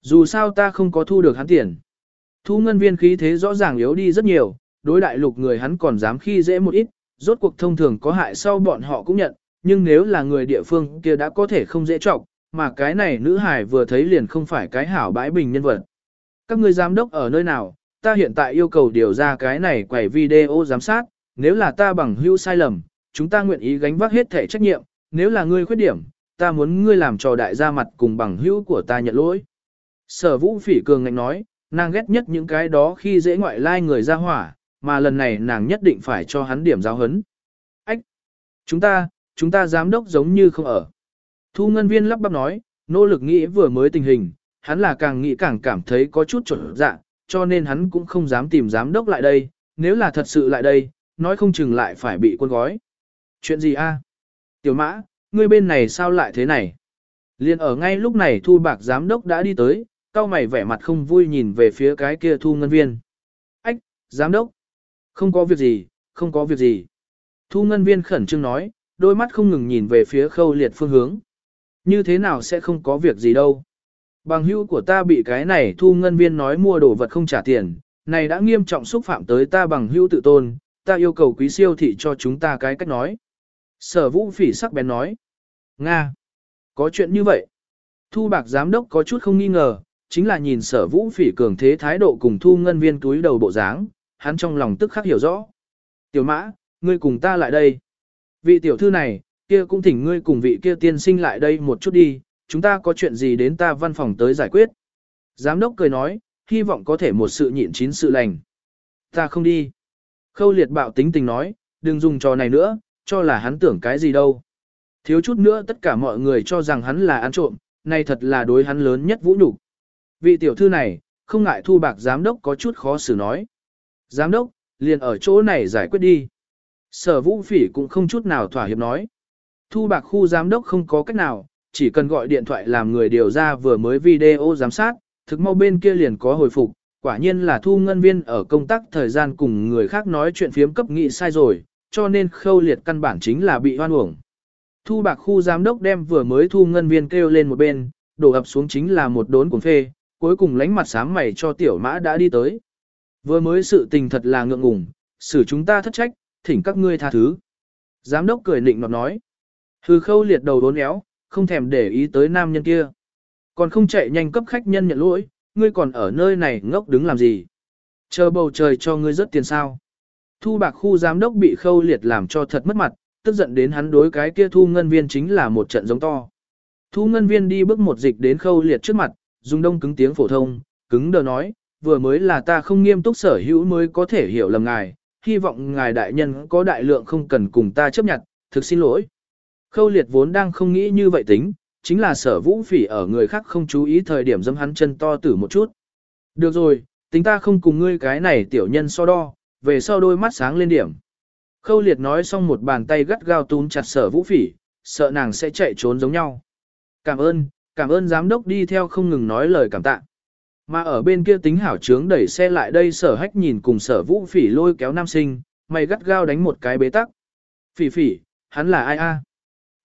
Dù sao ta không có thu được hắn tiền. Thu ngân viên khí thế rõ ràng yếu đi rất nhiều, đối đại lục người hắn còn dám khi dễ một ít, rốt cuộc thông thường có hại sau bọn họ cũng nhận, nhưng nếu là người địa phương kia đã có thể không dễ trọng, mà cái này nữ hải vừa thấy liền không phải cái hảo bãi bình nhân vật. Các ngươi giám đốc ở nơi nào, ta hiện tại yêu cầu điều ra cái này quẩy video giám sát, nếu là ta bằng hữu sai lầm, chúng ta nguyện ý gánh vác hết thể trách nhiệm, nếu là ngươi khuyết điểm, ta muốn ngươi làm trò đại gia mặt cùng bằng hữu của ta nhận lỗi. Sở vũ phỉ cường ngạnh nói, nàng ghét nhất những cái đó khi dễ ngoại lai người ra hỏa, mà lần này nàng nhất định phải cho hắn điểm giáo hấn. Ách! Chúng ta, chúng ta giám đốc giống như không ở. Thu ngân viên lắp bắp nói, nỗ lực nghĩ vừa mới tình hình, hắn là càng nghĩ càng cảm thấy có chút trở dạ, cho nên hắn cũng không dám tìm giám đốc lại đây, nếu là thật sự lại đây, nói không chừng lại phải bị quân gói. Chuyện gì a? Tiểu mã, ngươi bên này sao lại thế này? Liên ở ngay lúc này thu bạc giám đốc đã đi tới, cao mày vẻ mặt không vui nhìn về phía cái kia thu ngân viên. Ách, giám đốc. Không có việc gì, không có việc gì. Thu ngân viên khẩn trương nói, đôi mắt không ngừng nhìn về phía khâu liệt phương hướng. Như thế nào sẽ không có việc gì đâu. Bằng hữu của ta bị cái này thu ngân viên nói mua đồ vật không trả tiền, này đã nghiêm trọng xúc phạm tới ta bằng hữu tự tôn, ta yêu cầu quý siêu thị cho chúng ta cái cách nói. Sở vũ phỉ sắc bén nói. Nga! Có chuyện như vậy? Thu bạc giám đốc có chút không nghi ngờ, chính là nhìn sở vũ phỉ cường thế thái độ cùng thu ngân viên túi đầu bộ dáng, hắn trong lòng tức khắc hiểu rõ. Tiểu mã, ngươi cùng ta lại đây. Vị tiểu thư này, kia cũng thỉnh ngươi cùng vị kia tiên sinh lại đây một chút đi, chúng ta có chuyện gì đến ta văn phòng tới giải quyết. Giám đốc cười nói, hy vọng có thể một sự nhịn chín sự lành. Ta không đi. Khâu liệt bạo tính tình nói, đừng dùng trò này nữa, cho là hắn tưởng cái gì đâu. Thiếu chút nữa tất cả mọi người cho rằng hắn là ăn trộm, này thật là đối hắn lớn nhất vũ nhục. Vị tiểu thư này, không ngại thu bạc giám đốc có chút khó xử nói. Giám đốc, liền ở chỗ này giải quyết đi. Sở vũ phỉ cũng không chút nào thỏa hiệp nói. Thu bạc khu giám đốc không có cách nào, chỉ cần gọi điện thoại làm người điều ra vừa mới video giám sát, thực mau bên kia liền có hồi phục, quả nhiên là thu ngân viên ở công tác thời gian cùng người khác nói chuyện phiếm cấp nghị sai rồi, cho nên khâu liệt căn bản chính là bị hoan uổng. Thu bạc khu giám đốc đem vừa mới thu ngân viên kêu lên một bên, đổ ập xuống chính là một đốn cuốn phê, cuối cùng lánh mặt sám mày cho tiểu mã đã đi tới. Vừa mới sự tình thật là ngượng ngùng, xử chúng ta thất trách, thỉnh các ngươi tha thứ. Giám đốc cười nịnh nọt nói. Hư khâu liệt đầu đốn éo, không thèm để ý tới nam nhân kia. Còn không chạy nhanh cấp khách nhân nhận lỗi, ngươi còn ở nơi này ngốc đứng làm gì? Chờ bầu trời cho ngươi rất tiền sao? Thu bạc khu giám đốc bị khâu liệt làm cho thật mất mặt, tức giận đến hắn đối cái kia thu ngân viên chính là một trận giống to. Thu ngân viên đi bước một dịch đến khâu liệt trước mặt, dùng đông cứng tiếng phổ thông, cứng đờ nói, vừa mới là ta không nghiêm túc sở hữu mới có thể hiểu lầm ngài, hy vọng ngài đại nhân có đại lượng không cần cùng ta chấp nhận, thực xin lỗi. Khâu liệt vốn đang không nghĩ như vậy tính, chính là sở vũ phỉ ở người khác không chú ý thời điểm dâm hắn chân to tử một chút. Được rồi, tính ta không cùng ngươi cái này tiểu nhân so đo, về sau đôi mắt sáng lên điểm. Khâu liệt nói xong một bàn tay gắt gao túm chặt sở vũ phỉ, sợ nàng sẽ chạy trốn giống nhau. Cảm ơn, cảm ơn giám đốc đi theo không ngừng nói lời cảm tạ. Mà ở bên kia tính hảo trướng đẩy xe lại đây sở hách nhìn cùng sở vũ phỉ lôi kéo nam sinh, mày gắt gao đánh một cái bế tắc. Phỉ phỉ, hắn là ai a?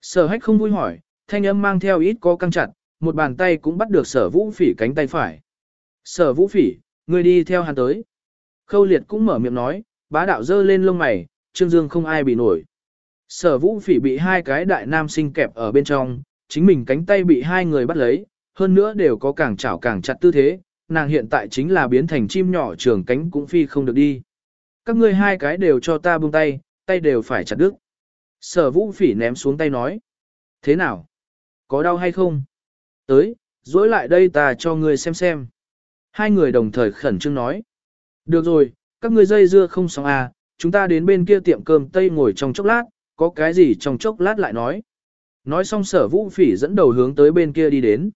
Sở hách không vui hỏi, thanh âm mang theo ít có căng chặt, một bàn tay cũng bắt được sở vũ phỉ cánh tay phải. Sở vũ phỉ, người đi theo hắn tới. Khâu liệt cũng mở miệng nói, bá đạo dơ lên lông mày, trương dương không ai bị nổi. Sở vũ phỉ bị hai cái đại nam sinh kẹp ở bên trong, chính mình cánh tay bị hai người bắt lấy, hơn nữa đều có càng chảo càng chặt tư thế, nàng hiện tại chính là biến thành chim nhỏ trường cánh cũng phi không được đi. Các ngươi hai cái đều cho ta buông tay, tay đều phải chặt đứt. Sở vũ phỉ ném xuống tay nói. Thế nào? Có đau hay không? Tới, dối lại đây ta cho ngươi xem xem. Hai người đồng thời khẩn trương nói. Được rồi, các ngươi dây dưa không xong à, chúng ta đến bên kia tiệm cơm Tây ngồi trong chốc lát, có cái gì trong chốc lát lại nói. Nói xong sở vũ phỉ dẫn đầu hướng tới bên kia đi đến.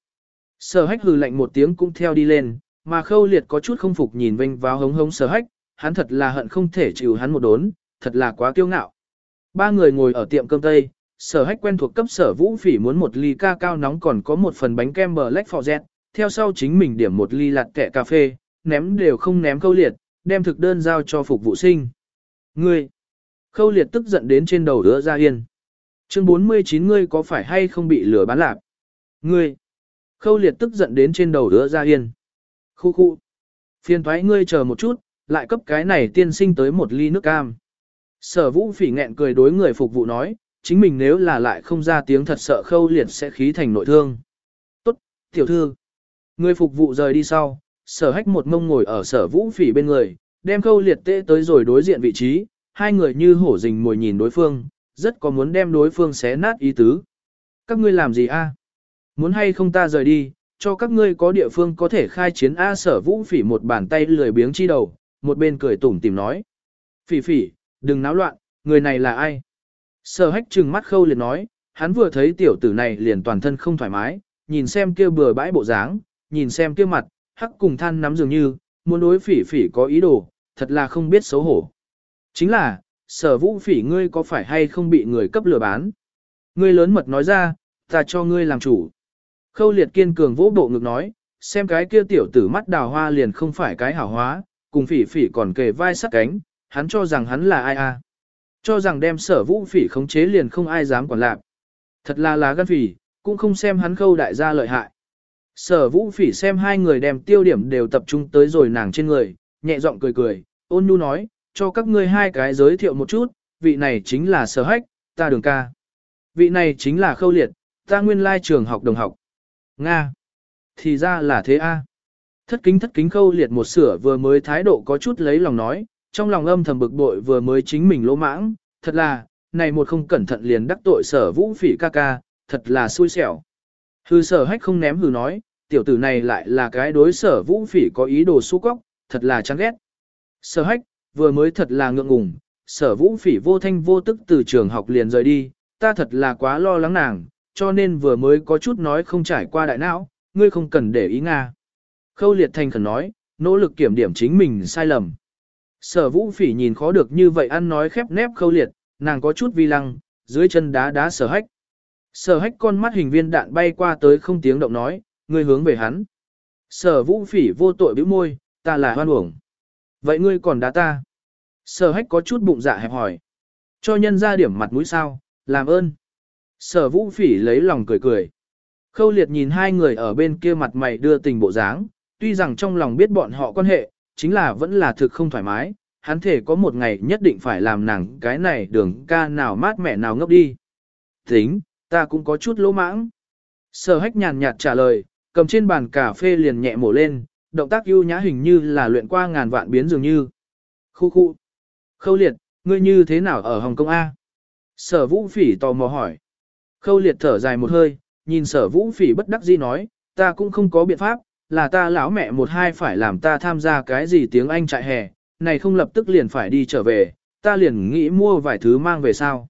Sở hách hừ lạnh một tiếng cũng theo đi lên, mà khâu liệt có chút không phục nhìn vinh vào hống hống sở hách, hắn thật là hận không thể chịu hắn một đốn, thật là quá kiêu ngạo. Ba người ngồi ở tiệm cơm Tây, sở hách quen thuộc cấp sở vũ phỉ muốn một ly ca cao nóng còn có một phần bánh kem bờ lách phò dẹt, theo sau chính mình điểm một ly lạt kẹ cà phê, ném đều không ném khâu liệt, đem thực đơn giao cho phục vụ sinh. Ngươi! Khâu liệt tức giận đến trên đầu đứa ra yên. Chương 49 ngươi có phải hay không bị lừa bán lạc? Ngươi! Khâu liệt tức giận đến trên đầu đứa ra yên. Khu khu. Phiền thoái ngươi chờ một chút, lại cấp cái này tiên sinh tới một ly nước cam. Sở vũ phỉ nghẹn cười đối người phục vụ nói, chính mình nếu là lại không ra tiếng thật sợ khâu liệt sẽ khí thành nội thương. Tốt, tiểu thư. Người phục vụ rời đi sau, sở hách một mông ngồi ở sở vũ phỉ bên người, đem khâu liệt tê tới rồi đối diện vị trí, hai người như hổ rình mồi nhìn đối phương, rất có muốn đem đối phương xé nát ý tứ. Các ngươi làm gì a? À? Muốn hay không ta rời đi, cho các ngươi có địa phương có thể khai chiến A sở vũ phỉ một bàn tay lười biếng chi đầu, một bên cười tủm tìm nói. Phỉ phỉ, đừng náo loạn, người này là ai? Sở hách trừng mắt khâu liền nói, hắn vừa thấy tiểu tử này liền toàn thân không thoải mái, nhìn xem kia bừa bãi bộ dáng, nhìn xem kia mặt, hắc cùng than nắm dường như, muốn đối phỉ phỉ có ý đồ, thật là không biết xấu hổ. Chính là, sở vũ phỉ ngươi có phải hay không bị người cấp lừa bán? Ngươi lớn mật nói ra, ta cho ngươi làm chủ. Khâu liệt kiên cường vỗ bộ ngực nói, xem cái kia tiểu tử mắt đào hoa liền không phải cái hảo hóa, cùng phỉ phỉ còn kề vai sát cánh, hắn cho rằng hắn là ai a? Cho rằng đem sở vũ phỉ khống chế liền không ai dám quản lạc. Thật là lá gan phỉ, cũng không xem hắn khâu đại gia lợi hại. Sở vũ phỉ xem hai người đem tiêu điểm đều tập trung tới rồi nàng trên người, nhẹ giọng cười cười, ôn nhu nói, cho các ngươi hai cái giới thiệu một chút, vị này chính là sở hách, ta đường ca. Vị này chính là khâu liệt, ta nguyên lai trường học đồng học. Nga. Thì ra là thế a. Thất kính thất kính khâu liệt một sửa vừa mới thái độ có chút lấy lòng nói, trong lòng âm thầm bực bội vừa mới chính mình lỗ mãng, thật là, này một không cẩn thận liền đắc tội sở vũ phỉ ca ca, thật là xui xẻo. Hư sở hách không ném hư nói, tiểu tử này lại là cái đối sở vũ phỉ có ý đồ xú cóc, thật là chán ghét. Sở hách, vừa mới thật là ngượng ngùng, sở vũ phỉ vô thanh vô tức từ trường học liền rời đi, ta thật là quá lo lắng nàng, cho nên vừa mới có chút nói không trải qua đại não, ngươi không cần để ý Nga. Khâu liệt thành khẩn nói, nỗ lực kiểm điểm chính mình sai lầm. Sở vũ phỉ nhìn khó được như vậy ăn nói khép nép khâu liệt, nàng có chút vi lăng, dưới chân đá đá sở hách. Sở hách con mắt hình viên đạn bay qua tới không tiếng động nói, ngươi hướng về hắn. Sở vũ phỉ vô tội bĩu môi, ta là hoan uổng. Vậy ngươi còn đá ta? Sở hách có chút bụng dạ hẹp hỏi. Cho nhân ra điểm mặt mũi sao, làm ơn. Sở vũ phỉ lấy lòng cười cười. Khâu liệt nhìn hai người ở bên kia mặt mày đưa tình bộ dáng, tuy rằng trong lòng biết bọn họ quan hệ, chính là vẫn là thực không thoải mái, hắn thể có một ngày nhất định phải làm nàng cái này đường ca nào mát mẻ nào ngốc đi. Tính, ta cũng có chút lỗ mãng. Sở hách nhàn nhạt trả lời, cầm trên bàn cà phê liền nhẹ mổ lên, động tác ưu nhã hình như là luyện qua ngàn vạn biến dường như. Khu khu. Khâu liệt, ngươi như thế nào ở Hồng Kông A? Sở vũ phỉ tò mò hỏi. Khâu liệt thở dài một hơi, nhìn sở vũ phỉ bất đắc dĩ nói, ta cũng không có biện pháp, là ta lão mẹ một hai phải làm ta tham gia cái gì tiếng Anh trại hè, này không lập tức liền phải đi trở về, ta liền nghĩ mua vài thứ mang về sao.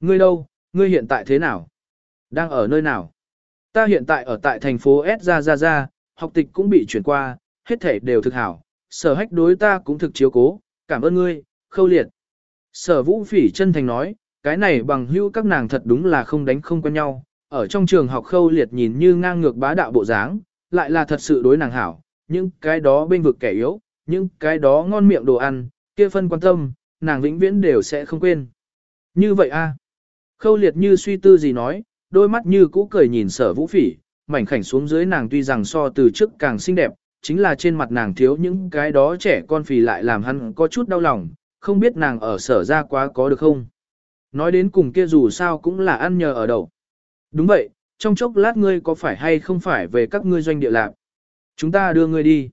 Ngươi đâu, ngươi hiện tại thế nào? Đang ở nơi nào? Ta hiện tại ở tại thành phố S ra ra ra, học tịch cũng bị chuyển qua, hết thể đều thực hảo, sở hách đối ta cũng thực chiếu cố, cảm ơn ngươi, khâu liệt. Sở vũ phỉ chân thành nói, cái này bằng hữu các nàng thật đúng là không đánh không quen nhau, ở trong trường học khâu liệt nhìn như ngang ngược bá đạo bộ dáng, lại là thật sự đối nàng hảo, những cái đó bên vực kẻ yếu, những cái đó ngon miệng đồ ăn, kia phân quan tâm, nàng vĩnh viễn đều sẽ không quên. Như vậy a Khâu liệt như suy tư gì nói, đôi mắt như cũ cười nhìn sở vũ phỉ, mảnh khảnh xuống dưới nàng tuy rằng so từ trước càng xinh đẹp, chính là trên mặt nàng thiếu những cái đó trẻ con phì lại làm hắn có chút đau lòng, không biết nàng ở sở ra quá có được không. Nói đến cùng kia dù sao cũng là ăn nhờ ở đầu. Đúng vậy, trong chốc lát ngươi có phải hay không phải về các ngươi doanh địa lạc. Chúng ta đưa ngươi đi.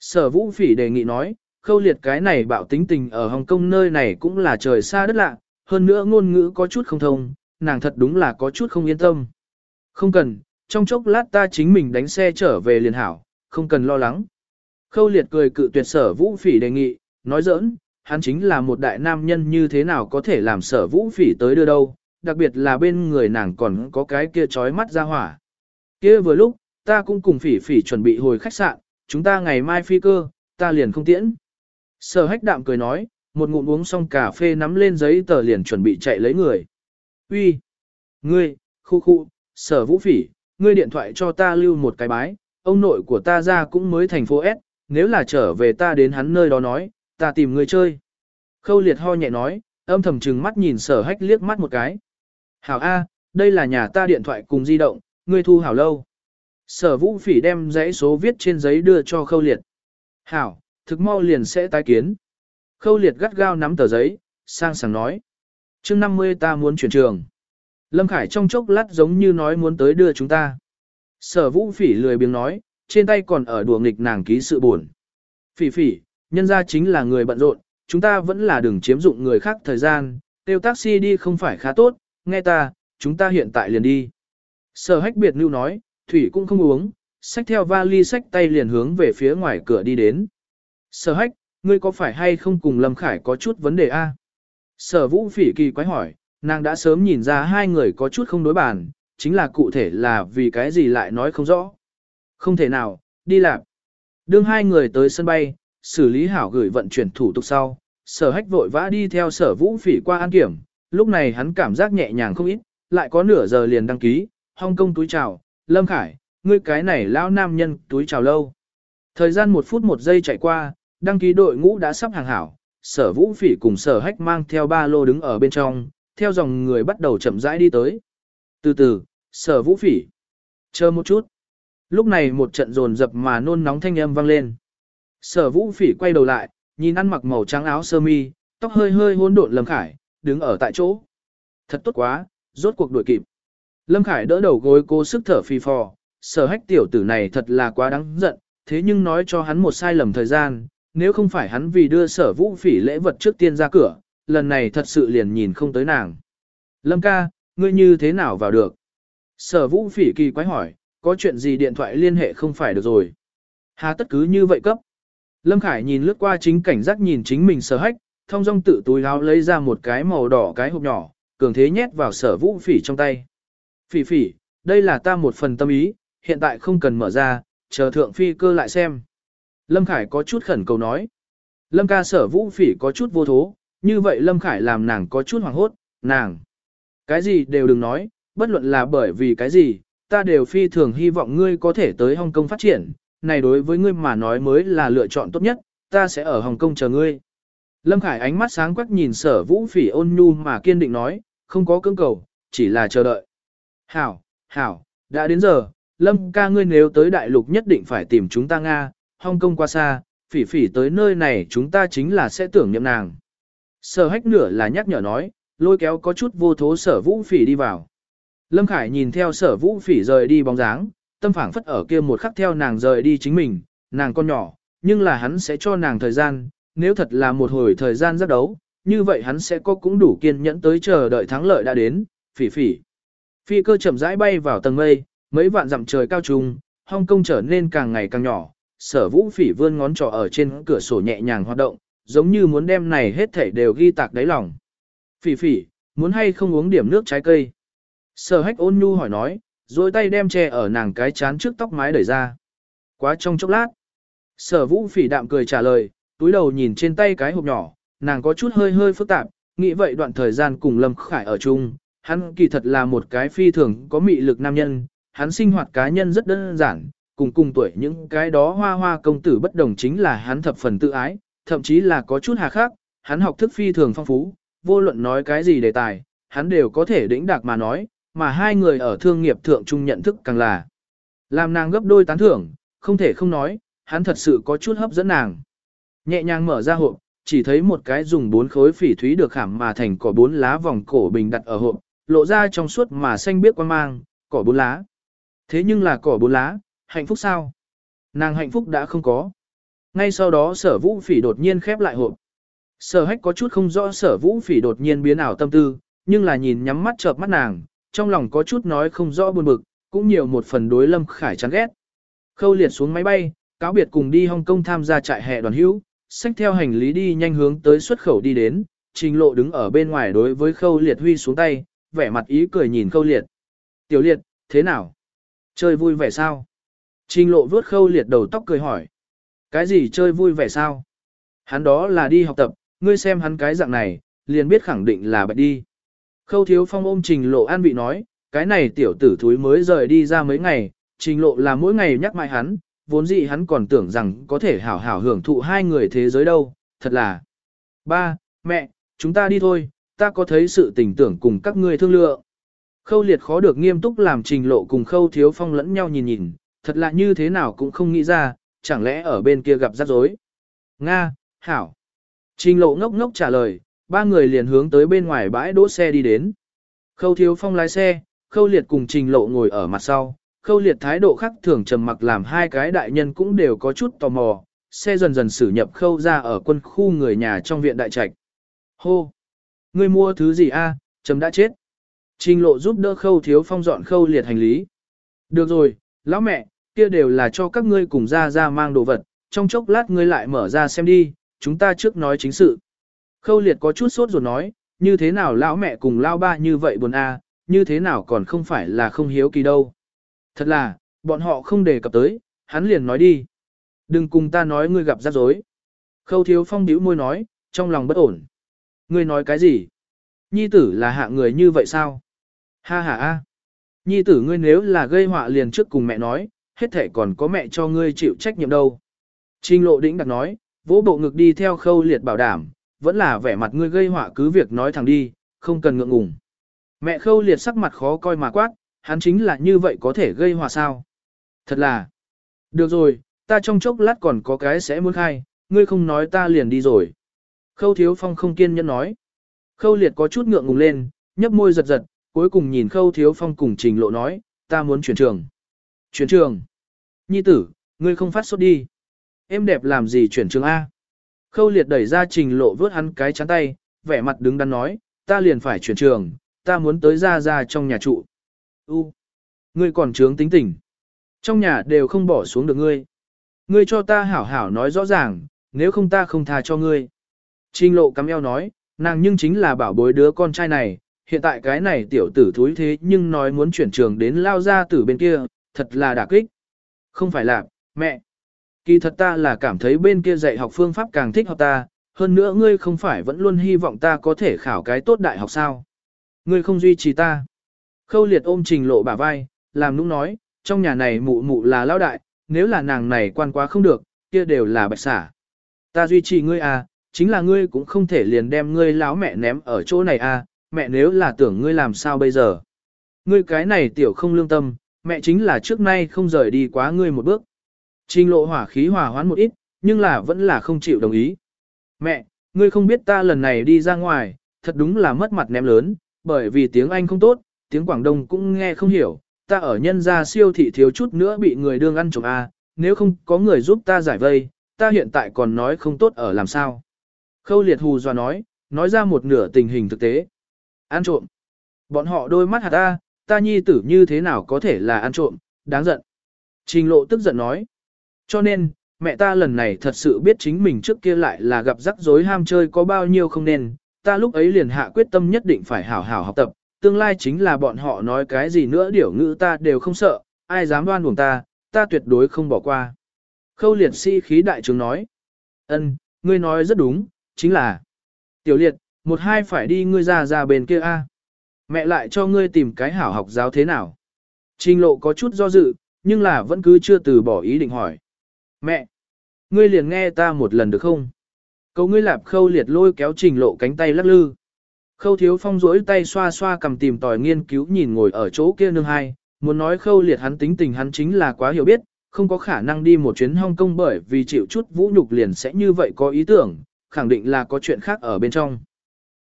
Sở vũ phỉ đề nghị nói, khâu liệt cái này bạo tính tình ở Hồng Kông nơi này cũng là trời xa đất lạ, hơn nữa ngôn ngữ có chút không thông, nàng thật đúng là có chút không yên tâm. Không cần, trong chốc lát ta chính mình đánh xe trở về liền hảo, không cần lo lắng. Khâu liệt cười cự tuyệt sở vũ phỉ đề nghị, nói giỡn, hắn chính là một đại nam nhân như thế nào có thể làm sở vũ phỉ tới đưa đâu, đặc biệt là bên người nàng còn có cái kia trói mắt ra hỏa. kia vừa lúc, ta cũng cùng phỉ phỉ chuẩn bị hồi khách sạn, chúng ta ngày mai phi cơ, ta liền không tiễn. Sở hách đạm cười nói, một ngụm uống xong cà phê nắm lên giấy tờ liền chuẩn bị chạy lấy người. Uy, Ngươi, khu khu, sở vũ phỉ, ngươi điện thoại cho ta lưu một cái bái, ông nội của ta ra cũng mới thành phố S, nếu là trở về ta đến hắn nơi đó nói, ta tìm ngươi chơi. Khâu liệt ho nhẹ nói, âm thầm trừng mắt nhìn sở hách liếc mắt một cái. Hảo A, đây là nhà ta điện thoại cùng di động, ngươi thu hảo lâu. Sở vũ phỉ đem dãy số viết trên giấy đưa cho khâu liệt. Hảo, thực mau liền sẽ tái kiến. Khâu liệt gắt gao nắm tờ giấy, sang sảng nói. chương 50 ta muốn chuyển trường. Lâm Khải trong chốc lát giống như nói muốn tới đưa chúng ta. Sở vũ phỉ lười biếng nói, trên tay còn ở đùa nghịch nàng ký sự buồn. Phỉ phỉ, nhân ra chính là người bận rộn, chúng ta vẫn là đừng chiếm dụng người khác thời gian, tiêu taxi đi không phải khá tốt, nghe ta, chúng ta hiện tại liền đi. Sở hách biệt lưu nói, thủy cũng không uống, xách theo vali xách tay liền hướng về phía ngoài cửa đi đến. Sở hách, ngươi có phải hay không cùng Lâm Khải có chút vấn đề a? Sở vũ phỉ kỳ quái hỏi, nàng đã sớm nhìn ra hai người có chút không đối bàn, chính là cụ thể là vì cái gì lại nói không rõ. Không thể nào, đi làm. Đương hai người tới sân bay, xử lý hảo gửi vận chuyển thủ tục sau, sở hách vội vã đi theo sở vũ phỉ qua an kiểm, lúc này hắn cảm giác nhẹ nhàng không ít, lại có nửa giờ liền đăng ký, Hong Kong túi chào, Lâm Khải, ngươi cái này lão nam nhân túi chào lâu. Thời gian một phút một giây chạy qua, đăng ký đội ngũ đã sắp hàng hảo, sở vũ phỉ cùng sở hách mang theo ba lô đứng ở bên trong, theo dòng người bắt đầu chậm rãi đi tới. Từ từ, sở vũ phỉ. Chờ một chút. Lúc này một trận rồn dập mà nôn nóng thanh âm vang lên. Sở vũ phỉ quay đầu lại, nhìn ăn mặc màu trắng áo sơ mi, tóc hơi hơi hôn độn Lâm Khải, đứng ở tại chỗ. Thật tốt quá, rốt cuộc đuổi kịp. Lâm Khải đỡ đầu gối cố sức thở phì phò, sở hách tiểu tử này thật là quá đáng giận, thế nhưng nói cho hắn một sai lầm thời gian, nếu không phải hắn vì đưa sở vũ phỉ lễ vật trước tiên ra cửa, lần này thật sự liền nhìn không tới nàng. Lâm ca, ngươi như thế nào vào được? Sở vũ phỉ kỳ quái hỏi, có chuyện gì điện thoại liên hệ không phải được rồi. Hà tất cứ như vậy cấp. Lâm Khải nhìn lướt qua chính cảnh giác nhìn chính mình sở hách, thông dong tự túi áo lấy ra một cái màu đỏ cái hộp nhỏ, cường thế nhét vào sở vũ phỉ trong tay. Phỉ phỉ, đây là ta một phần tâm ý, hiện tại không cần mở ra, chờ thượng phi cơ lại xem. Lâm Khải có chút khẩn cầu nói. Lâm ca sở vũ phỉ có chút vô thố, như vậy Lâm Khải làm nàng có chút hoảng hốt, nàng. Cái gì đều đừng nói, bất luận là bởi vì cái gì, ta đều phi thường hy vọng ngươi có thể tới Hồng Kông phát triển, này đối với ngươi mà nói mới là lựa chọn tốt nhất, ta sẽ ở Hồng Kông chờ ngươi. Lâm Khải ánh mắt sáng quắc nhìn sở vũ phỉ ôn nhu mà kiên định nói, không có cưỡng cầu, chỉ là chờ đợi. Hảo, hảo, đã đến giờ, Lâm ca ngươi nếu tới đại lục nhất định phải tìm chúng ta Nga, Hong kông qua xa, phỉ phỉ tới nơi này chúng ta chính là sẽ tưởng nhậm nàng. Sở hách nửa là nhắc nhở nói, lôi kéo có chút vô thố sở vũ phỉ đi vào. Lâm Khải nhìn theo sở vũ phỉ rời đi bóng dáng, tâm phảng phất ở kia một khắc theo nàng rời đi chính mình, nàng con nhỏ, nhưng là hắn sẽ cho nàng thời gian, nếu thật là một hồi thời gian rất đấu, như vậy hắn sẽ có cũng đủ kiên nhẫn tới chờ đợi thắng lợi đã đến, phỉ phỉ. Phi cơ chậm rãi bay vào tầng mây, mấy vạn dặm trời cao trùng, Hong Kong trở nên càng ngày càng nhỏ, sở vũ phỉ vươn ngón trỏ ở trên cửa sổ nhẹ nhàng hoạt động, giống như muốn đem này hết thảy đều ghi tạc đáy lòng. Phỉ phỉ, muốn hay không uống điểm nước trái cây? Sở hách ôn nhu hỏi nói, rồi tay đem che ở nàng cái chán trước tóc mái đẩy ra. Quá trong chốc lát. Sở vũ phỉ đạm cười trả lời, túi đầu nhìn trên tay cái hộp nhỏ, nàng có chút hơi hơi phức tạp, nghĩ vậy đoạn thời gian cùng Lâm Khải ở chung, hắn kỳ thật là một cái phi thường có mị lực nam nhân, hắn sinh hoạt cá nhân rất đơn giản, cùng cùng tuổi những cái đó hoa hoa công tử bất đồng chính là hắn thập phần tự ái, thậm chí là có chút hà khắc, hắn học thức phi thường phong phú, vô luận nói cái gì đề tài, hắn đều có thể đĩnh đạc mà nói, mà hai người ở thương nghiệp thượng trung nhận thức càng là làm nàng gấp đôi tán thưởng, không thể không nói, hắn thật sự có chút hấp dẫn nàng. Nhẹ nhàng mở ra hộp, chỉ thấy một cái dùng bốn khối phỉ thúy được khảm mà thành cỏ bốn lá vòng cổ bình đặt ở hộp, lộ ra trong suốt mà xanh biếc quan mang, cỏ bốn lá. Thế nhưng là cỏ bốn lá, hạnh phúc sao? Nàng hạnh phúc đã không có. Ngay sau đó sở vũ phỉ đột nhiên khép lại hộp. Sở hách có chút không rõ sở vũ phỉ đột nhiên biến ảo tâm tư, nhưng là nhìn nhắm mắt chợp mắt nàng, trong lòng có chút nói không rõ buồn bực, cũng nhiều một phần đối lâm khải chán ghét. Khâu liệt xuống máy bay, cáo biệt cùng đi Hong Kong tham gia trại hè đoàn hữu, xách theo hành lý đi nhanh hướng tới xuất khẩu đi đến, trình lộ đứng ở bên ngoài đối với khâu liệt huy xuống tay, vẻ mặt ý cười nhìn khâu liệt. Tiểu liệt, thế nào? Chơi vui vẻ sao? Trình lộ vuốt khâu liệt đầu tóc cười hỏi. Cái gì chơi vui vẻ sao? Hắn đó là đi học tập, ngươi xem hắn cái dạng này, liền biết khẳng định là bạch đi. Khâu thiếu phong ôm trình lộ an vị nói, cái này tiểu tử thúi mới rời đi ra mấy ngày, trình lộ là mỗi ngày nhắc mãi hắn, vốn dĩ hắn còn tưởng rằng có thể hảo hảo hưởng thụ hai người thế giới đâu, thật là. Ba, mẹ, chúng ta đi thôi, ta có thấy sự tình tưởng cùng các ngươi thương lượng. Khâu liệt khó được nghiêm túc làm trình lộ cùng khâu thiếu phong lẫn nhau nhìn nhìn, thật là như thế nào cũng không nghĩ ra, chẳng lẽ ở bên kia gặp rắc rối. Nga, Hảo. Trình lộ ngốc ngốc trả lời, ba người liền hướng tới bên ngoài bãi đỗ xe đi đến. Khâu thiếu phong lái xe, khâu liệt cùng trình lộ ngồi ở mặt sau, khâu liệt thái độ khác thường trầm mặc làm hai cái đại nhân cũng đều có chút tò mò, xe dần dần xử nhập khâu ra ở quân khu người nhà trong viện đại trạch. Hô! Ngươi mua thứ gì a? Trầm đã chết. Trình lộ giúp đỡ khâu thiếu phong dọn khâu liệt hành lý. Được rồi, lão mẹ, kia đều là cho các ngươi cùng ra ra mang đồ vật, trong chốc lát ngươi lại mở ra xem đi, chúng ta trước nói chính sự. Khâu liệt có chút sốt ruột nói, như thế nào lão mẹ cùng lao ba như vậy buồn a, như thế nào còn không phải là không hiếu kỳ đâu. Thật là, bọn họ không đề cập tới, hắn liền nói đi. Đừng cùng ta nói ngươi gặp rắc rối. Khâu thiếu phong điếu môi nói, trong lòng bất ổn. Ngươi nói cái gì? Nhi tử là hạ người như vậy sao? Ha ha a. Nhi tử ngươi nếu là gây họa liền trước cùng mẹ nói, hết thể còn có mẹ cho ngươi chịu trách nhiệm đâu. Trình lộ đĩnh đặt nói, vỗ bộ ngực đi theo khâu liệt bảo đảm, vẫn là vẻ mặt ngươi gây họa cứ việc nói thẳng đi, không cần ngượng ngùng. Mẹ khâu liệt sắc mặt khó coi mà quát, hắn chính là như vậy có thể gây họa sao. Thật là, được rồi, ta trong chốc lát còn có cái sẽ muốn khai, ngươi không nói ta liền đi rồi. Khâu thiếu phong không kiên nhẫn nói. Khâu liệt có chút ngượng ngùng lên, nhấp môi giật giật, cuối cùng nhìn khâu thiếu phong cùng trình lộ nói, ta muốn chuyển trường. Chuyển trường. Nhi tử, ngươi không phát sốt đi. Em đẹp làm gì chuyển trường A. Khâu liệt đẩy ra trình lộ vớt hắn cái chắn tay, vẻ mặt đứng đắn nói, ta liền phải chuyển trường, ta muốn tới ra ra trong nhà trụ. U, ngươi còn trướng tính tình. Trong nhà đều không bỏ xuống được ngươi. Ngươi cho ta hảo hảo nói rõ ràng, nếu không ta không tha cho ngươi. Trình lộ cắm eo nói, nàng nhưng chính là bảo bối đứa con trai này, hiện tại cái này tiểu tử thúi thế nhưng nói muốn chuyển trường đến lao ra tử bên kia, thật là đả kích. Không phải là, mẹ. Kỳ thật ta là cảm thấy bên kia dạy học phương pháp càng thích học ta, hơn nữa ngươi không phải vẫn luôn hy vọng ta có thể khảo cái tốt đại học sao. Ngươi không duy trì ta. Khâu liệt ôm trình lộ bả vai, làm nũng nói, trong nhà này mụ mụ là lao đại, nếu là nàng này quan quá không được, kia đều là bạch xả. Ta duy trì ngươi à, chính là ngươi cũng không thể liền đem ngươi láo mẹ ném ở chỗ này à, mẹ nếu là tưởng ngươi làm sao bây giờ. Ngươi cái này tiểu không lương tâm, mẹ chính là trước nay không rời đi quá ngươi một bước. Trình lộ hỏa khí hòa hoãn một ít, nhưng là vẫn là không chịu đồng ý. Mẹ, ngươi không biết ta lần này đi ra ngoài, thật đúng là mất mặt ném lớn, bởi vì tiếng Anh không tốt, tiếng Quảng Đông cũng nghe không hiểu, ta ở nhân gia siêu thị thiếu chút nữa bị người đương ăn trộm A, nếu không có người giúp ta giải vây, ta hiện tại còn nói không tốt ở làm sao. Khâu liệt hù dọa nói, nói ra một nửa tình hình thực tế. Ăn trộm. Bọn họ đôi mắt hạt ta, ta nhi tử như thế nào có thể là ăn trộm, đáng giận. Trình lộ tức giận nói. Cho nên, mẹ ta lần này thật sự biết chính mình trước kia lại là gặp rắc rối ham chơi có bao nhiêu không nên, ta lúc ấy liền hạ quyết tâm nhất định phải hảo hảo học tập, tương lai chính là bọn họ nói cái gì nữa điểu ngữ ta đều không sợ, ai dám đoan buồng ta, ta tuyệt đối không bỏ qua. Khâu liệt sĩ khí đại trưởng nói, ân, ngươi nói rất đúng, chính là, tiểu liệt, một hai phải đi ngươi ra ra bên kia a. Mẹ lại cho ngươi tìm cái hảo học giáo thế nào. Trình lộ có chút do dự, nhưng là vẫn cứ chưa từ bỏ ý định hỏi. Mẹ! Ngươi liền nghe ta một lần được không? Cầu ngươi lạp khâu liệt lôi kéo trình lộ cánh tay lắc lư. Khâu thiếu phong rỗi tay xoa xoa cầm tìm tòi nghiên cứu nhìn ngồi ở chỗ kia nương hai, muốn nói khâu liệt hắn tính tình hắn chính là quá hiểu biết, không có khả năng đi một chuyến Hong Kong bởi vì chịu chút vũ nhục liền sẽ như vậy có ý tưởng, khẳng định là có chuyện khác ở bên trong.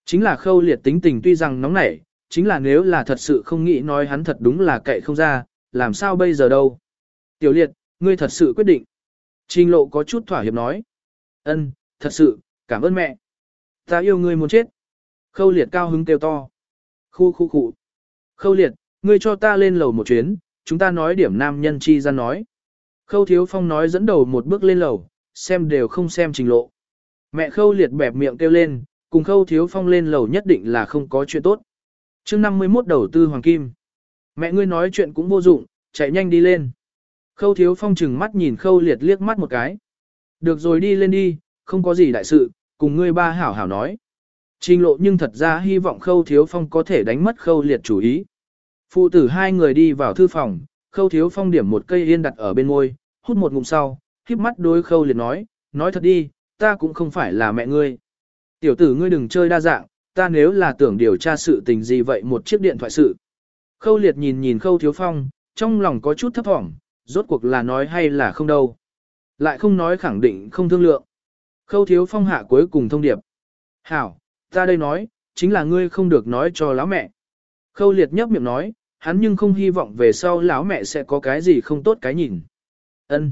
Chính là khâu liệt tính tình tuy rằng nóng nảy, chính là nếu là thật sự không nghĩ nói hắn thật đúng là cậy không ra, làm sao bây giờ đâu. Tiểu liệt, ngươi thật sự quyết định. Trình lộ có chút thỏa hiệp nói. ân, thật sự, cảm ơn mẹ. Ta yêu ngươi muốn chết. Khâu liệt cao hứng kêu to. Khu khu khu. Khâu liệt, ngươi cho ta lên lầu một chuyến, chúng ta nói điểm nam nhân chi ra nói. Khâu thiếu phong nói dẫn đầu một bước lên lầu, xem đều không xem trình lộ. Mẹ khâu liệt bẹp miệng kêu lên, cùng khâu thiếu phong lên lầu nhất định là không có chuyện tốt chương 51 đầu tư hoàng kim. Mẹ ngươi nói chuyện cũng vô dụng, chạy nhanh đi lên. Khâu thiếu phong chừng mắt nhìn khâu liệt liếc mắt một cái. Được rồi đi lên đi, không có gì đại sự, cùng ngươi ba hảo hảo nói. Trình lộ nhưng thật ra hy vọng khâu thiếu phong có thể đánh mất khâu liệt chủ ý. Phụ tử hai người đi vào thư phòng, khâu thiếu phong điểm một cây yên đặt ở bên môi, hút một ngụm sau, khiếp mắt đối khâu liệt nói, nói thật đi, ta cũng không phải là mẹ ngươi. Tiểu tử ngươi đừng chơi đa dạng, ta nếu là tưởng điều tra sự tình gì vậy một chiếc điện thoại sự. Khâu liệt nhìn nhìn khâu thiếu phong, trong lòng có chút thấp thỏm, rốt cuộc là nói hay là không đâu. Lại không nói khẳng định không thương lượng. Khâu thiếu phong hạ cuối cùng thông điệp. Hảo, ta đây nói, chính là ngươi không được nói cho lão mẹ. Khâu liệt nhấp miệng nói, hắn nhưng không hy vọng về sau lão mẹ sẽ có cái gì không tốt cái nhìn. Ân.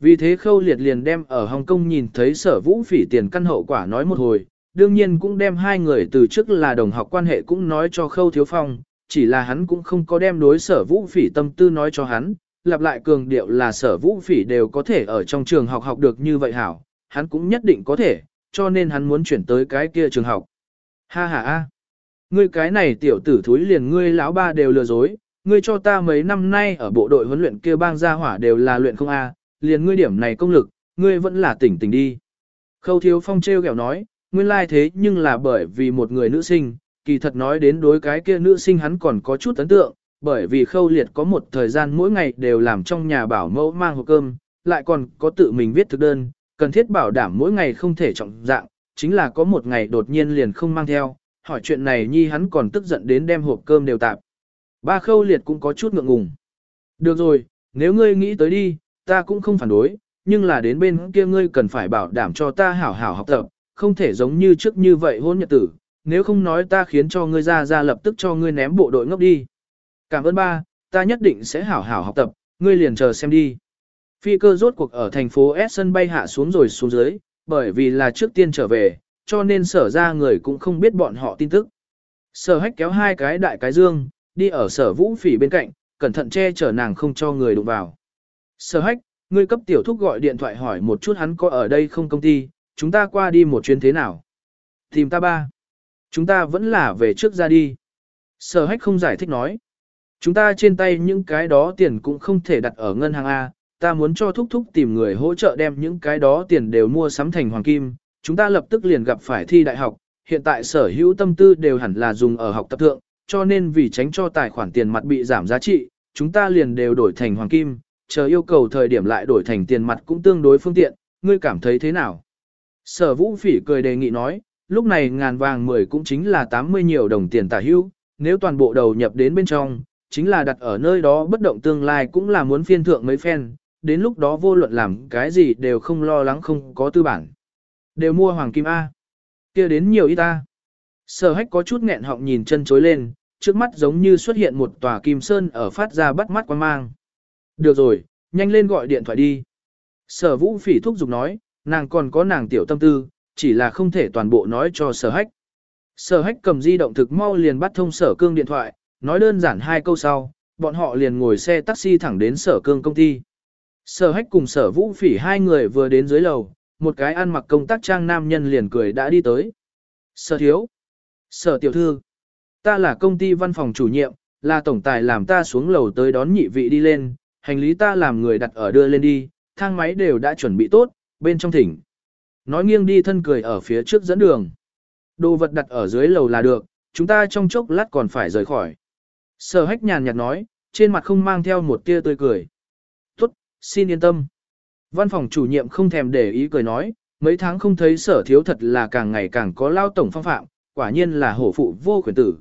Vì thế khâu liệt liền đem ở Hồng Kông nhìn thấy sở vũ phỉ tiền căn hậu quả nói một hồi, đương nhiên cũng đem hai người từ trước là đồng học quan hệ cũng nói cho khâu thiếu phong, chỉ là hắn cũng không có đem đối sở vũ phỉ tâm tư nói cho hắn, lặp lại cường điệu là sở vũ phỉ đều có thể ở trong trường học học được như vậy hảo, hắn cũng nhất định có thể, cho nên hắn muốn chuyển tới cái kia trường học. Ha ha ha, ngươi cái này tiểu tử thúi liền ngươi lão ba đều lừa dối, ngươi cho ta mấy năm nay ở bộ đội huấn luyện kia bang gia hỏa đều là luyện không a, liền ngươi điểm này công lực, ngươi vẫn là tỉnh tỉnh đi. Khâu thiếu phong treo kẹo nói, nguyên lai thế nhưng là bởi vì một người nữ sinh, kỳ thật nói đến đối cái kia nữ sinh hắn còn có chút ấn tượng, bởi vì khâu liệt có một thời gian mỗi ngày đều làm trong nhà bảo mẫu mang hộp cơm, lại còn có tự mình viết thực đơn, cần thiết bảo đảm mỗi ngày không thể trọng dạng, chính là có một ngày đột nhiên liền không mang theo, hỏi chuyện này nhi hắn còn tức giận đến đem hộp cơm đều tạp. Ba khâu liệt cũng có chút ngượng ngùng. Được rồi, nếu ngươi nghĩ tới đi, ta cũng không phản đối, nhưng là đến bên kia ngươi cần phải bảo đảm cho ta hảo hảo học tập, không thể giống như trước như vậy hôn nhật tử, nếu không nói ta khiến cho ngươi ra ra lập tức cho ngươi ném bộ đội ngốc đi. Cảm ơn ba, ta nhất định sẽ hảo hảo học tập, ngươi liền chờ xem đi. Phi cơ rốt cuộc ở thành phố S sân bay hạ xuống rồi xuống dưới, bởi vì là trước tiên trở về, cho nên sở ra người cũng không biết bọn họ tin tức. Sở hách kéo hai cái đại cái dương, đi ở sở vũ phỉ bên cạnh, cẩn thận che chở nàng không cho người đụng vào. Sở hách, ngươi cấp tiểu thúc gọi điện thoại hỏi một chút hắn có ở đây không công ty, chúng ta qua đi một chuyến thế nào. Tìm ta ba. Chúng ta vẫn là về trước ra đi. Sở hách không giải thích nói. Chúng ta trên tay những cái đó tiền cũng không thể đặt ở ngân hàng A, ta muốn cho thúc thúc tìm người hỗ trợ đem những cái đó tiền đều mua sắm thành hoàng kim, chúng ta lập tức liền gặp phải thi đại học, hiện tại sở hữu tâm tư đều hẳn là dùng ở học tập thượng, cho nên vì tránh cho tài khoản tiền mặt bị giảm giá trị, chúng ta liền đều đổi thành hoàng kim, chờ yêu cầu thời điểm lại đổi thành tiền mặt cũng tương đối phương tiện, ngươi cảm thấy thế nào? Sở vũ phỉ cười đề nghị nói, lúc này ngàn vàng 10 cũng chính là 80 nhiều đồng tiền tả hữu, nếu toàn bộ đầu nhập đến bên trong, chính là đặt ở nơi đó bất động tương lai cũng là muốn phiên thượng mấy phen, đến lúc đó vô luận làm cái gì đều không lo lắng không có tư bản. Đều mua hoàng kim A. kia đến nhiều ít ta. Sở hách có chút nghẹn họng nhìn chân chối lên, trước mắt giống như xuất hiện một tòa kim sơn ở phát ra bắt mắt quan mang. Được rồi, nhanh lên gọi điện thoại đi. Sở vũ phỉ thúc giục nói, nàng còn có nàng tiểu tâm tư, chỉ là không thể toàn bộ nói cho sở hách. Sở hách cầm di động thực mau liền bắt thông sở cương điện thoại, nói đơn giản hai câu sau, bọn họ liền ngồi xe taxi thẳng đến sở cương công ty. Sở hách cùng sở vũ phỉ hai người vừa đến dưới lầu, một cái ăn mặc công tác trang nam nhân liền cười đã đi tới. Sở thiếu, sở tiểu thư, ta là công ty văn phòng chủ nhiệm, là tổng tài làm ta xuống lầu tới đón nhị vị đi lên, hành lý ta làm người đặt ở đưa lên đi, thang máy đều đã chuẩn bị tốt, bên trong thỉnh. Nói nghiêng đi thân cười ở phía trước dẫn đường. Đồ vật đặt ở dưới lầu là được, chúng ta trong chốc lát còn phải rời khỏi. Sở hách nhàn nhạt nói, trên mặt không mang theo một tia tươi cười. Tốt, xin yên tâm. Văn phòng chủ nhiệm không thèm để ý cười nói, mấy tháng không thấy sở thiếu thật là càng ngày càng có lao tổng phong phạm, quả nhiên là hổ phụ vô quyền tử.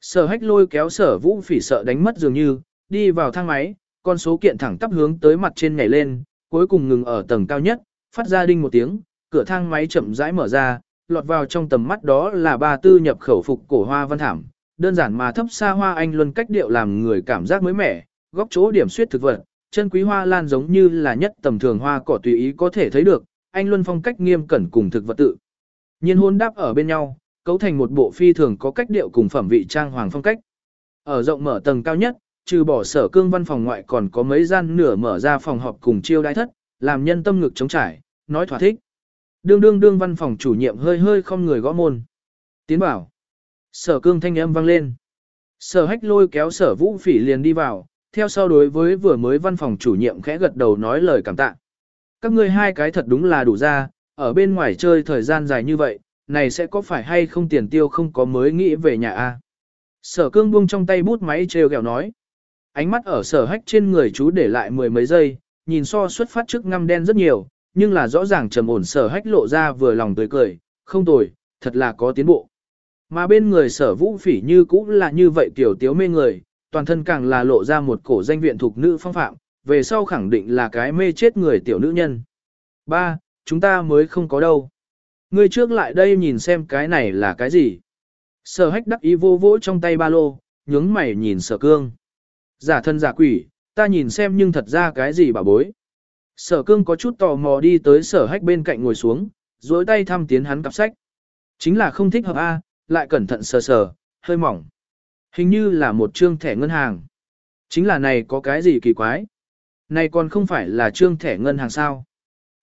Sở hách lôi kéo sở vũ phỉ sợ đánh mất dường như, đi vào thang máy, con số kiện thẳng tắp hướng tới mặt trên nhảy lên, cuối cùng ngừng ở tầng cao nhất, phát ra đinh một tiếng, cửa thang máy chậm rãi mở ra, lọt vào trong tầm mắt đó là ba tư nhập khẩu phục cổ hoa văn thảm, đơn giản mà thấp xa hoa anh luân cách điệu làm người cảm giác mới mẻ, góc chỗ điểm suyết thực vật, chân quý hoa lan giống như là nhất tầm thường hoa cỏ tùy ý có thể thấy được, anh luân phong cách nghiêm cẩn cùng thực vật tự. Nhiên hôn đáp ở bên nhau, cấu thành một bộ phi thường có cách điệu cùng phẩm vị trang hoàng phong cách. Ở rộng mở tầng cao nhất, trừ bỏ sở cương văn phòng ngoại còn có mấy gian nửa mở ra phòng họp cùng chiêu đãi thất, làm nhân tâm ngực chống trải, nói thỏa thích. Đương đương đương văn phòng chủ nhiệm hơi hơi không người gõ môn. Tiến bảo. Sở cương thanh âm vang lên. Sở hách lôi kéo sở vũ phỉ liền đi vào, theo sau đối với vừa mới văn phòng chủ nhiệm khẽ gật đầu nói lời cảm tạ. Các ngươi hai cái thật đúng là đủ ra, ở bên ngoài chơi thời gian dài như vậy, này sẽ có phải hay không tiền tiêu không có mới nghĩ về nhà a? Sở cương buông trong tay bút máy treo gẹo nói. Ánh mắt ở sở hách trên người chú để lại mười mấy giây, nhìn so xuất phát trước ngăm đen rất nhiều, nhưng là rõ ràng trầm ổn sở hách lộ ra vừa lòng tươi cười, không tồi, thật là có tiến bộ. Mà bên người sở vũ phỉ như cũng là như vậy tiểu tiếu mê người, toàn thân càng là lộ ra một cổ danh viện thuộc nữ phong phạm, về sau khẳng định là cái mê chết người tiểu nữ nhân. Ba, chúng ta mới không có đâu. Ngươi trước lại đây nhìn xem cái này là cái gì. Sở hách đắc ý vô vỗ trong tay ba lô, nhướng mày nhìn sở cương. Giả thân giả quỷ, ta nhìn xem nhưng thật ra cái gì bà bối. Sở cương có chút tò mò đi tới sở hách bên cạnh ngồi xuống, duỗi tay thăm tiến hắn cặp sách. Chính là không thích hợp A, lại cẩn thận sờ sờ, hơi mỏng. Hình như là một trương thẻ ngân hàng. Chính là này có cái gì kỳ quái. Này còn không phải là trương thẻ ngân hàng sao.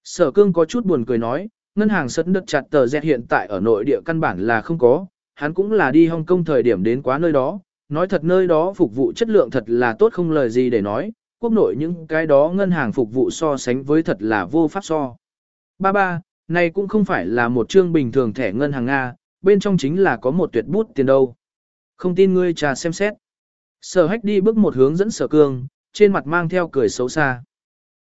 Sở cương có chút buồn cười nói, ngân hàng sẫn đất chặt tờ dẹt hiện tại ở nội địa căn bản là không có, hắn cũng là đi Hong Kong thời điểm đến quá nơi đó, nói thật nơi đó phục vụ chất lượng thật là tốt không lời gì để nói, quốc nội những cái đó ngân hàng phục vụ so sánh với thật là vô pháp so. Ba ba, này cũng không phải là một chương bình thường thẻ ngân hàng Nga, bên trong chính là có một tuyệt bút tiền đâu. Không tin ngươi trà xem xét. Sở hách đi bước một hướng dẫn sở cương, trên mặt mang theo cười xấu xa.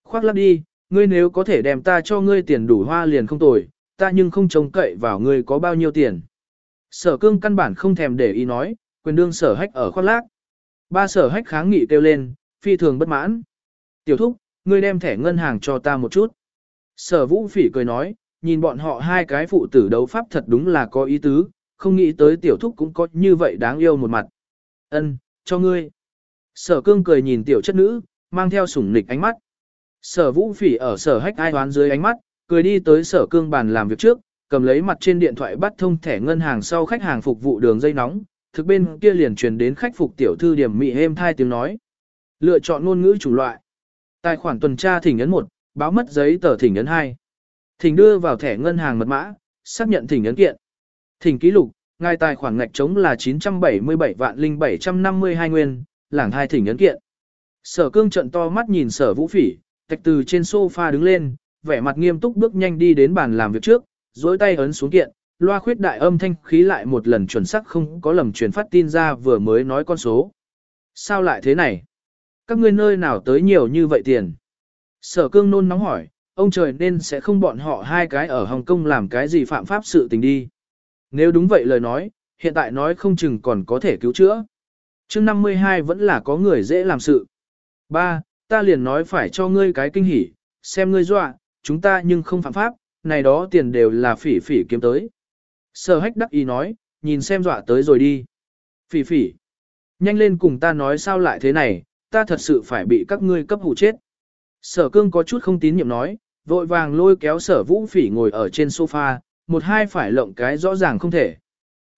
Khoác lắp đi, ngươi nếu có thể đem ta cho ngươi tiền đủ hoa liền không tồi, ta nhưng không trông cậy vào ngươi có bao nhiêu tiền. Sở cương căn bản không thèm để ý nói, quyền đương sở hách ở khoác lác. Ba sở hách kháng nghị kêu lên, phi thường bất mãn. Tiểu thúc, ngươi đem thẻ ngân hàng cho ta một chút. Sở vũ phỉ cười nói, nhìn bọn họ hai cái phụ tử đấu pháp thật đúng là có ý tứ, không nghĩ tới tiểu thúc cũng có như vậy đáng yêu một mặt. Ân, cho ngươi. Sở cương cười nhìn tiểu chất nữ, mang theo sủng nịch ánh mắt. Sở vũ phỉ ở sở hách ai hoán dưới ánh mắt, cười đi tới sở cương bàn làm việc trước, cầm lấy mặt trên điện thoại bắt thông thẻ ngân hàng sau khách hàng phục vụ đường dây nóng, thực bên kia liền truyền đến khách phục tiểu thư điểm mị êm thai tiếng nói. Lựa chọn ngôn ngữ chủ loại. Tài khoản tuần tra thỉnh ấn 1, báo mất giấy tờ thỉnh ấn 2. Thỉnh đưa vào thẻ ngân hàng mật mã, xác nhận thỉnh ấn kiện. Thỉnh ký lục, ngài tài khoản ngạch trống là 977 vạn linh 752 nguyên, làng hai thỉnh ấn kiện. Sở cương trận to mắt nhìn sở vũ phỉ, tạch từ trên sofa đứng lên, vẻ mặt nghiêm túc bước nhanh đi đến bàn làm việc trước, dối tay ấn xuống kiện, loa khuyết đại âm thanh khí lại một lần chuẩn xác không có lầm truyền phát tin ra vừa mới nói con số. Sao lại thế này? Các ngươi nơi nào tới nhiều như vậy tiền? Sở cương nôn nóng hỏi, ông trời nên sẽ không bọn họ hai cái ở Hồng Kông làm cái gì phạm pháp sự tình đi. Nếu đúng vậy lời nói, hiện tại nói không chừng còn có thể cứu chữa. mươi 52 vẫn là có người dễ làm sự. Ba, ta liền nói phải cho ngươi cái kinh hỉ, xem ngươi dọa, chúng ta nhưng không phạm pháp, này đó tiền đều là phỉ phỉ kiếm tới. Sở hách đắc ý nói, nhìn xem dọa tới rồi đi. Phỉ phỉ, nhanh lên cùng ta nói sao lại thế này, ta thật sự phải bị các ngươi cấp hủ chết. Sở cương có chút không tín nhiệm nói, vội vàng lôi kéo sở vũ phỉ ngồi ở trên sofa, một hai phải lộng cái rõ ràng không thể.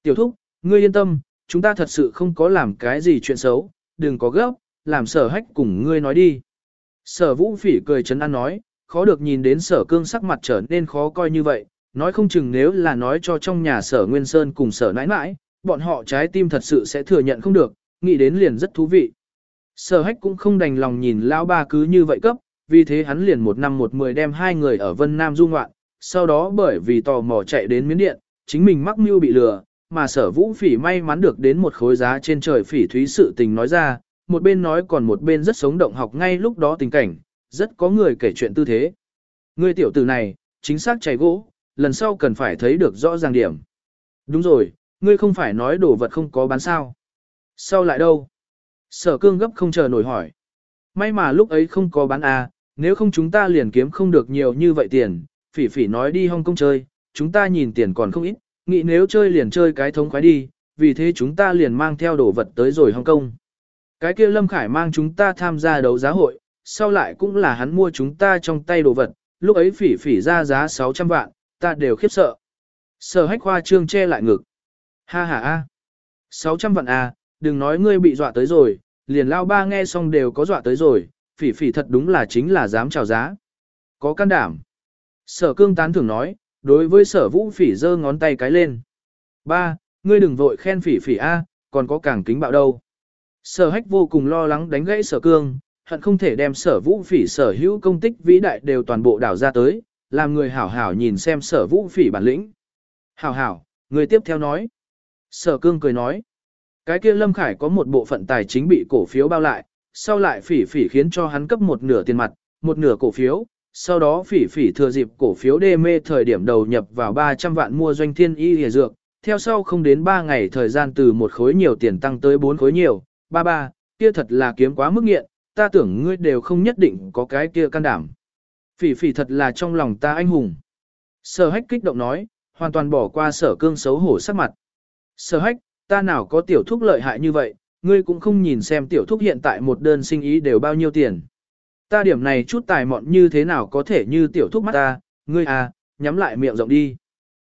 Tiểu thúc, ngươi yên tâm, chúng ta thật sự không có làm cái gì chuyện xấu, đừng có gấp, làm sở hách cùng ngươi nói đi. Sở vũ phỉ cười chấn an nói, khó được nhìn đến sở cương sắc mặt trở nên khó coi như vậy, nói không chừng nếu là nói cho trong nhà sở Nguyên Sơn cùng sở nãi nãi, bọn họ trái tim thật sự sẽ thừa nhận không được, nghĩ đến liền rất thú vị. Sở hách cũng không đành lòng nhìn lão ba cứ như vậy cấp, vì thế hắn liền một năm một mười đem hai người ở Vân Nam du ngoạn, sau đó bởi vì tò mò chạy đến miến điện, chính mình mắc mưu bị lừa, mà sở vũ phỉ may mắn được đến một khối giá trên trời phỉ thúy sự tình nói ra, một bên nói còn một bên rất sống động học ngay lúc đó tình cảnh, rất có người kể chuyện tư thế. Người tiểu tử này, chính xác chảy gỗ, lần sau cần phải thấy được rõ ràng điểm. Đúng rồi, ngươi không phải nói đồ vật không có bán sao. Sao lại đâu? Sở cương gấp không chờ nổi hỏi. May mà lúc ấy không có bán à, nếu không chúng ta liền kiếm không được nhiều như vậy tiền, phỉ phỉ nói đi Hong Kong chơi, chúng ta nhìn tiền còn không ít, nghĩ nếu chơi liền chơi cái thống khoái đi, vì thế chúng ta liền mang theo đồ vật tới rồi Hong Kong. Cái kia Lâm Khải mang chúng ta tham gia đấu giá hội, sau lại cũng là hắn mua chúng ta trong tay đồ vật, lúc ấy phỉ phỉ ra giá 600 vạn, ta đều khiếp sợ. Sở hách khoa trương che lại ngực. Ha ha a. 600 vạn a, à, đừng nói ngươi bị dọa tới rồi, liền lao ba nghe xong đều có dọa tới rồi, phỉ phỉ thật đúng là chính là dám chào giá. Có can đảm. Sở cương tán thưởng nói, đối với sở vũ phỉ giơ ngón tay cái lên. Ba, ngươi đừng vội khen phỉ phỉ A, còn có càng kính bạo đâu. Sở hách vô cùng lo lắng đánh gãy sở cương, hận không thể đem sở vũ phỉ sở hữu công tích vĩ đại đều toàn bộ đảo ra tới, làm người hảo hảo nhìn xem sở vũ phỉ bản lĩnh. Hảo hảo, người tiếp theo nói. Sở cương cười nói. Cái kia Lâm Khải có một bộ phận tài chính bị cổ phiếu bao lại, sau lại phỉ phỉ khiến cho hắn cấp một nửa tiền mặt, một nửa cổ phiếu, sau đó phỉ phỉ thừa dịp cổ phiếu đê mê thời điểm đầu nhập vào 300 vạn mua doanh thiên y hề dược, theo sau không đến 3 ngày thời gian từ một khối nhiều tiền tăng tới 4 khối nhiều, ba ba, kia thật là kiếm quá mức nghiện, ta tưởng ngươi đều không nhất định có cái kia can đảm. Phỉ phỉ thật là trong lòng ta anh hùng. Sở hách kích động nói, hoàn toàn bỏ qua sở cương xấu hổ sắc mặt. Sở hách, ta nào có tiểu thúc lợi hại như vậy, ngươi cũng không nhìn xem tiểu thúc hiện tại một đơn sinh ý đều bao nhiêu tiền. Ta điểm này chút tài mọn như thế nào có thể như tiểu thúc mắt ta, ngươi à, nhắm lại miệng rộng đi.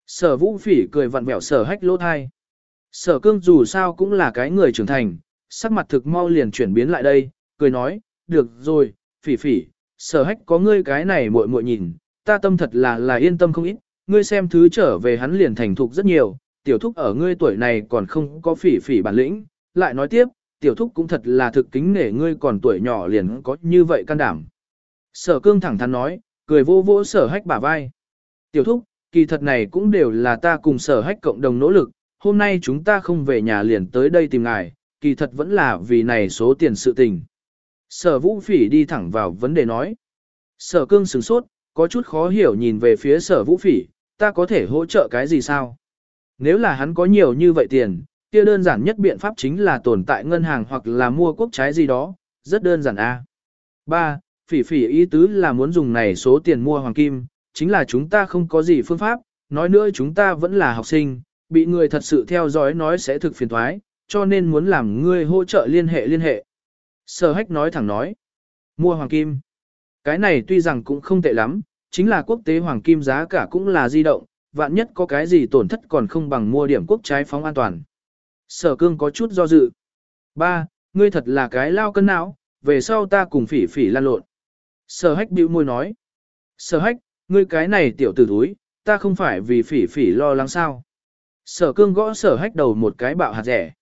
Sở vũ phỉ cười vặn vẹo sở hách lỗ thai. Sở cương dù sao cũng là cái người trưởng thành, sắc mặt thực mau liền chuyển biến lại đây, cười nói, được rồi, phỉ phỉ, sở hách có ngươi cái này muội muội nhìn, ta tâm thật là là yên tâm không ít, ngươi xem thứ trở về hắn liền thành thục rất nhiều, tiểu thúc ở ngươi tuổi này còn không có phỉ phỉ bản lĩnh, lại nói tiếp, tiểu thúc cũng thật là thực kính nể ngươi còn tuổi nhỏ liền có như vậy can đảm. Sở cương thẳng thắn nói, cười vô vô sở hách bả vai. Tiểu thúc, kỳ thật này cũng đều là ta cùng sở hách cộng đồng nỗ lực, hôm nay chúng ta không về nhà liền tới đây tìm ngài, kỳ thật vẫn là vì này số tiền sự tình. Sở vũ phỉ đi thẳng vào vấn đề nói. Sở cương sửng sốt, có chút khó hiểu nhìn về phía sở vũ phỉ, ta có thể hỗ trợ cái gì sao? Nếu là hắn có nhiều như vậy tiền, kia đơn giản nhất biện pháp chính là tồn tại ngân hàng hoặc là mua quốc trái gì đó, rất đơn giản a. À. 3. Phỉ phỉ ý tứ là muốn dùng này số tiền mua hoàng kim, chính là chúng ta không có gì phương pháp, nói nữa chúng ta vẫn là học sinh, bị người thật sự theo dõi nói sẽ thực phiền thoái, cho nên muốn làm ngươi hỗ trợ liên hệ liên hệ. Sở hách nói thẳng nói, mua hoàng kim. Cái này tuy rằng cũng không tệ lắm, chính là quốc tế hoàng kim giá cả cũng là di động, vạn nhất có cái gì tổn thất còn không bằng mua điểm quốc trái phóng an toàn. Sở cương có chút do dự. Ba, ngươi thật là cái lao cân não, về sau ta cùng phỉ phỉ lan lộn. Sở hách bĩu môi nói. Sở hách, ngươi cái này tiểu tử thúi, ta không phải vì phỉ phỉ lo lắng sao. Sở cương gõ sở hách đầu một cái bạo hạt rẻ.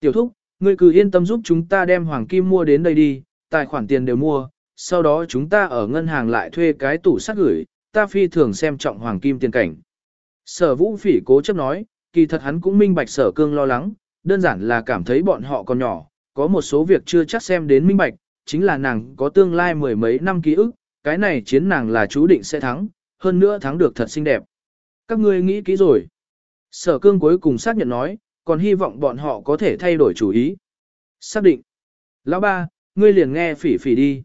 Tiểu thúc, ngươi cứ yên tâm giúp chúng ta đem hoàng kim mua đến đây đi, tài khoản tiền đều mua, sau đó chúng ta ở ngân hàng lại thuê cái tủ sắt gửi, ta phi thường xem trọng hoàng kim tiền cảnh. Sở vũ phỉ cố chấp nói, kỳ thật hắn cũng minh bạch sở cương lo lắng, đơn giản là cảm thấy bọn họ còn nhỏ, có một số việc chưa chắc xem đến minh bạch, chính là nàng có tương lai mười mấy năm ký ức, cái này chiến nàng là chú định sẽ thắng, hơn nữa thắng được thật xinh đẹp. Các ngươi nghĩ kỹ rồi. Sở cương cuối cùng xác nhận nói, còn hy vọng bọn họ có thể thay đổi chủ ý. Xác định. Lão ba, ngươi liền nghe phỉ phỉ đi.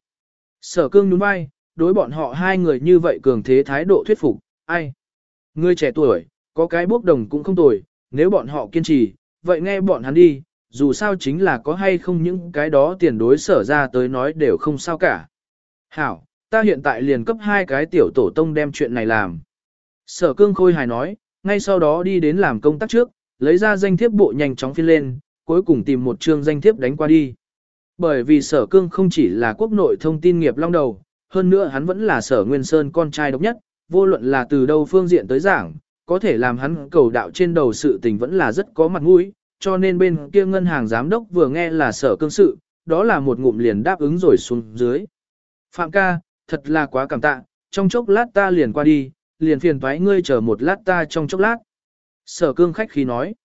Sở cương nhún vai, đối bọn họ hai người như vậy cường thế thái độ thuyết phục, ai? Ngươi trẻ tuổi, có cái bốc đồng cũng không tồi, nếu bọn họ kiên trì, vậy nghe bọn hắn đi, dù sao chính là có hay không những cái đó tiền đối sở ra tới nói đều không sao cả. Hảo, ta hiện tại liền cấp hai cái tiểu tổ tông đem chuyện này làm. Sở cương khôi hài nói, ngay sau đó đi đến làm công tác trước, lấy ra danh thiếp bộ nhanh chóng phiên lên, cuối cùng tìm một chương danh thiếp đánh qua đi. Bởi vì sở cương không chỉ là quốc nội thông tin nghiệp long đầu, hơn nữa hắn vẫn là sở nguyên sơn con trai độc nhất, vô luận là từ đâu phương diện tới giảng, có thể làm hắn cầu đạo trên đầu sự tình vẫn là rất có mặt mũi, cho nên bên kia ngân hàng giám đốc vừa nghe là sở cương sự, đó là một ngụm liền đáp ứng rồi xuống dưới. Phạm ca, thật là quá cảm tạ, trong chốc lát ta liền qua đi, liền phiền thoái ngươi chờ một lát ta trong chốc lát. Sở cương khách khi nói.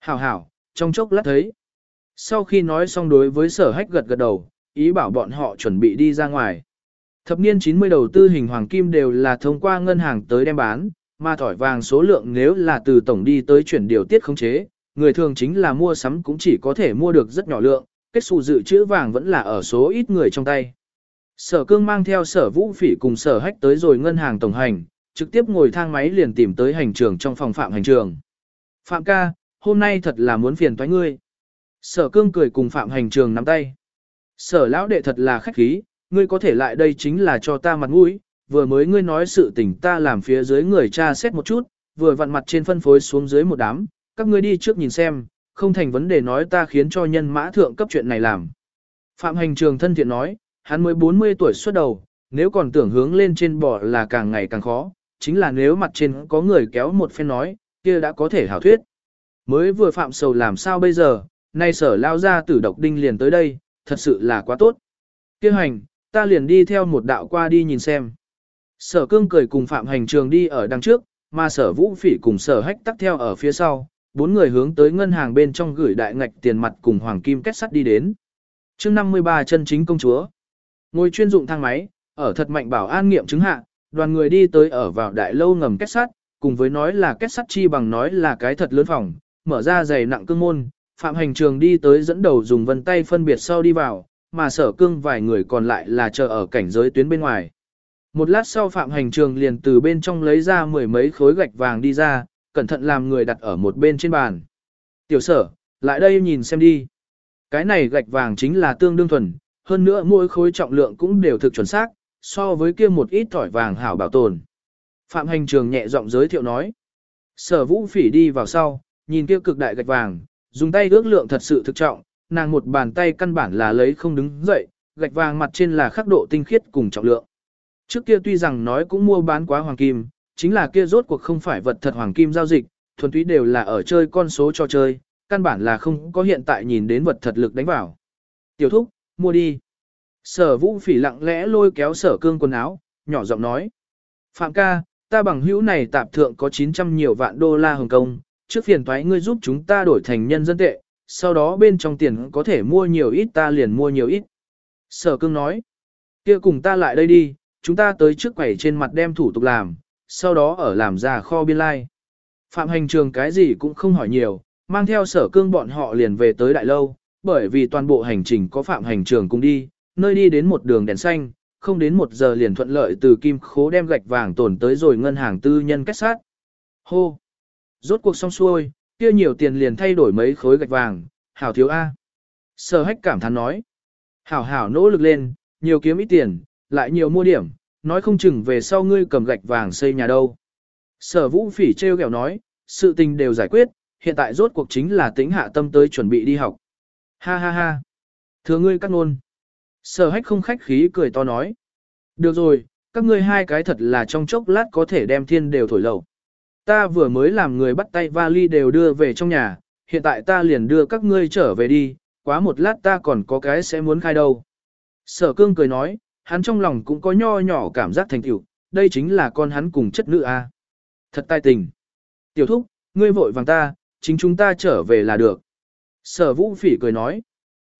Hảo hảo, trong chốc lát thấy. Sau khi nói xong đối với sở hách gật gật đầu, ý bảo bọn họ chuẩn bị đi ra ngoài. Thập niên 90 đầu tư hình hoàng kim đều là thông qua ngân hàng tới đem bán, mà thỏi vàng số lượng nếu là từ tổng đi tới chuyển điều tiết khống chế, người thường chính là mua sắm cũng chỉ có thể mua được rất nhỏ lượng, kết xù dự trữ vàng vẫn là ở số ít người trong tay. Sở cương mang theo sở vũ phỉ cùng sở hách tới rồi ngân hàng tổng hành, trực tiếp ngồi thang máy liền tìm tới hành trường trong phòng phạm hành trường. Phạm ca, hôm nay thật là muốn phiền toái ngươi. Sở cương cười cùng phạm hành trường nắm tay. Sở lão đệ thật là khách khí, ngươi có thể lại đây chính là cho ta mặt mũi, vừa mới ngươi nói sự tình ta làm phía dưới người cha xét một chút, vừa vặn mặt trên phân phối xuống dưới một đám, các ngươi đi trước nhìn xem, không thành vấn đề nói ta khiến cho nhân mã thượng cấp chuyện này làm. Phạm hành trường thân thiện nói, hắn mới 40 tuổi xuất đầu, nếu còn tưởng hướng lên trên bỏ là càng ngày càng khó, chính là nếu mặt trên có người kéo một phen nói, kia đã có thể hảo thuyết. Mới vừa phạm sầu làm sao bây giờ, nay sở lao ra tử độc đinh liền tới đây, thật sự là quá tốt. Kia hành, ta liền đi theo một đạo qua đi nhìn xem. Sở cương cười cùng phạm hành trường đi ở đằng trước, mà sở vũ phỉ cùng sở hách tắc theo ở phía sau, bốn người hướng tới ngân hàng bên trong gửi đại ngạch tiền mặt cùng hoàng kim kết sắt đi đến. chương 53 chân chính công chúa. Ngồi chuyên dụng thang máy, ở thật mạnh bảo an nghiệm chứng hạ, đoàn người đi tới ở vào đại lâu ngầm kết sắt, cùng với nói là kết sắt chi bằng nói là cái thật lớn phòng, mở ra dày nặng cương môn, phạm hành trường đi tới dẫn đầu dùng vân tay phân biệt sau đi vào, mà sở cương vài người còn lại là chờ ở cảnh giới tuyến bên ngoài. Một lát sau Phạm Hành Trường liền từ bên trong lấy ra mười mấy khối gạch vàng đi ra, cẩn thận làm người đặt ở một bên trên bàn. Tiểu sở, lại đây nhìn xem đi. Cái này gạch vàng chính là tương đương thuần, hơn nữa mỗi khối trọng lượng cũng đều thực chuẩn xác, so với kia một ít thỏi vàng hảo bảo tồn. Phạm Hành Trường nhẹ giọng giới thiệu nói. Sở vũ phỉ đi vào sau, nhìn kia cực đại gạch vàng, dùng tay ước lượng thật sự thực trọng, nàng một bàn tay căn bản là lấy không đứng dậy, gạch vàng mặt trên là khắc độ tinh khiết cùng trọng lượng. Trước kia tuy rằng nói cũng mua bán quá hoàng kim, chính là kia rốt cuộc không phải vật thật hoàng kim giao dịch, thuần túy đều là ở chơi con số cho chơi, căn bản là không có hiện tại nhìn đến vật thật lực đánh vào. Tiểu thúc, mua đi. Sở vũ phỉ lặng lẽ lôi kéo sở cương quần áo, nhỏ giọng nói. Phạm ca, ta bằng hữu này tạp thượng có 900 nhiều vạn đô la Hồng Kông, trước phiền thoái ngươi giúp chúng ta đổi thành nhân dân tệ, sau đó bên trong tiền có thể mua nhiều ít ta liền mua nhiều ít. Sở cương nói, kia cùng ta lại đây đi, chúng ta tới trước quầy trên mặt đem thủ tục làm, sau đó ở làm ra kho biên lai. Phạm hành trường cái gì cũng không hỏi nhiều, mang theo sở cương bọn họ liền về tới đại lâu, bởi vì toàn bộ hành trình có phạm hành trường cùng đi, nơi đi đến một đường đèn xanh, không đến một giờ liền thuận lợi từ kim khố đem gạch vàng tổn tới rồi ngân hàng tư nhân kết sát. Hô! Rốt cuộc xong xuôi, kia nhiều tiền liền thay đổi mấy khối gạch vàng, hảo thiếu A. Sở hách cảm thán nói. Hảo hảo nỗ lực lên, nhiều kiếm ít tiền, lại nhiều mua điểm, nói không chừng về sau ngươi cầm gạch vàng xây nhà đâu. Sở vũ phỉ treo kẹo nói, sự tình đều giải quyết, hiện tại rốt cuộc chính là tính hạ tâm tới chuẩn bị đi học. Ha ha ha. Thưa ngươi cắt ngôn. Sở hách không khách khí cười to nói. Được rồi, các ngươi hai cái thật là trong chốc lát có thể đem thiên đều thổi lầu. Ta vừa mới làm người bắt tay vali đều đưa về trong nhà, hiện tại ta liền đưa các ngươi trở về đi, quá một lát ta còn có cái sẽ muốn khai đâu. Sở cương cười nói, hắn trong lòng cũng có nho nhỏ cảm giác thành tựu, đây chính là con hắn cùng chất nữ a. Thật tai tình. Tiểu thúc, ngươi vội vàng ta, chính chúng ta trở về là được. Sở vũ phỉ cười nói.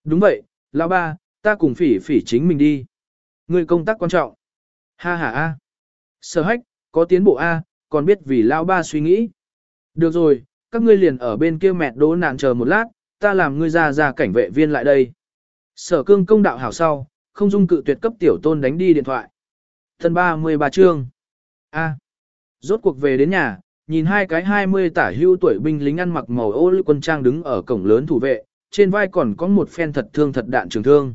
Đúng vậy, lão ba, ta cùng phỉ phỉ chính mình đi. người công tác quan trọng. Ha ha a. Sở hách, có tiến bộ a, còn biết vì lao ba suy nghĩ. Được rồi, các ngươi liền ở bên kia mẹ đố nạn chờ một lát, ta làm ngươi ra ra cảnh vệ viên lại đây. Sở cương công đạo hảo sau, không dung cự tuyệt cấp tiểu tôn đánh đi điện thoại. Thân 33 chương. A. Rốt cuộc về đến nhà, nhìn hai cái 20 tả hưu tuổi binh lính ăn mặc màu ô lưu quân trang đứng ở cổng lớn thủ vệ, trên vai còn có một phen thật thương thật đạn trường thương.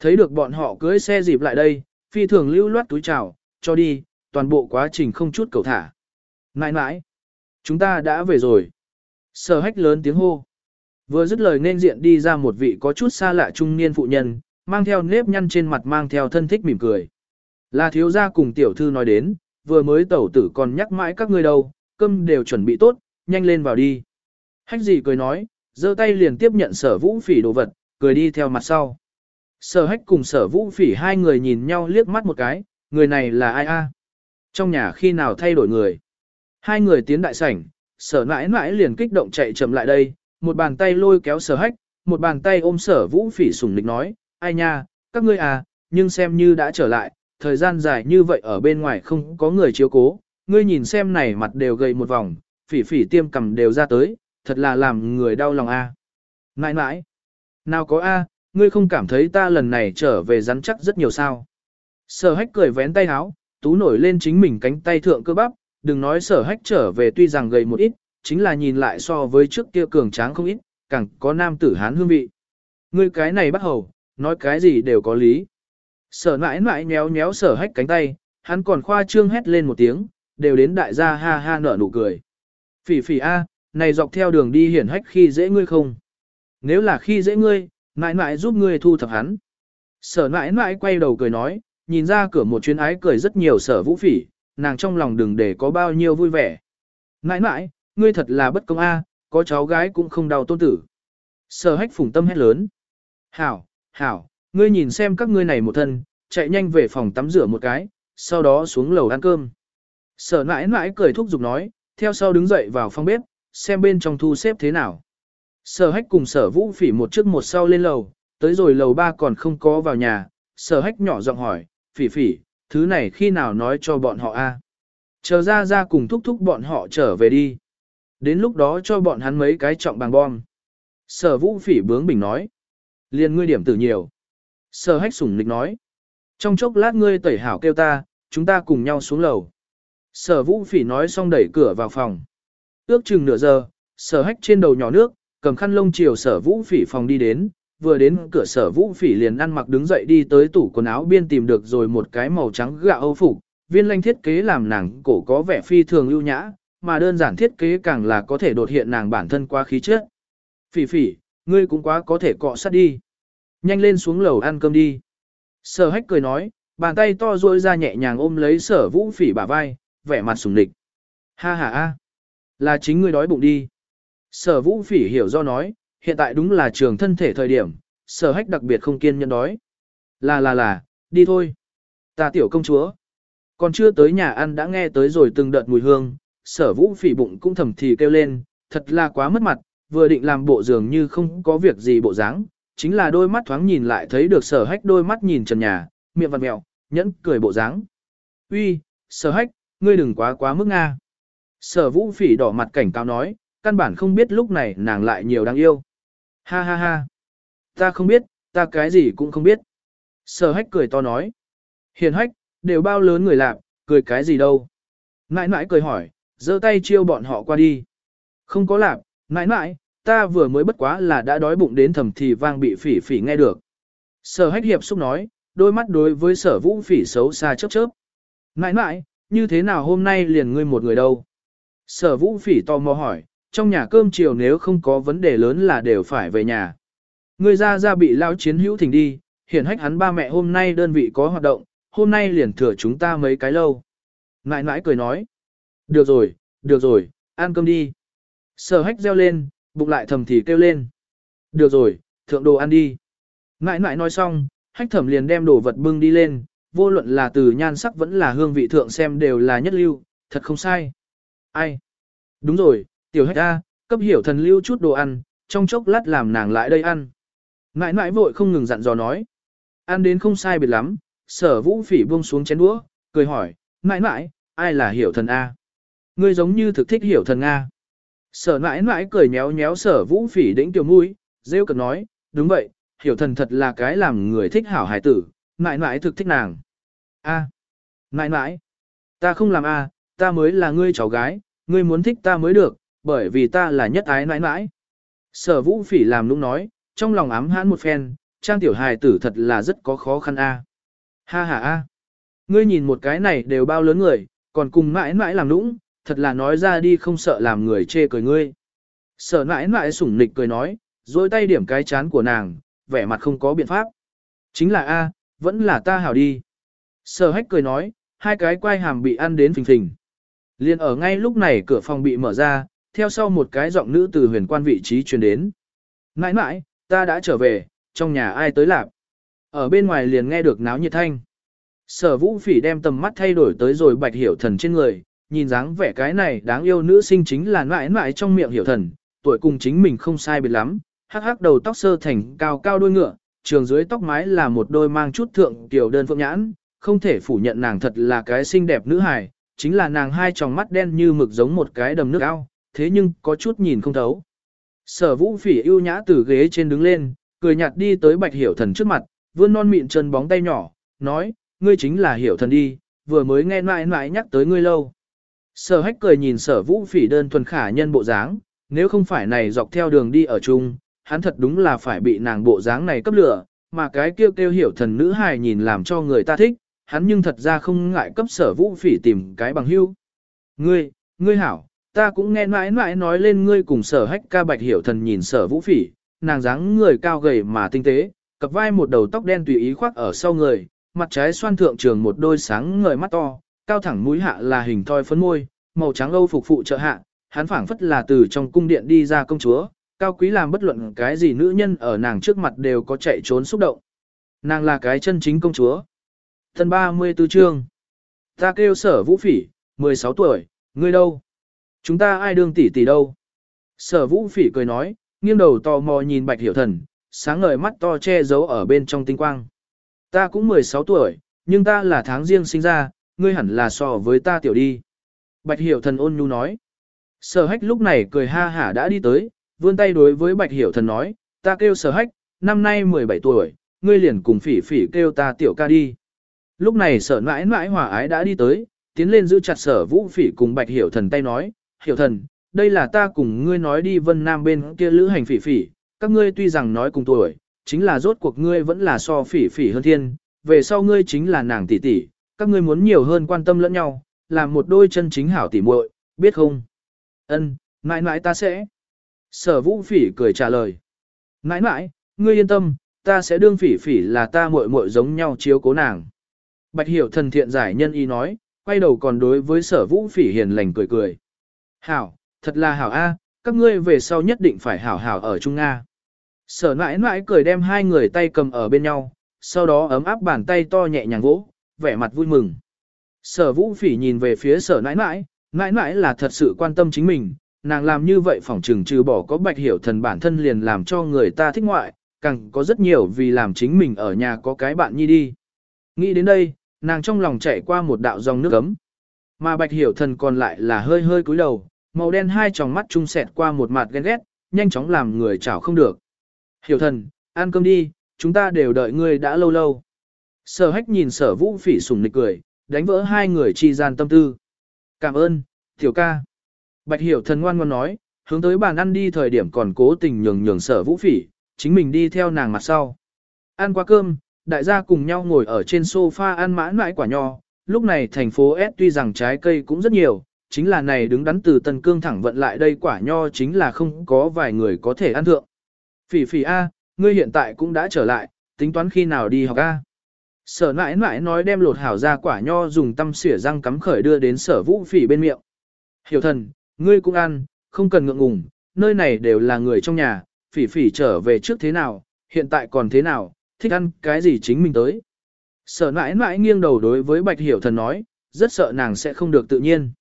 Thấy được bọn họ cưới xe dịp lại đây, phi thường lưu loát túi chào, cho đi, toàn bộ quá trình không chút cầu thả. Nãi nãi, chúng ta đã về rồi. Sở hách lớn tiếng hô. Vừa dứt lời nên diện đi ra một vị có chút xa lạ trung niên phụ nhân, mang theo nếp nhăn trên mặt mang theo thân thích mỉm cười. Là thiếu gia cùng tiểu thư nói đến, vừa mới tẩu tử còn nhắc mãi các ngươi đâu, cơm đều chuẩn bị tốt, nhanh lên vào đi. Hách gì cười nói, giơ tay liền tiếp nhận sở vũ phỉ đồ vật, cười đi theo mặt sau. Sở hách cùng sở vũ phỉ hai người nhìn nhau liếc mắt một cái, người này là ai a? Trong nhà khi nào thay đổi người? Hai người tiến đại sảnh, sở mãi mãi liền kích động chạy chậm lại đây, một bàn tay lôi kéo sở hách, một bàn tay ôm sở vũ phỉ sùng lịch nói, ai nha, các ngươi à, nhưng xem như đã trở lại, thời gian dài như vậy ở bên ngoài không có người chiếu cố, ngươi nhìn xem này mặt đều gầy một vòng, phỉ phỉ tiêm cầm đều ra tới, thật là làm người đau lòng a. À. Nãi nãi, nào có a, ngươi không cảm thấy ta lần này trở về rắn chắc rất nhiều sao. Sở hách cười vén tay háo, tú nổi lên chính mình cánh tay thượng cơ bắp, đừng nói sở hách trở về tuy rằng gầy một ít, chính là nhìn lại so với trước kia cường tráng không ít, càng có nam tử hán hương vị. Ngươi cái này bắt hầu, nói cái gì đều có lý. Sở mãi mãi nhéo nhéo sở hách cánh tay, hắn còn khoa trương hét lên một tiếng, đều đến đại gia ha ha nở nụ cười. Phỉ phỉ a, này dọc theo đường đi hiển hách khi dễ ngươi không? Nếu là khi dễ ngươi, mãi mãi giúp ngươi thu thập hắn. Sở mãi mãi quay đầu cười nói, nhìn ra cửa một chuyến ái cười rất nhiều sở vũ phỉ, nàng trong lòng đừng để có bao nhiêu vui vẻ. Mãi mãi, ngươi thật là bất công a, có cháu gái cũng không đau tôn tử. Sở hách phùng tâm hét lớn. Hảo, hảo, ngươi nhìn xem các ngươi này một thân, chạy nhanh về phòng tắm rửa một cái, sau đó xuống lầu ăn cơm. Sở mãi mãi cười thúc giục nói, theo sau đứng dậy vào phòng bếp, xem bên trong thu xếp thế nào. Sở hách cùng sở vũ phỉ một trước một sau lên lầu, tới rồi lầu ba còn không có vào nhà, sở hách nhỏ giọng hỏi, phỉ phỉ, thứ này khi nào nói cho bọn họ a? Chờ ra ra cùng thúc thúc bọn họ trở về đi. Đến lúc đó cho bọn hắn mấy cái trọng bằng bom. Sở vũ phỉ bướng bình nói. Liên ngươi điểm tử nhiều. Sở hách sủng nịch nói. Trong chốc lát ngươi tẩy hảo kêu ta, chúng ta cùng nhau xuống lầu. Sở vũ phỉ nói xong đẩy cửa vào phòng. Ước chừng nửa giờ, sở hách trên đầu nhỏ nước, cầm khăn lông chiều sở vũ phỉ phòng đi đến, vừa đến cửa sở vũ phỉ liền ăn mặc đứng dậy đi tới tủ quần áo biên tìm được rồi một cái màu trắng gạo âu phục, viên lanh thiết kế làm nàng cổ có vẻ phi thường lưu nhã, mà đơn giản thiết kế càng là có thể đột hiện nàng bản thân qua khí chất. Phỉ phỉ, ngươi cũng quá có thể cọ sát đi. Nhanh lên xuống lầu ăn cơm đi. Sở hách cười nói, bàn tay to ruôi ra nhẹ nhàng ôm lấy sở vũ phỉ bả vai, vẻ mặt sùng địch. Ha ha ha, là chính ngươi đói bụng đi. Sở vũ phỉ hiểu do nói, hiện tại đúng là trường thân thể thời điểm, sở hách đặc biệt không kiên nhẫn đói. Là là là, đi thôi. Ta tiểu công chúa. Còn chưa tới nhà ăn đã nghe tới rồi từng đợt mùi hương, sở vũ phỉ bụng cũng thầm thì kêu lên, thật là quá mất mặt, vừa định làm bộ dường như không có việc gì bộ dáng, chính là đôi mắt thoáng nhìn lại thấy được sở hách đôi mắt nhìn trần nhà, miệng vặt mẹo, nhẫn cười bộ dáng. Uy, sở hách, ngươi đừng quá quá mức Nga. Sở vũ phỉ đỏ mặt cảnh cáo nói, căn bản không biết lúc này nàng lại nhiều đáng yêu. Ha ha ha. Ta không biết, ta cái gì cũng không biết. Sở hách cười to nói. Hiền hách, đều bao lớn người lạc, cười cái gì đâu. Nãi nãi cười hỏi, giơ tay chiêu bọn họ qua đi. Không có lạc, nãi nãi, ta vừa mới bất quá là đã đói bụng đến thầm thì vang bị phỉ phỉ nghe được. Sở hách hiệp xúc nói, đôi mắt đối với sở vũ phỉ xấu xa chớp chớp. Nãi nãi, như thế nào hôm nay liền ngươi một người đâu? Sở vũ phỉ tò mò hỏi, trong nhà cơm chiều nếu không có vấn đề lớn là đều phải về nhà. người ra ra bị lao chiến hữu thỉnh đi, hiển hách hắn ba mẹ hôm nay đơn vị có hoạt động, hôm nay liền thừa chúng ta mấy cái lâu. Nãi nãi cười nói. Được rồi, được rồi, ăn cơm đi. Sở hách reo lên, bụng lại thầm thì kêu lên. Được rồi, thượng đồ ăn đi. Nãi nãi nói xong, hách thẩm liền đem đồ vật bưng đi lên, vô luận là từ nhan sắc vẫn là hương vị thượng xem đều là nhất lưu, thật không sai. Ai? Đúng rồi, tiểu hách A, cấp hiểu thần lưu chút đồ ăn, trong chốc lát làm nàng lại đây ăn. Nãi nãi vội không ngừng dặn dò nói. Ăn đến không sai biệt lắm, sở vũ phỉ buông xuống chén đũa, cười hỏi, nãi nãi, ai là hiểu thần A? Ngươi giống như thực thích hiểu thần A. Sở nãi nãi cười nhéo nhéo sở vũ phỉ đĩnh tiểu mũi, rêu cực nói, đúng vậy, hiểu thần thật là cái làm người thích hảo hài tử, nãi nãi thực thích nàng. A, nãi nãi, ta không làm A, ta mới là ngươi cháu gái, ngươi muốn thích ta mới được, bởi vì ta là nhất ái nãi nãi. Sở vũ phỉ làm nũng nói, trong lòng ám hãn một phen, trang tiểu hài tử thật là rất có khó khăn A. Ha ha A, ngươi nhìn một cái này đều bao lớn người, còn cùng mãi mãi làm nũng, thật là nói ra đi không sợ làm người chê cười ngươi. Sở mãi mãi sủng nịch cười nói, dối tay điểm cái chán của nàng, vẻ mặt không có biện pháp. Chính là A, vẫn là ta hảo đi. Sở hách cười nói, hai cái quai hàm bị ăn đến phình phình. Liên ở ngay lúc này cửa phòng bị mở ra, theo sau một cái giọng nữ từ huyền quan vị trí truyền đến. Nãi nãi, ta đã trở về, trong nhà ai tới lạp. Ở bên ngoài liền nghe được náo nhiệt thanh. Sở vũ phỉ đem tầm mắt thay đổi tới rồi bạch hiểu thần trên người, nhìn dáng vẻ cái này đáng yêu nữ sinh chính là nãi nãi trong miệng hiểu thần, tuổi cùng chính mình không sai biệt lắm, hắc hắc đầu tóc sơ thành cao cao đuôi ngựa, trường dưới tóc mái là một đôi mang chút thượng tiểu đơn phượng nhãn, không thể phủ nhận nàng thật là cái xinh đẹp nữ hài, chính là nàng hai tròng mắt đen như mực giống một cái đầm nước ao, thế nhưng có chút nhìn không thấu. Sở vũ phỉ ưu nhã từ ghế trên đứng lên, cười nhạt đi tới bạch hiểu thần trước mặt, vươn non mịn chân bóng tay nhỏ, nói, ngươi chính là hiểu thần đi, vừa mới nghe mãi mãi nhắc tới ngươi lâu. Sở hách cười nhìn sở vũ phỉ đơn thuần khả nhân bộ dáng, nếu không phải này dọc theo đường đi ở chung, hắn thật đúng là phải bị nàng bộ dáng này cấp lửa, mà cái kêu kêu hiểu thần nữ hài nhìn làm cho người ta thích, hắn nhưng thật ra không ngại cấp sở vũ phỉ tìm cái bằng hưu. Ngươi, ngươi hảo, ta cũng nghe mãi mãi nói lên ngươi cùng sở hách ca bạch hiểu thần nhìn sở vũ phỉ, nàng dáng người cao gầy mà tinh tế, cặp vai một đầu tóc đen tùy ý khoác ở sau người, mặt trái xoan thượng trường một đôi sáng ngời mắt to, cao thẳng mũi hạ là hình thoi phấn môi, màu trắng âu phục phụ trợ hạ, hắn phảng phất là từ trong cung điện đi ra công chúa, cao quý làm bất luận cái gì nữ nhân ở nàng trước mặt đều có chạy trốn xúc động. Nàng là cái chân chính công chúa. Thân 34 chương. Ta kêu sở vũ phỉ, 16 tuổi, ngươi đâu? Chúng ta ai đương tỷ tỷ đâu? Sở vũ phỉ cười nói, nghiêng đầu tò mò nhìn bạch hiểu thần, sáng ngời mắt to che giấu ở bên trong tinh quang. Ta cũng 16 tuổi, nhưng ta là tháng riêng sinh ra, ngươi hẳn là so với ta tiểu đi. Bạch hiểu thần ôn nhu nói. Sở hách lúc này cười ha hả đã đi tới, vươn tay đối với bạch hiểu thần nói, ta kêu sở hách, năm nay 17 tuổi, ngươi liền cùng phỉ phỉ kêu ta tiểu ca đi. Lúc này sở mãi mãi hòa ái đã đi tới, tiến lên giữ chặt sở vũ phỉ cùng bạch hiểu thần tay nói, hiểu thần, đây là ta cùng ngươi nói đi vân nam bên kia lữ hành phỉ phỉ, các ngươi tuy rằng nói cùng tuổi, chính là rốt cuộc ngươi vẫn là so phỉ phỉ hơn thiên, về sau ngươi chính là nàng tỷ tỷ, các ngươi muốn nhiều hơn quan tâm lẫn nhau, làm một đôi chân chính hảo tỷ muội, biết không? Ân, mãi mãi ta sẽ. Sở vũ phỉ cười trả lời. Mãi mãi, ngươi yên tâm, ta sẽ đương phỉ phỉ là ta muội muội giống nhau chiếu cố nàng. Bạch hiểu thần thiện giải nhân y nói, quay đầu còn đối với sở vũ phỉ hiền lành cười cười. Hảo, thật là hảo A, các ngươi về sau nhất định phải hảo hảo ở Trung Nga. Sở mãi mãi cười đem hai người tay cầm ở bên nhau, sau đó ấm áp bàn tay to nhẹ nhàng vỗ, vẻ mặt vui mừng. Sở vũ phỉ nhìn về phía sở nãi nãi, nãi nãi là thật sự quan tâm chính mình, nàng làm như vậy phỏng trừng trừ bỏ có bạch hiểu thần bản thân liền làm cho người ta thích ngoại, càng có rất nhiều vì làm chính mình ở nhà có cái bạn nhi đi. Nghĩ đến đây, nàng trong lòng chạy qua một đạo dòng nước ấm. Mà bạch hiểu thần còn lại là hơi hơi cúi đầu, màu đen hai tròng mắt trung sẹt qua một mặt ghen ghét, nhanh chóng làm người chảo không được. Hiểu thần, ăn cơm đi, chúng ta đều đợi ngươi đã lâu lâu. Sở hách nhìn sở vũ phỉ sùng nịch cười, đánh vỡ hai người chi gian tâm tư. Cảm ơn, tiểu ca. Bạch hiểu thần ngoan ngoan nói, hướng tới bàn ăn đi thời điểm còn cố tình nhường nhường sở vũ phỉ, chính mình đi theo nàng mặt sau. Ăn qua cơm, đại gia cùng nhau ngồi ở trên sofa ăn mãn mãi quả nho, lúc này thành phố S tuy rằng trái cây cũng rất nhiều, chính là này đứng đắn từ Tân Cương thẳng vận lại đây quả nho chính là không có vài người có thể ăn thượng. Phỉ phỉ A, ngươi hiện tại cũng đã trở lại, tính toán khi nào đi học A. Sở nãi nãi nói đem lột hảo ra quả nho dùng tăm xỉa răng cắm khởi đưa đến sở vũ phỉ bên miệng. Hiểu thần, ngươi cũng ăn, không cần ngượng ngùng, nơi này đều là người trong nhà, phỉ phỉ trở về trước thế nào, hiện tại còn thế nào, thích ăn cái gì chính mình tới. Sở nãi nãi nghiêng đầu đối với bạch hiểu thần nói, rất sợ nàng sẽ không được tự nhiên.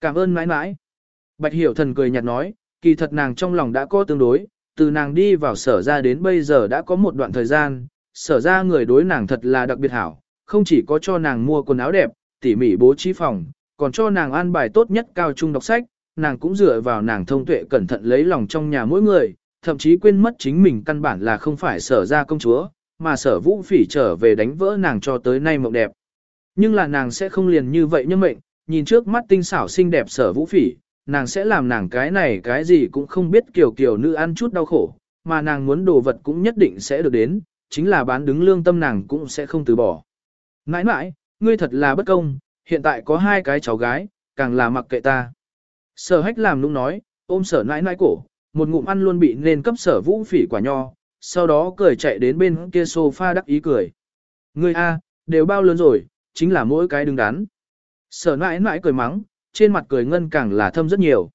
Cảm ơn mãi mãi. Bạch hiểu thần cười nhạt nói, kỳ thật nàng trong lòng đã có tương đối, từ nàng đi vào sở ra đến bây giờ đã có một đoạn thời gian, sở ra người đối nàng thật là đặc biệt hảo, không chỉ có cho nàng mua quần áo đẹp, tỉ mỉ bố trí phòng, còn cho nàng an bài tốt nhất cao trung đọc sách, nàng cũng dựa vào nàng thông tuệ cẩn thận lấy lòng trong nhà mỗi người, thậm chí quên mất chính mình căn bản là không phải sở ra công chúa, mà sở vũ phỉ trở về đánh vỡ nàng cho tới nay mộng đẹp. Nhưng là nàng sẽ không liền như vậy như mệnh, nhìn trước mắt tinh xảo xinh đẹp sở vũ phỉ, nàng sẽ làm nàng cái này cái gì cũng không biết kiểu kiểu nữ ăn chút đau khổ, mà nàng muốn đồ vật cũng nhất định sẽ được đến, chính là bán đứng lương tâm nàng cũng sẽ không từ bỏ. Nãi nãi, ngươi thật là bất công, hiện tại có hai cái cháu gái, càng là mặc kệ ta. Sở hách làm nũng nói, ôm sở nãi nãi cổ, một ngụm ăn luôn bị nên cấp sở vũ phỉ quả nho, sau đó cười chạy đến bên kia sofa đắc ý cười. Ngươi a, đều bao lớn rồi, chính là mỗi cái đứng đắn. Sở nãi nãi cười mắng, trên mặt cười ngân càng là thâm rất nhiều.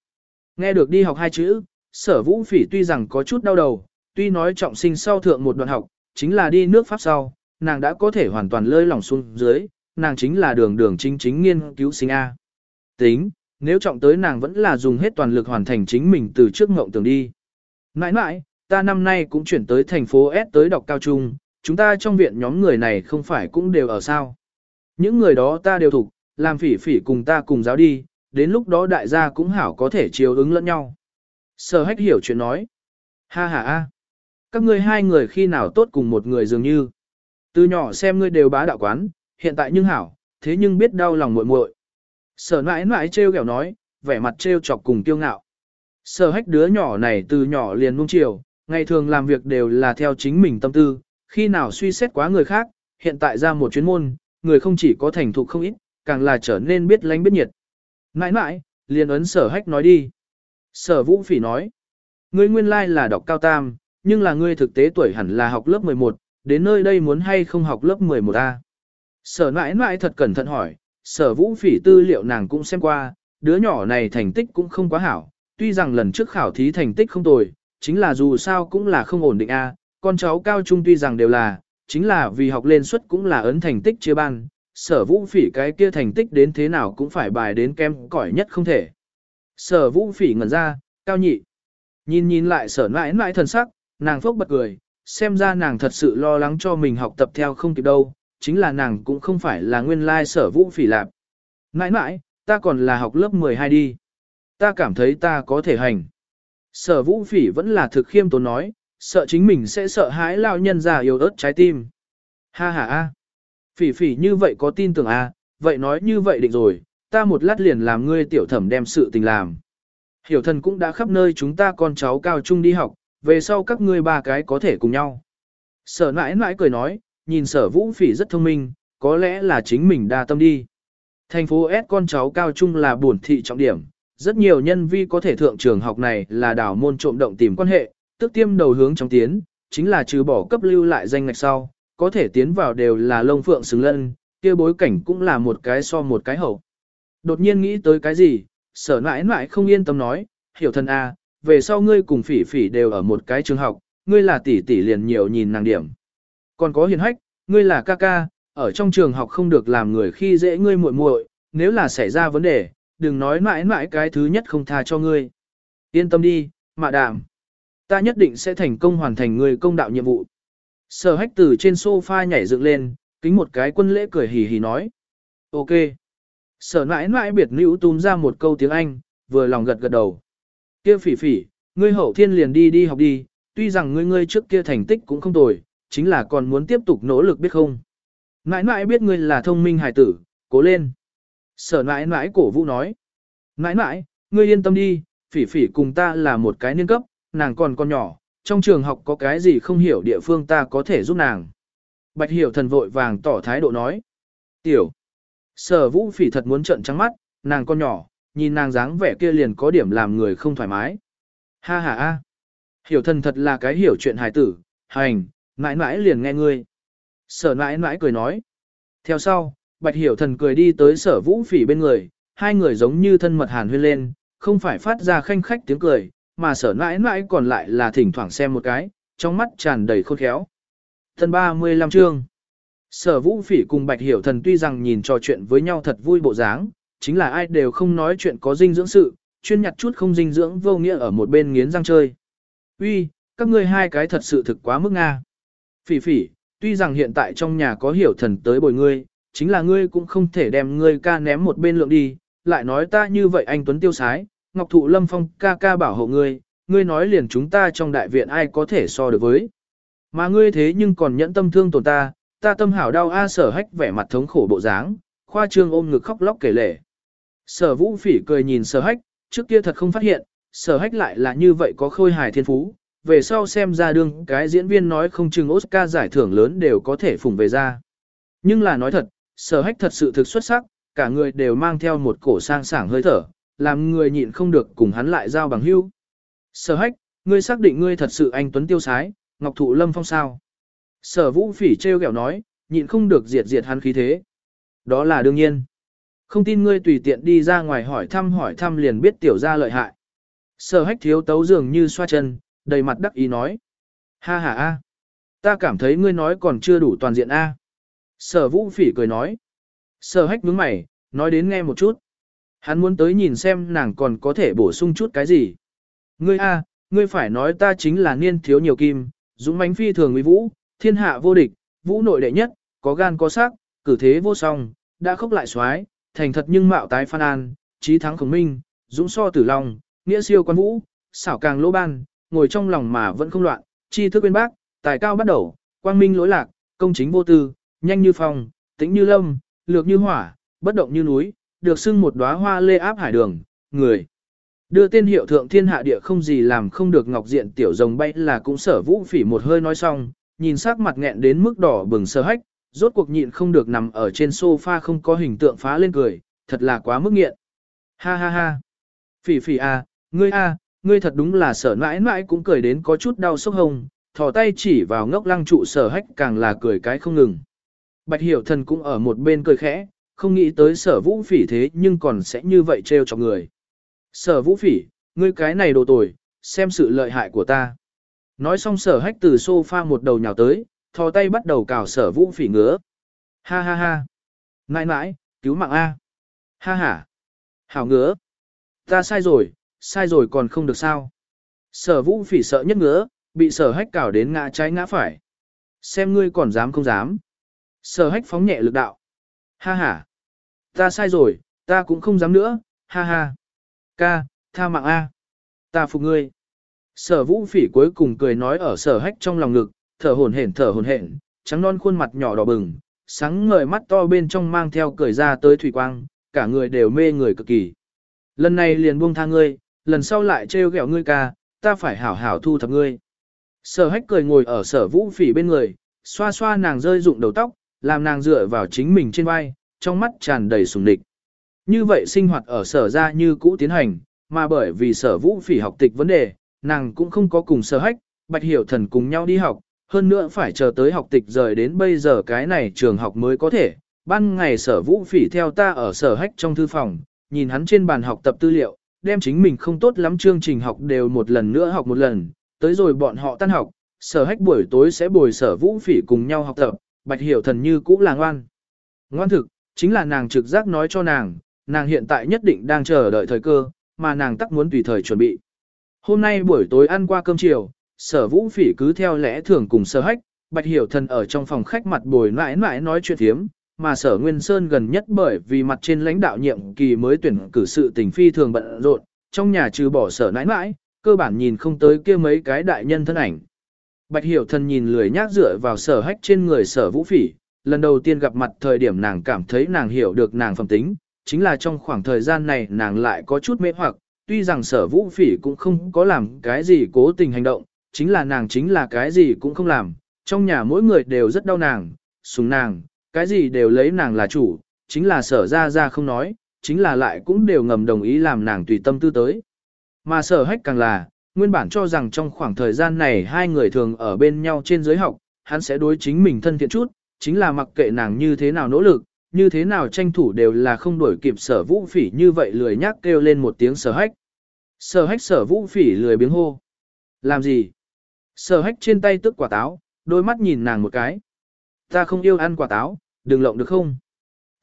Nghe được đi học hai chữ, sở vũ phỉ tuy rằng có chút đau đầu, tuy nói trọng sinh sau thượng một đoạn học, chính là đi nước Pháp sau, nàng đã có thể hoàn toàn lơi lỏng xuống dưới, nàng chính là đường đường chính chính nghiên cứu sinh A. Tính, nếu trọng tới nàng vẫn là dùng hết toàn lực hoàn thành chính mình từ trước ngộng tưởng đi. Nãi nãi, ta năm nay cũng chuyển tới thành phố S tới đọc cao trung, chúng ta trong viện nhóm người này không phải cũng đều ở sao. Những người đó ta đều thuộc, làm phỉ phỉ cùng ta cùng giáo đi, đến lúc đó đại gia cũng hảo có thể chiều ứng lẫn nhau. Sở hách hiểu chuyện nói. Ha ha ha. Các ngươi hai người khi nào tốt cùng một người dường như. Từ nhỏ xem ngươi đều bá đạo quán, hiện tại nhưng hảo, thế nhưng biết đau lòng muội muội. Sở mãi mãi trêu ghẹo nói, vẻ mặt trêu chọc cùng kiêu ngạo. Sở hách đứa nhỏ này từ nhỏ liền nung chiều, ngày thường làm việc đều là theo chính mình tâm tư, khi nào suy xét quá người khác, hiện tại ra một chuyến môn, người không chỉ có thành thục không ít, càng là trở nên biết lánh biết nhiệt. Nãi nãi, liền ấn sở hách nói đi. Sở vũ phỉ nói, ngươi nguyên lai là đọc cao tam, nhưng là ngươi thực tế tuổi hẳn là học lớp 11, đến nơi đây muốn hay không học lớp 11A. Sở nãi nãi thật cẩn thận hỏi, sở vũ phỉ tư liệu nàng cũng xem qua, đứa nhỏ này thành tích cũng không quá hảo, tuy rằng lần trước khảo thí thành tích không tồi, chính là dù sao cũng là không ổn định A, con cháu cao trung tuy rằng đều là, chính là vì học lên suất cũng là ấn thành tích chia ban, sở vũ phỉ cái kia thành tích đến thế nào cũng phải bài đến kem cỏi nhất không thể. Sở vũ phỉ ngẩn ra, cao nhị. Nhìn nhìn lại sở mãi mãi thần sắc, nàng phốc bật cười, xem ra nàng thật sự lo lắng cho mình học tập theo không kịp đâu, chính là nàng cũng không phải là nguyên lai sở vũ phỉ lạp. Mãi mãi, ta còn là học lớp 12 đi. Ta cảm thấy ta có thể hành. Sở vũ phỉ vẫn là thực khiêm tốn nói, Sợ chính mình sẽ sợ hãi lao nhân già yếu ớt trái tim. Ha ha ha. Phỉ phỉ như vậy có tin tưởng à? vậy nói như vậy định rồi, ta một lát liền làm ngươi tiểu thẩm đem sự tình làm. Hiểu thần cũng đã khắp nơi chúng ta con cháu cao trung đi học, về sau các ngươi ba cái có thể cùng nhau. Sở nãi nãi cười nói, nhìn sở vũ phỉ rất thông minh, có lẽ là chính mình đa tâm đi. Thành phố S con cháu cao trung là buồn thị trọng điểm, rất nhiều nhân vi có thể thượng trường học này là đảo môn trộm động tìm quan hệ, tức tiêm đầu hướng trong tiến, chính là trừ bỏ cấp lưu lại danh ngạch sau, có thể tiến vào đều là lông phượng xứng lân, kia bối cảnh cũng là một cái so một cái hậu. Đột nhiên nghĩ tới cái gì, sở nãi nãi không yên tâm nói, hiểu thân A, à, về sau ngươi cùng phỉ phỉ đều ở một cái trường học, ngươi là tỷ tỷ liền nhiều nhìn nàng điểm. Còn có hiền hách, ngươi là ca ca, ở trong trường học không được làm người khi dễ ngươi muội muội, nếu là xảy ra vấn đề, đừng nói mãi mãi cái thứ nhất không tha cho ngươi. Yên tâm đi, mạ đàm. Ta nhất định sẽ thành công hoàn thành ngươi công đạo nhiệm vụ. Sở hách từ trên sofa nhảy dựng lên, kính một cái quân lễ cười hì hì nói. Ok. Sở Nãi Nãi biệt nữ túm ra một câu tiếng Anh, vừa lòng gật gật đầu. Kia phỉ phỉ, ngươi hậu thiên liền đi đi học đi, tuy rằng ngươi ngươi trước kia thành tích cũng không tồi, chính là còn muốn tiếp tục nỗ lực biết không. Nãi Nãi biết ngươi là thông minh hài tử, cố lên. Sở Nãi Nãi cổ vũ nói. Nãi Nãi, ngươi yên tâm đi, phỉ phỉ cùng ta là một cái niên cấp, nàng còn con nhỏ, trong trường học có cái gì không hiểu địa phương ta có thể giúp nàng. Bạch hiểu thần vội vàng tỏ thái độ nói. Tiểu. Sở vũ phỉ thật muốn trợn trắng mắt, nàng con nhỏ, nhìn nàng dáng vẻ kia liền có điểm làm người không thoải mái. Ha ha ha. Hiểu thần thật là cái hiểu chuyện hài tử, hành, mãi mãi liền nghe ngươi. Sở mãi mãi cười nói. Theo sau, bạch hiểu thần cười đi tới sở vũ phỉ bên người, hai người giống như thân mật hàn huyên lên, không phải phát ra khanh khách tiếng cười, mà sở mãi mãi còn lại là thỉnh thoảng xem một cái, trong mắt tràn đầy khôn khéo. Thần 35 chương Sở vũ phỉ cùng bạch hiểu thần tuy rằng nhìn trò chuyện với nhau thật vui bộ dáng, chính là ai đều không nói chuyện có dinh dưỡng sự, chuyên nhặt chút không dinh dưỡng vô nghĩa ở một bên nghiến răng chơi. Uy, các ngươi hai cái thật sự thực quá mức Nga. Phỉ phỉ, tuy rằng hiện tại trong nhà có hiểu thần tới bồi ngươi, chính là ngươi cũng không thể đem ngươi ca ném một bên lượng đi, lại nói ta như vậy anh Tuấn tiêu sái, Ngọc Thụ Lâm Phong ca ca bảo hộ ngươi, ngươi nói liền chúng ta trong đại viện ai có thể so được với. Mà ngươi thế nhưng còn nhẫn tâm thương tổn ta, ta tâm hảo đau a sở hách vẻ mặt thống khổ bộ dáng, khoa trương ôm ngực khóc lóc kể lể. Sở vũ phỉ cười nhìn sở hách, trước kia thật không phát hiện, sở hách lại là như vậy có khôi hài thiên phú, về sau xem ra đương cái diễn viên nói không chừng Oscar giải thưởng lớn đều có thể phủng về ra. Nhưng là nói thật, sở hách thật sự thực xuất sắc, cả người đều mang theo một cổ sang sảng hơi thở, làm người nhịn không được cùng hắn lại giao bằng hữu. Sở hách, ngươi xác định ngươi thật sự anh Tuấn Tiêu Sái, Ngọc Thụ Lâm Phong sao? Sở vũ phỉ treo kẹo nói, nhịn không được diệt diệt hắn khí thế. Đó là đương nhiên. Không tin ngươi tùy tiện đi ra ngoài hỏi thăm hỏi thăm liền biết tiểu ra lợi hại. Sở hách thiếu tấu dường như xoa chân, đầy mặt đắc ý nói. Ha ha a, ta cảm thấy ngươi nói còn chưa đủ toàn diện a. Sở vũ phỉ cười nói. Sở hách nhướng mày, nói đến nghe một chút. Hắn muốn tới nhìn xem nàng còn có thể bổ sung chút cái gì. Ngươi a, ngươi phải nói ta chính là niên thiếu nhiều kim, dũng mãnh phi thường uy vũ, thiên hạ vô địch, vũ nội đệ nhất, có gan có sắc, cử thế vô song, đã khốc lại xoái, thành thật nhưng mạo tái phan an, trí thắng khổng minh, dũng so tử long, nghĩa siêu quan vũ, xảo càng lỗ ban, ngồi trong lòng mà vẫn không loạn, chi thức bên bác, tài cao bắt đầu, quang minh lỗi lạc, công chính vô tư, nhanh như phong, tĩnh như lâm, lược như hỏa, bất động như núi, được xưng một đóa hoa lê áp hải đường, người. Đưa tên hiệu thượng thiên hạ địa không gì làm không được ngọc diện tiểu rồng bay là cũng sở vũ phỉ một hơi nói xong, nhìn sắc mặt nghẹn đến mức đỏ bừng sơ hách, rốt cuộc nhịn không được nằm ở trên sofa không có hình tượng phá lên cười, thật là quá mức nghiện. Ha ha ha. Phỉ phỉ à, ngươi a, à, ngươi thật đúng là sở mãi mãi cũng cười đến có chút đau sốc hồng, thò tay chỉ vào ngốc lăng trụ sở hách càng là cười cái không ngừng. Bạch hiểu thần cũng ở một bên cười khẽ, không nghĩ tới sở vũ phỉ thế nhưng còn sẽ như vậy trêu cho người. Sở vũ phỉ, ngươi cái này đồ tồi, xem sự lợi hại của ta. Nói xong sở hách từ sofa một đầu nhào tới, thò tay bắt đầu cào sở vũ phỉ ngứa. Ha ha ha. Nãi nãi, cứu mạng A. Ha ha. Hảo ngứa. Ta sai rồi, sai rồi còn không được sao. Sở vũ phỉ sợ nhất ngứa, bị sở hách cào đến ngã trái ngã phải. Xem ngươi còn dám không dám. Sở hách phóng nhẹ lực đạo. Ha ha. Ta sai rồi, ta cũng không dám nữa, ha ha. Ca, tha mạng A. Ta phục ngươi. Sở vũ phỉ cuối cùng cười nói ở sở hách trong lòng ngực, thở hổn hển thở hổn hển, trắng non khuôn mặt nhỏ đỏ bừng, sáng ngời mắt to bên trong mang theo cười ra tới thủy quang, cả người đều mê người cực kỳ. Lần này liền buông tha ngươi, lần sau lại trêu ghẹo ngươi ca, ta phải hảo hảo thu thập ngươi. Sở hách cười ngồi ở sở vũ phỉ bên người, xoa xoa nàng rơi rụng đầu tóc, làm nàng dựa vào chính mình trên vai, trong mắt tràn đầy sùng địch. Như vậy sinh hoạt ở sở ra như cũ tiến hành, mà bởi vì sở vũ phỉ học tịch vấn đề, nàng cũng không có cùng sở hách, bạch hiểu thần cùng nhau đi học, hơn nữa phải chờ tới học tịch rời đến bây giờ cái này trường học mới có thể. Ban ngày sở vũ phỉ theo ta ở sở hách trong thư phòng, nhìn hắn trên bàn học tập tư liệu, đem chính mình không tốt lắm chương trình học đều một lần nữa học một lần, tới rồi bọn họ tan học, sở hách buổi tối sẽ bồi sở vũ phỉ cùng nhau học tập, bạch hiểu thần như cũ là ngoan. Ngoan thực, chính là nàng trực giác nói cho nàng, nàng hiện tại nhất định đang chờ đợi thời cơ, mà nàng tắc muốn tùy thời chuẩn bị. Hôm nay buổi tối ăn qua cơm chiều, sở vũ phỉ cứ theo lẽ thường cùng sở hách, bạch hiểu thần ở trong phòng khách mặt bồi mãi mãi nói chuyện thiếm, mà sở Nguyên Sơn gần nhất bởi vì mặt trên lãnh đạo nhiệm kỳ mới tuyển cử sự tình phi thường bận rộn, trong nhà trừ bỏ sở nãi nãi, cơ bản nhìn không tới kia mấy cái đại nhân thân ảnh. Bạch hiểu thần nhìn lười nhác dựa vào sở hách trên người sở vũ phỉ, lần đầu tiên gặp mặt thời điểm nàng cảm thấy nàng hiểu được nàng phẩm tính, chính là trong khoảng thời gian này nàng lại có chút mê hoặc, tuy rằng sở vũ phỉ cũng không có làm cái gì cố tình hành động, chính là nàng chính là cái gì cũng không làm, trong nhà mỗi người đều rất đau nàng, sùng nàng, cái gì đều lấy nàng là chủ, chính là sở ra ra không nói, chính là lại cũng đều ngầm đồng ý làm nàng tùy tâm tư tới. Mà sở hách càng là, nguyên bản cho rằng trong khoảng thời gian này hai người thường ở bên nhau trên giới học, hắn sẽ đối chính mình thân thiện chút, chính là mặc kệ nàng như thế nào nỗ lực, như thế nào tranh thủ đều là không đổi kịp sở vũ phỉ như vậy lười nhác kêu lên một tiếng sở hách. Sở hách sở vũ phỉ lười biếng hô. Làm gì? Sở hách trên tay tức quả táo, đôi mắt nhìn nàng một cái. Ta không yêu ăn quả táo, đừng lộng được không?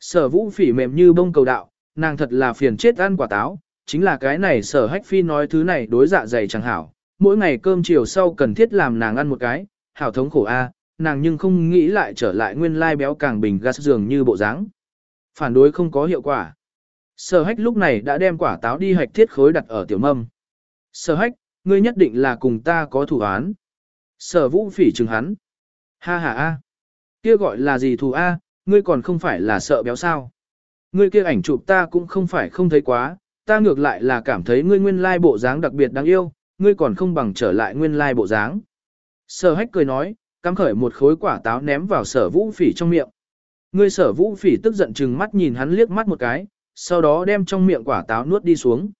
Sở vũ phỉ mềm như bông cầu đạo, nàng thật là phiền chết ăn quả táo, chính là cái này sở hách phi nói thứ này đối dạ dày chẳng hảo. Mỗi ngày cơm chiều sau cần thiết làm nàng ăn một cái, hảo thống khổ a, nàng nhưng không nghĩ lại trở lại nguyên lai béo càng bình gas dường như bộ dáng. Phản đối không có hiệu quả. Sở hách lúc này đã đem quả táo đi hạch thiết khối đặt ở tiểu mâm. Sở hách, ngươi nhất định là cùng ta có thủ án. Sở vũ phỉ chừng hắn. Ha ha a. Kia gọi là gì thù a, ngươi còn không phải là sợ béo sao. Ngươi kia ảnh chụp ta cũng không phải không thấy quá, ta ngược lại là cảm thấy ngươi nguyên lai bộ dáng đặc biệt đáng yêu, ngươi còn không bằng trở lại nguyên lai bộ dáng. Sở hách cười nói, cắm khởi một khối quả táo ném vào sở vũ phỉ trong miệng. Ngươi sở vũ phỉ tức giận chừng mắt nhìn hắn liếc mắt một cái, sau đó đem trong miệng quả táo nuốt đi xuống.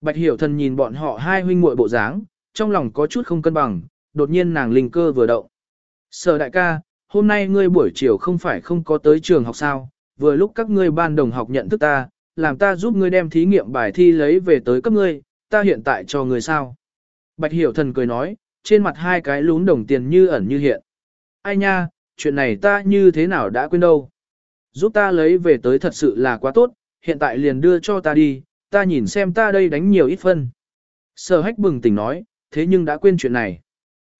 Bạch hiểu thần nhìn bọn họ hai huynh muội bộ dáng, trong lòng có chút không cân bằng, đột nhiên nàng linh cơ vừa động. Sở đại ca, hôm nay ngươi buổi chiều không phải không có tới trường học sao, vừa lúc các ngươi ban đồng học nhận thức ta, làm ta giúp ngươi đem thí nghiệm bài thi lấy về tới cấp ngươi, ta hiện tại cho ngươi sao. Bạch hiểu thần cười nói, trên mặt hai cái lún đồng tiền như ẩn như hiện. Ai nha, chuyện này ta như thế nào đã quên đâu. Giúp ta lấy về tới thật sự là quá tốt, hiện tại liền đưa cho ta đi, ta nhìn xem ta đây đánh nhiều ít phân. Sở hách bừng tỉnh nói, thế nhưng đã quên chuyện này.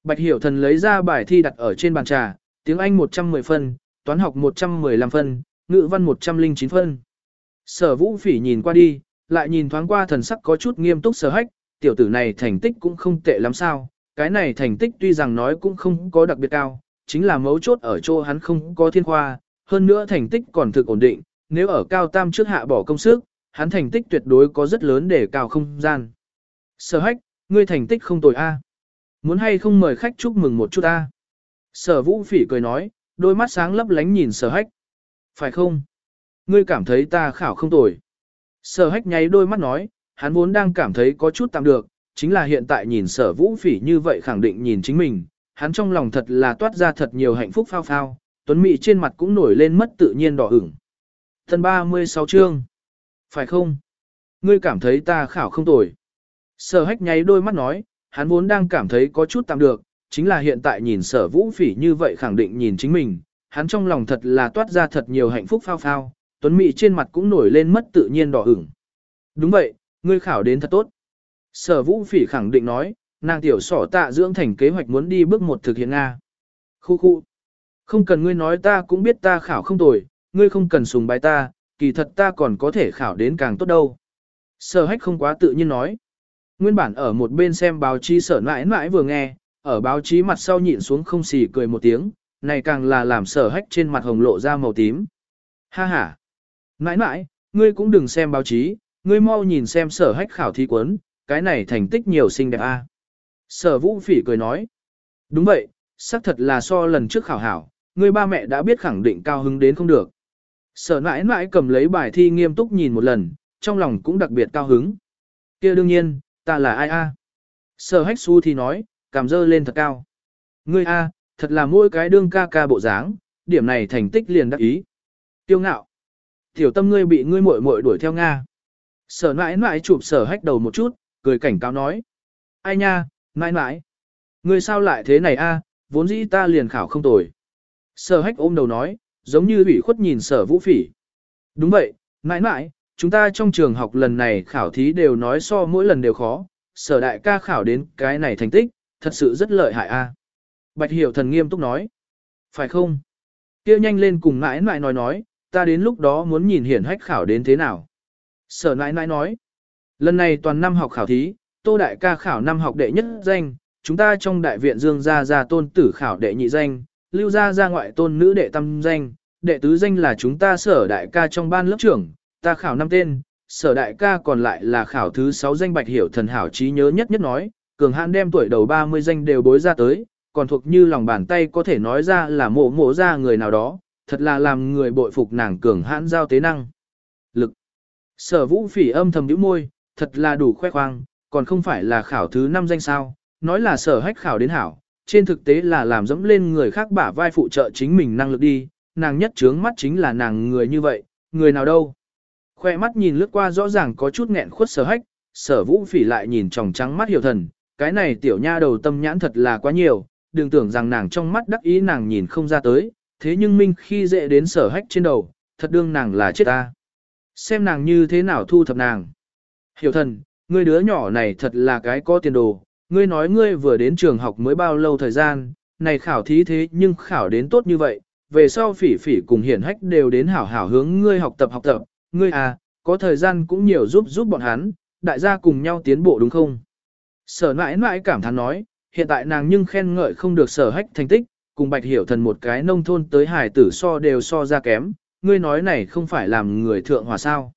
Bạch hiểu thần lấy ra bài thi đặt ở trên bàn trà, tiếng Anh 110 phân, toán học 115 phân, ngữ văn 109 phân. Sở vũ phỉ nhìn qua đi, lại nhìn thoáng qua thần sắc có chút nghiêm túc sở hách, tiểu tử này thành tích cũng không tệ lắm sao, cái này thành tích tuy rằng nói cũng không có đặc biệt cao, chính là mấu chốt ở chỗ hắn không có thiên khoa, hơn nữa thành tích còn thực ổn định, nếu ở cao tam trước hạ bỏ công sức, hắn thành tích tuyệt đối có rất lớn để cao không gian. Sở hách, ngươi thành tích không tồi a. Muốn hay không mời khách chúc mừng một chút a. Sở vũ phỉ cười nói, đôi mắt sáng lấp lánh nhìn sở hách. Phải không? Ngươi cảm thấy ta khảo không tồi. Sở hách nháy đôi mắt nói, hắn vốn đang cảm thấy có chút tạm được, chính là hiện tại nhìn sở vũ phỉ như vậy khẳng định nhìn chính mình, hắn trong lòng thật là toát ra thật nhiều hạnh phúc phao phao, tuấn mị trên mặt cũng nổi lên mất tự nhiên đỏ ửng. Thân 36 chương. Phải không? Ngươi cảm thấy ta khảo không tồi. Sở hách nháy đôi mắt nói, hắn vốn đang cảm thấy có chút tạm được, chính là hiện tại nhìn sở vũ phỉ như vậy khẳng định nhìn chính mình, hắn trong lòng thật là toát ra thật nhiều hạnh phúc phao phao, tuấn mị trên mặt cũng nổi lên mất tự nhiên đỏ ửng. Đúng vậy, ngươi khảo đến thật tốt. Sở vũ phỉ khẳng định nói, nàng tiểu sỏ tạ dưỡng thành kế hoạch muốn đi bước một thực hiện Nga. Khu khu. Không cần ngươi nói ta cũng biết ta khảo không tồi, ngươi không cần sùng bài ta, kỳ thật ta còn có thể khảo đến càng tốt đâu. Sở hách không quá tự nhiên nói. Nguyên bản ở một bên xem báo chí sở mãi mãi vừa nghe, ở báo chí mặt sau nhịn xuống không xì cười một tiếng, này càng là làm sở hách trên mặt hồng lộ ra màu tím. Ha ha! Nãi nãi, ngươi cũng đừng xem báo chí, ngươi mau nhìn xem sở hách khảo thí quấn, cái này thành tích nhiều xinh đẹp a. Sở vũ phỉ cười nói. Đúng vậy, xác thật là so lần trước khảo hảo, ngươi ba mẹ đã biết khẳng định cao hứng đến không được. Sở Nãi Nãi cầm lấy bài thi nghiêm túc nhìn một lần, trong lòng cũng đặc biệt cao hứng. kia đương nhiên, ta là ai a? Sở hách su thì nói, cảm dơ lên thật cao. Ngươi a, thật là mỗi cái đương ca ca bộ dáng, điểm này thành tích liền đắc ý. Tiêu ngạo. Tiểu tâm ngươi bị ngươi muội muội đuổi theo Nga. Sở nãi nãi chụp sở hách đầu một chút, cười cảnh cáo nói. Ai nha, nãi nãi, Ngươi sao lại thế này a? vốn dĩ ta liền khảo không tồi. Sở hách ôm đầu nói, giống như ủy khuất nhìn sở vũ phỉ. Đúng vậy, nãi nãi, chúng ta trong trường học lần này khảo thí đều nói so mỗi lần đều khó, sở đại ca khảo đến cái này thành tích, thật sự rất lợi hại a. Bạch hiểu thần nghiêm túc nói. Phải không? kia nhanh lên cùng nãi nãi nói nói, ta đến lúc đó muốn nhìn hiển hách khảo đến thế nào. Sở nãi nãi nói. Lần này toàn năm học khảo thí, tô đại ca khảo năm học đệ nhất danh, chúng ta trong đại viện dương gia gia tôn tử khảo đệ nhị danh, lưu gia gia ngoại tôn nữ đệ tam danh, đệ tứ danh là chúng ta sở đại ca trong ban lớp trưởng, ta khảo năm tên, sở đại ca còn lại là khảo thứ sáu danh bạch hiểu thần hảo trí nhớ nhất nhất nói, cường hãn đem tuổi đầu 30 danh đều bối ra tới, còn thuộc như lòng bàn tay có thể nói ra là mộ mộ ra người nào đó, thật là làm người bội phục nàng cường hãn giao tế năng. Lực. Sở vũ phỉ âm thầm nhíu môi, thật là đủ khoe khoang, còn không phải là khảo thứ năm danh sao, nói là sở hách khảo đến hảo, trên thực tế là làm dẫm lên người khác bả vai phụ trợ chính mình năng lực đi, nàng nhất trướng mắt chính là nàng người như vậy, người nào đâu. Khoe mắt nhìn lướt qua rõ ràng có chút nghẹn khuất sở hách, sở vũ phỉ lại nhìn tròng trắng mắt hiểu thần, cái này tiểu nha đầu tâm nhãn thật là quá nhiều, đừng tưởng rằng nàng trong mắt đắc ý nàng nhìn không ra tới, thế nhưng minh khi dễ đến sở hách trên đầu, thật đương nàng là chết ta. Xem nàng như thế nào thu thập nàng. Hiểu thần, ngươi đứa nhỏ này thật là cái có tiền đồ, ngươi nói ngươi vừa đến trường học mới bao lâu thời gian, này khảo thí thế nhưng khảo đến tốt như vậy, về sau phỉ phỉ cùng hiển hách đều đến hảo hảo hướng ngươi học tập học tập, ngươi à, có thời gian cũng nhiều giúp giúp bọn hắn, đại gia cùng nhau tiến bộ đúng không? Sở mãi mãi cảm thán nói, hiện tại nàng nhưng khen ngợi không được sở hách thành tích, cùng bạch hiểu thần một cái nông thôn tới hải tử so đều so ra kém, ngươi nói này không phải làm người thượng hòa sao.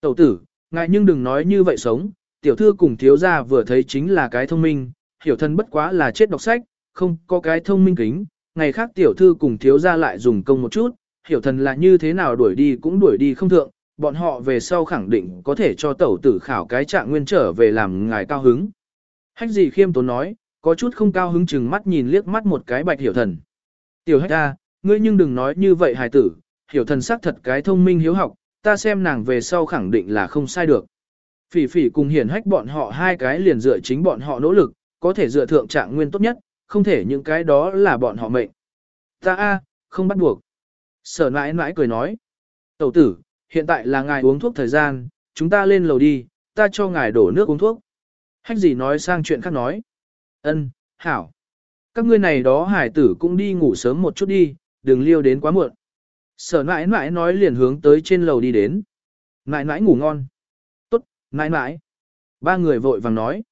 Tẩu tử, ngại nhưng đừng nói như vậy sống, tiểu thư cùng thiếu gia vừa thấy chính là cái thông minh, hiểu thần bất quá là chết đọc sách, không có cái thông minh kính, ngày khác tiểu thư cùng thiếu gia lại dùng công một chút, hiểu thần là như thế nào đuổi đi cũng đuổi đi không thượng, bọn họ về sau khẳng định có thể cho tẩu tử khảo cái trạng nguyên trở về làm ngài cao hứng. Hách gì khiêm tốn nói, có chút không cao hứng chừng mắt nhìn liếc mắt một cái bạch hiểu thần. Tiểu hách ta, ngươi nhưng đừng nói như vậy hài tử, hiểu thần xác thật cái thông minh hiếu học, ta xem nàng về sau khẳng định là không sai được. Phỉ phỉ cùng hiển hách bọn họ hai cái liền dựa chính bọn họ nỗ lực, có thể dựa thượng trạng nguyên tốt nhất, không thể những cái đó là bọn họ mệnh. Ta a, không bắt buộc. Sở nãi nãi cười nói. Tẩu tử, hiện tại là ngài uống thuốc thời gian, chúng ta lên lầu đi, ta cho ngài đổ nước uống thuốc. Hách gì nói sang chuyện khác nói. Ân, hảo. Các ngươi này đó hải tử cũng đi ngủ sớm một chút đi, đừng liêu đến quá muộn. Sở nãi nãi nói liền hướng tới trên lầu đi đến. Nãi nãi ngủ ngon. Tốt, nãi nãi. Ba người vội vàng nói.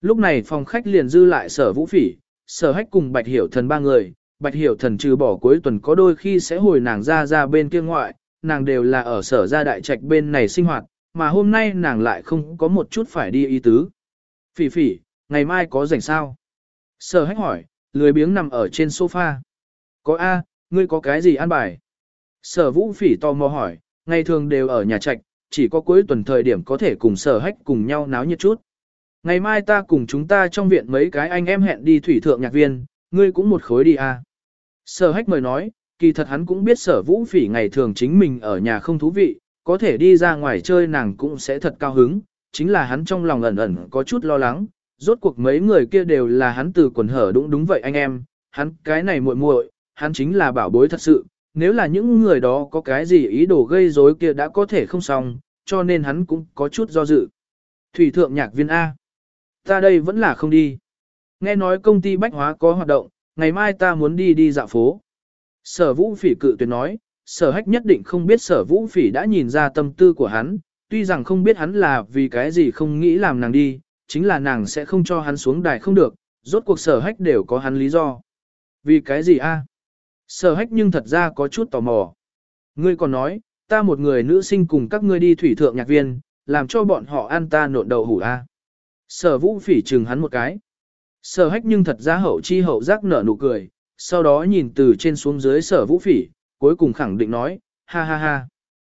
Lúc này phòng khách liền dư lại sở vũ phỉ, sở hách cùng bạch hiểu thần ba người. Bạch hiểu thần trừ bỏ cuối tuần có đôi khi sẽ hồi nàng ra ra bên kia ngoại, nàng đều là ở sở gia đại trạch bên này sinh hoạt, mà hôm nay nàng lại không có một chút phải đi ý tứ. Phỉ phỉ, ngày mai có rảnh sao? Sở hách hỏi, lười biếng nằm ở trên sofa. Có A, ngươi có cái gì ăn bài? Sở vũ phỉ tò mò hỏi, ngày thường đều ở nhà trạch, chỉ có cuối tuần thời điểm có thể cùng sở hách cùng nhau náo nhiệt chút. Ngày mai ta cùng chúng ta trong viện mấy cái anh em hẹn đi thủy thượng nhạc viên, ngươi cũng một khối đi a. Sở hách mời nói, kỳ thật hắn cũng biết sở vũ phỉ ngày thường chính mình ở nhà không thú vị, có thể đi ra ngoài chơi nàng cũng sẽ thật cao hứng, chính là hắn trong lòng ẩn ẩn có chút lo lắng, rốt cuộc mấy người kia đều là hắn từ quần hở đúng đúng vậy anh em, hắn cái này muội muội, hắn chính là bảo bối thật sự, nếu là những người đó có cái gì ý đồ gây rối kia đã có thể không xong, cho nên hắn cũng có chút do dự. Thủy thượng nhạc viên A. Ta đây vẫn là không đi. Nghe nói công ty bách hóa có hoạt động, ngày mai ta muốn đi đi dạo phố. Sở vũ phỉ cự tuyệt nói, sở hách nhất định không biết sở vũ phỉ đã nhìn ra tâm tư của hắn, tuy rằng không biết hắn là vì cái gì không nghĩ làm nàng đi, chính là nàng sẽ không cho hắn xuống đài không được, rốt cuộc sở hách đều có hắn lý do. Vì cái gì a? Sở hách nhưng thật ra có chút tò mò. Ngươi còn nói, ta một người nữ sinh cùng các ngươi đi thủy thượng nhạc viên, làm cho bọn họ ăn ta nộn đầu hủ a. Sở vũ phỉ chừng hắn một cái. Sở hách nhưng thật ra hậu chi hậu giác nở nụ cười, sau đó nhìn từ trên xuống dưới sở vũ phỉ, cuối cùng khẳng định nói, ha ha ha.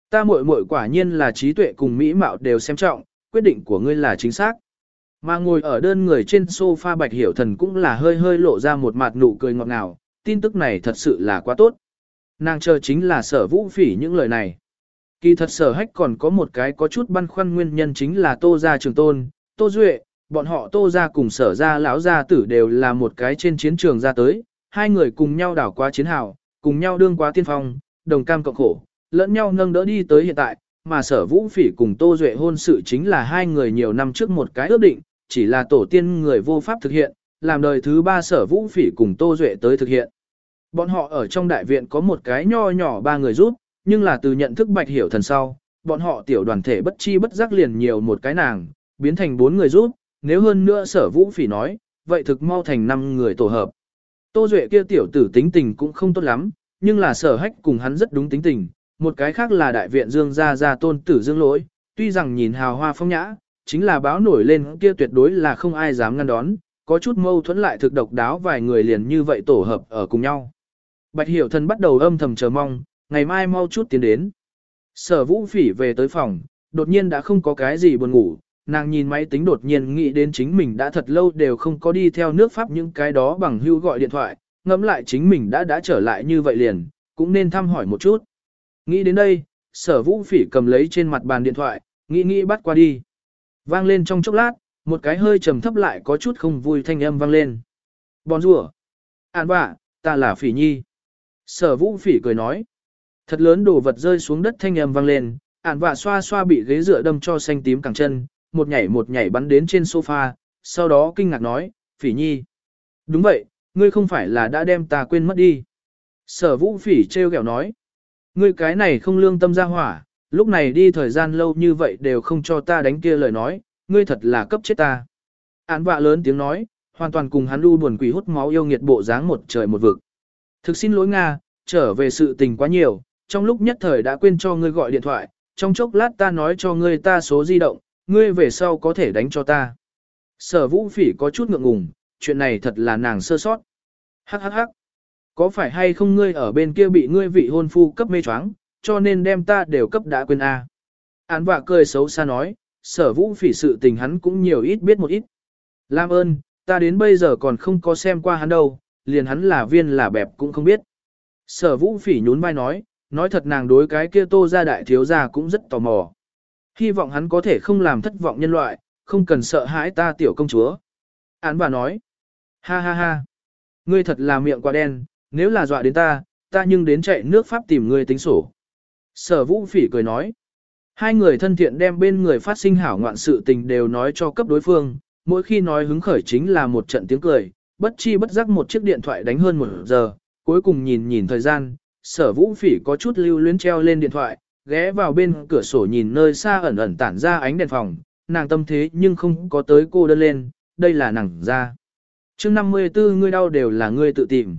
Ta muội muội quả nhiên là trí tuệ cùng mỹ mạo đều xem trọng, quyết định của ngươi là chính xác. Mà ngồi ở đơn người trên sofa bạch hiểu thần cũng là hơi hơi lộ ra một mặt nụ cười ngọt ngào, tin tức này thật sự là quá tốt. Nàng chờ chính là sở vũ phỉ những lời này. Kỳ thật sở hách còn có một cái có chút băn khoăn nguyên nhân chính là tô gia trường tôn, tô duệ, bọn họ tô gia cùng sở gia lão gia tử đều là một cái trên chiến trường ra tới, hai người cùng nhau đảo qua chiến hào, cùng nhau đương qua tiên phong, đồng cam cộng khổ, lẫn nhau nâng đỡ đi tới hiện tại, mà sở vũ phỉ cùng tô duệ hôn sự chính là hai người nhiều năm trước một cái ước định, chỉ là tổ tiên người vô pháp thực hiện, làm đời thứ ba sở vũ phỉ cùng tô duệ tới thực hiện. Bọn họ ở trong đại viện có một cái nho nhỏ ba người giúp, nhưng là từ nhận thức bạch hiểu thần sau, bọn họ tiểu đoàn thể bất chi bất giác liền nhiều một cái nàng, biến thành bốn người giúp, nếu hơn nữa sở vũ phỉ nói, vậy thực mau thành năm người tổ hợp. Tô Duệ kia tiểu tử tính tình cũng không tốt lắm, nhưng là sở hách cùng hắn rất đúng tính tình, một cái khác là đại viện dương gia gia tôn tử dương lỗi, tuy rằng nhìn hào hoa phong nhã, chính là báo nổi lên kia tuyệt đối là không ai dám ngăn đón, có chút mâu thuẫn lại thực độc đáo vài người liền như vậy tổ hợp ở cùng nhau. Bạch Hiểu Thần bắt đầu âm thầm chờ mong, ngày mai mau chút tiến đến. Sở Vũ Phỉ về tới phòng, đột nhiên đã không có cái gì buồn ngủ, nàng nhìn máy tính đột nhiên nghĩ đến chính mình đã thật lâu đều không có đi theo nước Pháp những cái đó bằng hưu gọi điện thoại, ngẫm lại chính mình đã đã trở lại như vậy liền, cũng nên thăm hỏi một chút. Nghĩ đến đây, sở vũ phỉ cầm lấy trên mặt bàn điện thoại, nghĩ nghĩ bắt qua đi. Vang lên trong chốc lát, một cái hơi trầm thấp lại có chút không vui thanh âm vang lên. Bòn rùa. An bạ, ta là phỉ nhi. Sở vũ phỉ cười nói. Thật lớn đồ vật rơi xuống đất thanh âm vang lên, ản vạ xoa xoa bị ghế dựa đâm cho xanh tím cẳng chân, một nhảy một nhảy bắn đến trên sofa, sau đó kinh ngạc nói, phỉ nhi. Đúng vậy, ngươi không phải là đã đem ta quên mất đi. Sở vũ phỉ treo kẹo nói. Ngươi cái này không lương tâm ra hỏa, lúc này đi thời gian lâu như vậy đều không cho ta đánh kia lời nói, ngươi thật là cấp chết ta. Án vạ lớn tiếng nói, hoàn toàn cùng hắn u buồn quỷ hút máu yêu nghiệt bộ dáng một trời một vực. Thực xin lỗi Nga, trở về sự tình quá nhiều, trong lúc nhất thời đã quên cho ngươi gọi điện thoại, trong chốc lát ta nói cho ngươi ta số di động, ngươi về sau có thể đánh cho ta. Sở vũ phỉ có chút ngượng ngùng, chuyện này thật là nàng sơ sót. Hắc hắc hắc. Có phải hay không ngươi ở bên kia bị ngươi vị hôn phu cấp mê choáng, cho nên đem ta đều cấp đã quên a. Án vạ cười xấu xa nói, sở vũ phỉ sự tình hắn cũng nhiều ít biết một ít. Lam ơn, ta đến bây giờ còn không có xem qua hắn đâu, liền hắn là viên là bẹp cũng không biết. Sở vũ phỉ nhún vai nói, nói thật nàng đối cái kia tô ra đại thiếu gia cũng rất tò mò. Hy vọng hắn có thể không làm thất vọng nhân loại, không cần sợ hãi ta tiểu công chúa. Án bà nói, ha ha ha, ngươi thật là miệng quá đen, nếu là dọa đến ta, ta nhưng đến chạy nước Pháp tìm ngươi tính sổ. Sở vũ phỉ cười nói. Hai người thân thiện đem bên người phát sinh hảo ngoạn sự tình đều nói cho cấp đối phương, mỗi khi nói hứng khởi chính là một trận tiếng cười, bất chi bất giác một chiếc điện thoại đánh hơn một giờ, cuối cùng nhìn nhìn thời gian, sở vũ phỉ có chút lưu luyến treo lên điện thoại, ghé vào bên cửa sổ nhìn nơi xa ẩn ẩn tản ra ánh đèn phòng, nàng tâm thế nhưng không có tới cô đơn lên, đây là nàng ra. chương 54 ngươi đau đều là ngươi tự tìm.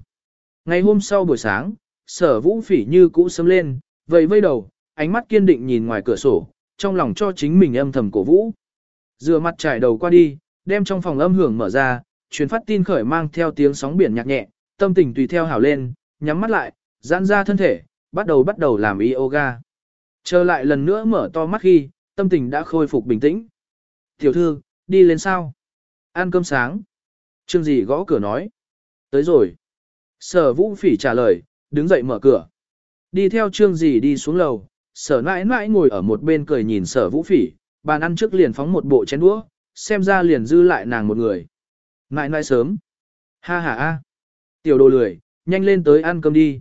Ngày hôm sau buổi sáng, sở vũ phỉ như cũ sớm lên, vẫy vây đầu, ánh mắt kiên định nhìn ngoài cửa sổ, trong lòng cho chính mình âm thầm cổ vũ. Dựa mặt trải đầu qua đi, đem trong phòng âm hưởng mở ra, truyền phát tin khởi mang theo tiếng sóng biển nhạc nhẹ, tâm tình tùy theo hảo lên, nhắm mắt lại, giãn ra thân thể, bắt đầu bắt đầu làm yoga. Trở lại lần nữa mở to mắt khi, tâm tình đã khôi phục bình tĩnh. Tiểu thư, đi lên sao? Ăn cơm sáng. Trương gì gõ cửa nói. Tới rồi. Sở vũ phỉ trả lời, đứng dậy mở cửa. Đi theo trương gì đi xuống lầu, sở nãi nãi ngồi ở một bên cười nhìn sở vũ phỉ, bàn ăn trước liền phóng một bộ chén đũa, xem ra liền dư lại nàng một người. Nãi nãi sớm. Ha ha a. Tiểu đồ lười, nhanh lên tới ăn cơm đi.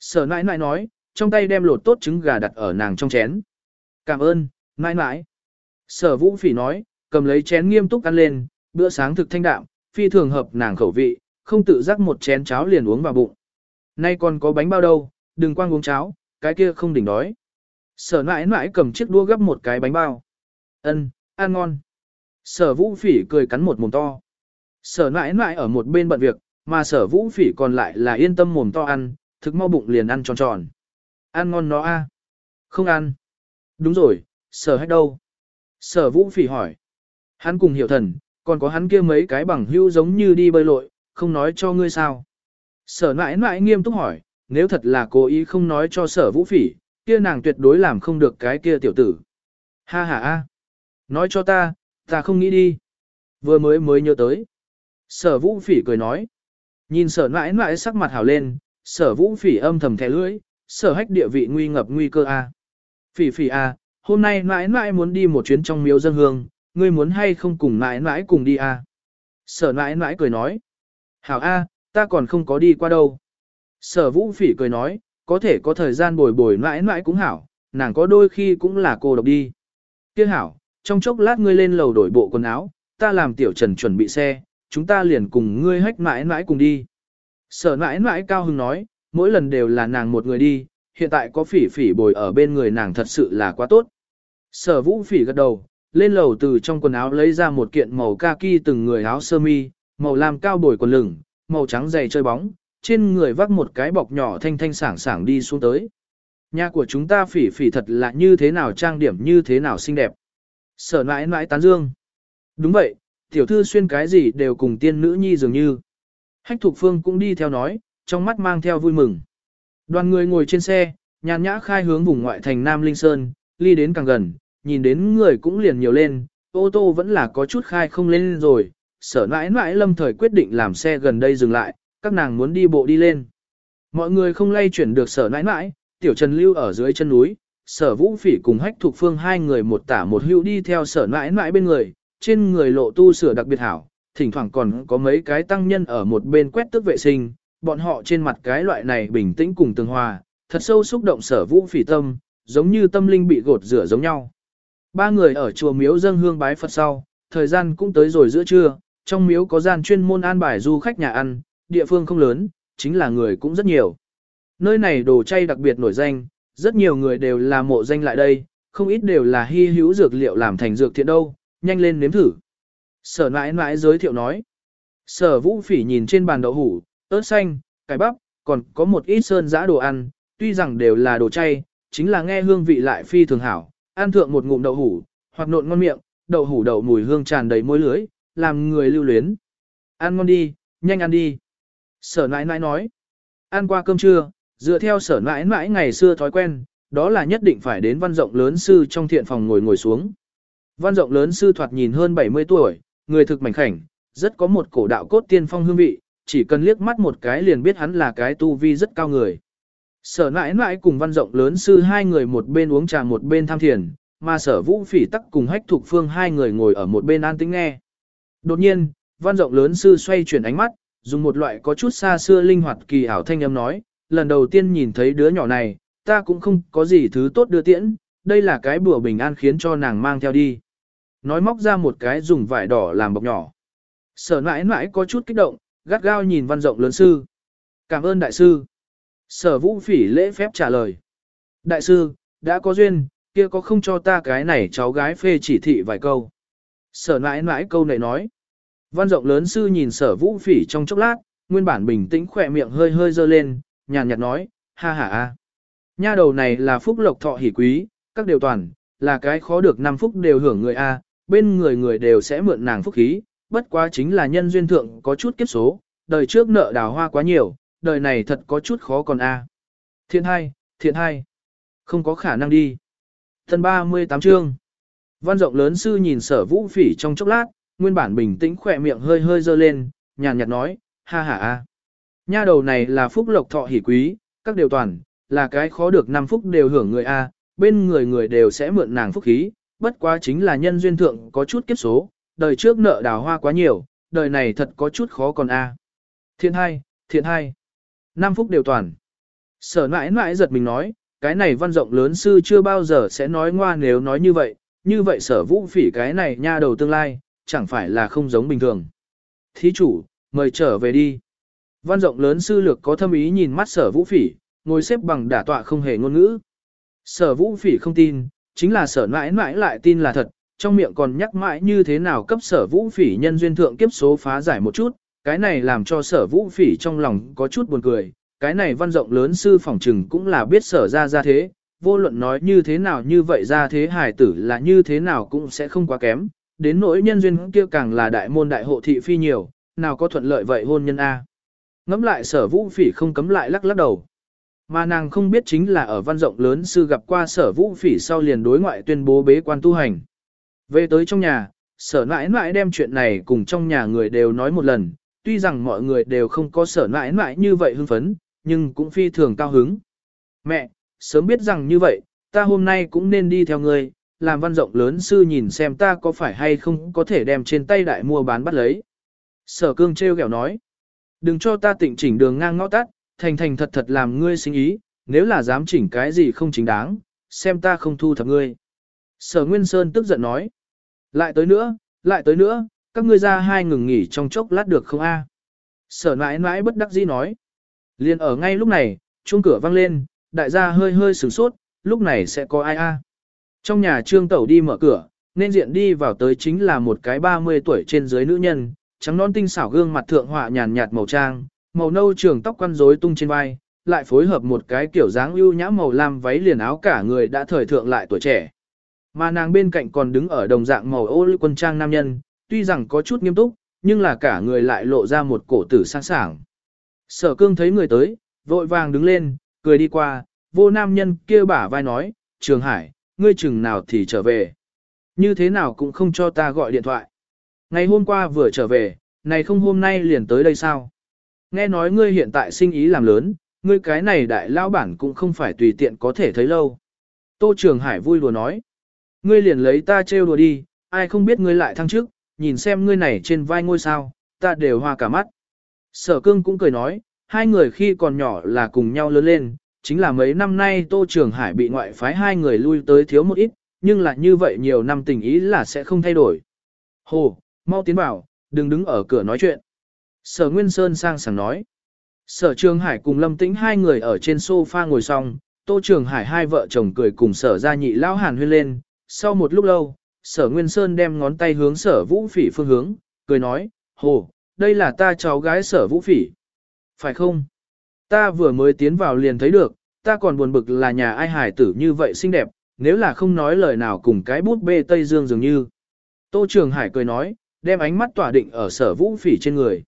Sở nãi nãi nói, trong tay đem lột tốt trứng gà đặt ở nàng trong chén. Cảm ơn, nãi nãi. Sở vũ phỉ nói, cầm lấy chén nghiêm túc ăn lên, bữa sáng thực thanh đạm, phi thường hợp nàng khẩu vị, không tự giác một chén cháo liền uống vào bụng. Nay còn có bánh bao đâu, đừng quang uống cháo, cái kia không đỉnh đói. Sở nãi nãi cầm chiếc đua gấp một cái bánh bao. Ân, ăn ngon. Sở vũ phỉ cười cắn một mồm to. Sở nãi nãi ở một bên bận việc, mà sở vũ phỉ còn lại là yên tâm mồm to ăn, thực mau bụng liền ăn tròn tròn. Ăn ngon nó a Không ăn. Đúng rồi, sở hách đâu? Sở vũ phỉ hỏi. Hắn cùng hiểu thần, còn có hắn kia mấy cái bằng hữu giống như đi bơi lội, không nói cho ngươi sao. Sở nãi nãi nghiêm túc hỏi, nếu thật là cố ý không nói cho sở vũ phỉ, kia nàng tuyệt đối làm không được cái kia tiểu tử. Ha ha a, Nói cho ta, ta không nghĩ đi. Vừa mới mới nhớ tới. Sở vũ phỉ cười nói. Nhìn sở mãi mãi sắc mặt hào lên, sở vũ phỉ âm thầm thẻ lưỡi, sở hách địa vị nguy ngập nguy cơ a. Phỉ phỉ a, hôm nay mãi mãi muốn đi một chuyến trong miếu dân hương, ngươi muốn hay không cùng mãi mãi cùng đi a? Sở mãi mãi cười nói. Hảo a, ta còn không có đi qua đâu. Sở vũ phỉ cười nói, có thể có thời gian bồi bồi mãi mãi cũng hảo, nàng có đôi khi cũng là cô độc đi. Kia hảo, trong chốc lát ngươi lên lầu đổi bộ quần áo, ta làm tiểu trần chuẩn bị xe, chúng ta liền cùng ngươi hách mãi mãi cùng đi. Sở mãi mãi cao hưng nói, mỗi lần đều là nàng một người đi, hiện tại có phỉ phỉ bồi ở bên người nàng thật sự là quá tốt. Sở vũ phỉ gật đầu, lên lầu từ trong quần áo lấy ra một kiện màu kaki từng người áo sơ mi, màu lam cao bồi quần lửng, màu trắng dày chơi bóng, trên người vác một cái bọc nhỏ thanh thanh sảng sảng đi xuống tới. Nhà của chúng ta phỉ phỉ thật là như thế nào trang điểm như thế nào xinh đẹp. Sở nãi nãi tán dương. Đúng vậy, tiểu thư xuyên cái gì đều cùng tiên nữ nhi dường như. Hách thục phương cũng đi theo nói, trong mắt mang theo vui mừng. Đoàn người ngồi trên xe, nhàn nhã khai hướng vùng ngoại thành Nam Linh Sơn, ly đến càng gần, nhìn đến người cũng liền nhiều lên, ô tô vẫn là có chút khai không lên rồi. Sở nãi nãi lâm thời quyết định làm xe gần đây dừng lại, các nàng muốn đi bộ đi lên. Mọi người không lay chuyển được sở nãi nãi. tiểu trần lưu ở dưới chân núi, sở vũ phỉ cùng hách thuộc phương hai người một tả một hữu đi theo sở nãi nãi bên người, trên người lộ tu sửa đặc biệt hảo, thỉnh thoảng còn có mấy cái tăng nhân ở một bên quét tước vệ sinh, bọn họ trên mặt cái loại này bình tĩnh cùng tương hòa, thật sâu xúc động sở vũ phỉ tâm, giống như tâm linh bị gột rửa giống nhau. Ba người ở chùa miếu dâng hương bái Phật sau, thời gian cũng tới rồi giữa trưa, trong miếu có gian chuyên môn an bài du khách nhà ăn, địa phương không lớn, chính là người cũng rất nhiều. Nơi này đồ chay đặc biệt nổi danh, rất nhiều người đều là mộ danh lại đây, không ít đều là hy hữu dược liệu làm thành dược thiện đâu, nhanh lên nếm thử. Sở mãi mãi giới thiệu nói. Sở vũ phỉ nhìn trên bàn đậu hủ, ớt xanh, cải bắp, còn có một ít sơn giã đồ ăn, tuy rằng đều là đồ chay, chính là nghe hương vị lại phi thường hảo, ăn thượng một ngụm đậu hủ, hoặc nộn ngon miệng, đậu hủ đậu mùi hương tràn đầy môi lưới, làm người lưu luyến. Ăn ngon đi, nhanh ăn đi. Sở nãi nãi nói. Ăn qua cơm trưa, dựa theo sở nãi nãi ngày xưa thói quen, đó là nhất định phải đến văn rộng lớn sư trong thiện phòng ngồi ngồi xuống. Văn rộng lớn sư thoạt nhìn hơn 70 tuổi, người thực mảnh khảnh, rất có một cổ đạo cốt tiên phong hương vị, chỉ cần liếc mắt một cái liền biết hắn là cái tu vi rất cao người. Sở nãi nãi cùng văn rộng lớn sư hai người một bên uống trà một bên tham thiền, mà sở vũ phỉ tắc cùng hách thục phương hai người ngồi ở một bên an tĩnh nghe. Đột nhiên, văn rộng lớn sư xoay chuyển ánh mắt, dùng một loại có chút xa xưa linh hoạt kỳ ảo thanh âm nói, lần đầu tiên nhìn thấy đứa nhỏ này, ta cũng không có gì thứ tốt đưa tiễn, đây là cái bùa bình an khiến cho nàng mang theo đi. Nói móc ra một cái dùng vải đỏ làm bọc nhỏ. Sở mãi mãi có chút kích động, gắt gao nhìn văn rộng lớn sư. Cảm ơn đại sư. Sở vũ phỉ lễ phép trả lời. Đại sư, đã có duyên, kia có không cho ta cái này cháu gái phê chỉ thị vài câu. Sở mãi mãi câu này nói. Văn rộng lớn sư nhìn sở vũ phỉ trong chốc lát, nguyên bản bình tĩnh khỏe miệng hơi hơi dơ lên, nhàn nhạt nói, ha ha ha. Nha đầu này là phúc lộc thọ hỷ quý, các điều toàn, là cái khó được năm phúc đều hưởng người a, bên người người đều sẽ mượn nàng phúc khí, bất quá chính là nhân duyên thượng có chút kiếp số, đời trước nợ đào hoa quá nhiều, đời này thật có chút khó còn a. Thiện hai, thiện hai. Không có khả năng đi. Thân 38 chương. Văn rộng lớn sư nhìn sở vũ phỉ trong chốc lát, nguyên bản bình tĩnh khỏe miệng hơi hơi dơ lên, nhàn nhạt nói, ha ha a. Nha đầu này là phúc lộc thọ hỷ quý, các điều toàn, là cái khó được năm phúc đều hưởng người a, bên người người đều sẽ mượn nàng phúc khí, bất quá chính là nhân duyên thượng có chút kiếp số, đời trước nợ đào hoa quá nhiều, đời này thật có chút khó còn a. Thiện hai, thiện hai. Năm phúc đều toàn. Sở mãi mãi giật mình nói, cái này văn rộng lớn sư chưa bao giờ sẽ nói ngoa nếu nói như vậy, như vậy sở vũ phỉ cái này nha đầu tương lai, chẳng phải là không giống bình thường. Thí chủ, mời trở về đi. Văn rộng lớn sư lược có thâm ý nhìn mắt sở vũ phỉ, ngồi xếp bằng đả tọa không hề ngôn ngữ. Sở vũ phỉ không tin, chính là sở mãi mãi lại tin là thật, trong miệng còn nhắc mãi như thế nào cấp sở vũ phỉ nhân duyên thượng kiếp số phá giải một chút, cái này làm cho sở vũ phỉ trong lòng có chút buồn cười, cái này văn rộng lớn sư phỏng trừng cũng là biết sở ra ra thế, vô luận nói như thế nào như vậy ra thế hài tử là như thế nào cũng sẽ không quá kém, đến nỗi nhân duyên kia càng là đại môn đại hộ thị phi nhiều, nào có thuận lợi vậy hôn nhân A. Ngắm lại sở vũ phỉ không cấm lại lắc lắc đầu. Mà nàng không biết chính là ở văn rộng lớn sư gặp qua sở vũ phỉ sau liền đối ngoại tuyên bố bế quan tu hành. Về tới trong nhà, sở nãi nãi đem chuyện này cùng trong nhà người đều nói một lần, tuy rằng mọi người đều không có sở nãi nãi như vậy hưng phấn, nhưng cũng phi thường cao hứng. Mẹ, sớm biết rằng như vậy, ta hôm nay cũng nên đi theo ngươi, làm văn rộng lớn sư nhìn xem ta có phải hay không có thể đem trên tay đại mua bán bắt lấy. Sở cương treo kẹo nói, đừng cho ta tịnh chỉnh đường ngang ngõ tắt, thành thành thật thật làm ngươi sinh ý, nếu là dám chỉnh cái gì không chính đáng, xem ta không thu thập ngươi. Sở Nguyên Sơn tức giận nói, lại tới nữa, lại tới nữa, các ngươi ra hai ngừng nghỉ trong chốc lát được không a? Sở nãi nãi bất đắc dĩ nói. liền ở ngay lúc này, chuông cửa vang lên, đại gia hơi hơi sửng sốt, lúc này sẽ có ai a? Trong nhà trương tẩu đi mở cửa, nên diện đi vào tới chính là một cái 30 tuổi trên dưới nữ nhân, trắng non tinh xảo gương mặt thượng họa nhàn nhạt màu trang, màu nâu trường tóc quăn rối tung trên vai, lại phối hợp một cái kiểu dáng ưu nhã màu lam váy liền áo cả người đã thời thượng lại tuổi trẻ. Mà nàng bên cạnh còn đứng ở đồng dạng màu ô lưu quân trang nam nhân, tuy rằng có chút nghiêm túc, nhưng là cả người lại lộ ra một cổ tử sang sảng. Sở cương thấy người tới, vội vàng đứng lên, cười đi qua, vô nam nhân kia bả vai nói, Trường Hải, ngươi chừng nào thì trở về. Như thế nào cũng không cho ta gọi điện thoại. Ngày hôm qua vừa trở về, này không hôm nay liền tới đây sao? Nghe nói ngươi hiện tại sinh ý làm lớn, ngươi cái này đại lao bản cũng không phải tùy tiện có thể thấy lâu. Tô Trường Hải vui đùa nói. Ngươi liền lấy ta trêu đùa đi, ai không biết ngươi lại thăng trước, nhìn xem ngươi này trên vai ngôi sao, ta đều hoa cả mắt. Sở cương cũng cười nói, hai người khi còn nhỏ là cùng nhau lớn lên, chính là mấy năm nay Tô Trường Hải bị ngoại phái hai người lui tới thiếu một ít, nhưng là như vậy nhiều năm tình ý là sẽ không thay đổi. Hồ, mau tiến vào, đừng đứng ở cửa nói chuyện. Sở Nguyên Sơn sang sảng nói. Sở Trường Hải cùng Lâm Tĩnh hai người ở trên sofa ngồi xong, Tô Trường Hải hai vợ chồng cười cùng sở gia nhị lão hàn huyên lên. Sau một lúc lâu, sở Nguyên Sơn đem ngón tay hướng sở vũ phỉ phương hướng, cười nói, Hồ, đây là ta cháu gái sở vũ phỉ. Phải không? Ta vừa mới tiến vào liền thấy được, ta còn buồn bực là nhà ai hải tử như vậy xinh đẹp, nếu là không nói lời nào cùng cái bút bê Tây Dương dường như. Tô Trường Hải cười nói, đem ánh mắt tỏa định ở sở vũ phỉ trên người.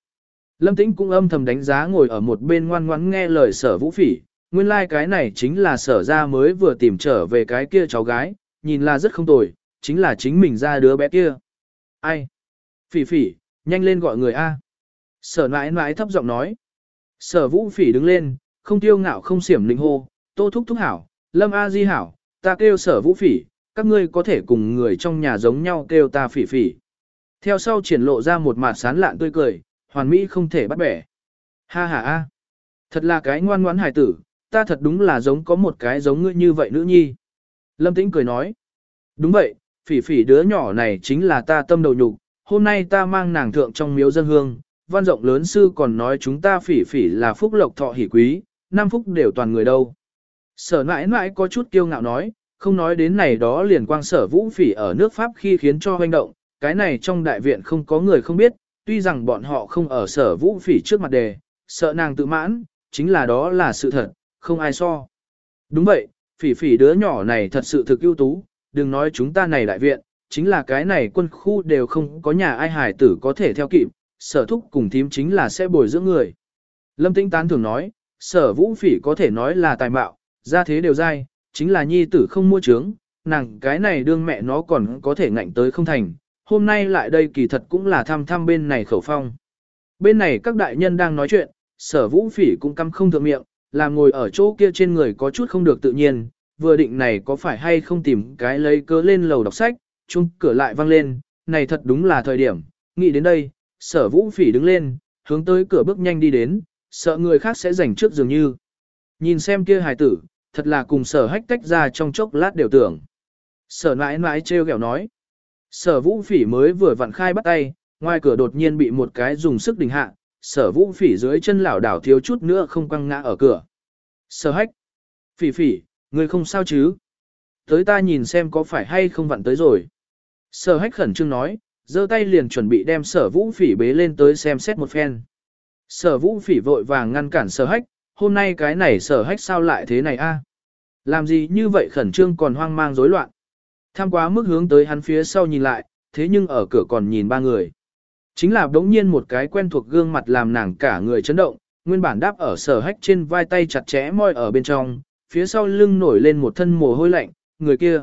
Lâm Tĩnh cũng âm thầm đánh giá ngồi ở một bên ngoan ngoãn nghe lời sở vũ phỉ, nguyên lai like cái này chính là sở ra mới vừa tìm trở về cái kia cháu gái, nhìn là rất không tồi, chính là chính mình ra đứa bé kia. Ai? Phỉ phỉ, nhanh lên gọi người A. Sở nãi nãi thấp giọng nói. Sở vũ phỉ đứng lên, không tiêu ngạo không xiểm linh hô, tô thúc thúc hảo, lâm A di hảo, ta kêu sở vũ phỉ, các ngươi có thể cùng người trong nhà giống nhau kêu ta phỉ phỉ. Theo sau triển lộ ra một mặt sán lạn tươi cười, hoàn mỹ không thể bắt bẻ. Ha ha a, thật là cái ngoan ngoãn hài tử, ta thật đúng là giống có một cái giống ngươi như vậy nữ nhi. Lâm Tĩnh cười nói, đúng vậy, phỉ phỉ đứa nhỏ này chính là ta tâm đầu nhục, hôm nay ta mang nàng thượng trong miếu dân hương, văn rộng lớn sư còn nói chúng ta phỉ phỉ là phúc lộc thọ hỷ quý, năm phúc đều toàn người đâu. Sở mãi mãi có chút kiêu ngạo nói, không nói đến này đó liền quang sở vũ phỉ ở nước Pháp khi khiến cho hoành động, cái này trong đại viện không có người không biết, tuy rằng bọn họ không ở sở vũ phỉ trước mặt đề, sợ nàng tự mãn, chính là đó là sự thật, không ai so. Đúng vậy, phỉ phỉ đứa nhỏ này thật sự thực ưu tú, đừng nói chúng ta này đại viện, chính là cái này quân khu đều không có nhà ai hải tử có thể theo kịp, sở thúc cùng thím chính là sẽ bồi dưỡng người. Lâm Tĩnh Tán thường nói, sở vũ phỉ có thể nói là tài mạo, ra thế đều dai, chính là nhi tử không mua trướng, nàng cái này đương mẹ nó còn có thể ngạnh tới không thành, hôm nay lại đây kỳ thật cũng là thăm thăm bên này khẩu phong. Bên này các đại nhân đang nói chuyện, sở vũ phỉ cũng căm không thượng miệng, làm ngồi ở chỗ kia trên người có chút không được tự nhiên, vừa định này có phải hay không tìm cái lấy cớ lên lầu đọc sách, chung cửa lại vang lên, này thật đúng là thời điểm, nghĩ đến đây, sở vũ phỉ đứng lên, hướng tới cửa bước nhanh đi đến, sợ người khác sẽ giành trước dường như. Nhìn xem kia hài tử, thật là cùng sở hách tách ra trong chốc lát đều tưởng. Sở nãi nãi trêu ghẹo nói. Sở vũ phỉ mới vừa vặn khai bắt tay, ngoài cửa đột nhiên bị một cái dùng sức đình hạ, sở vũ phỉ dưới chân lảo đảo thiếu chút nữa không quăng ngã ở cửa. Sở hách. Phỉ phỉ, người không sao chứ? Tới ta nhìn xem có phải hay không vặn tới rồi. Sở hách khẩn trương nói, giơ tay liền chuẩn bị đem sở vũ phỉ bế lên tới xem xét một phen. Sở vũ phỉ vội vàng ngăn cản sở hách, hôm nay cái này sở hách sao lại thế này a? Làm gì như vậy khẩn trương còn hoang mang rối loạn. Tham quá mức hướng tới hắn phía sau nhìn lại, thế nhưng ở cửa còn nhìn ba người. Chính là đống nhiên một cái quen thuộc gương mặt làm nàng cả người chấn động, nguyên bản đáp ở sở hách trên vai tay chặt chẽ môi ở bên trong, phía sau lưng nổi lên một thân mồ hôi lạnh, người kia.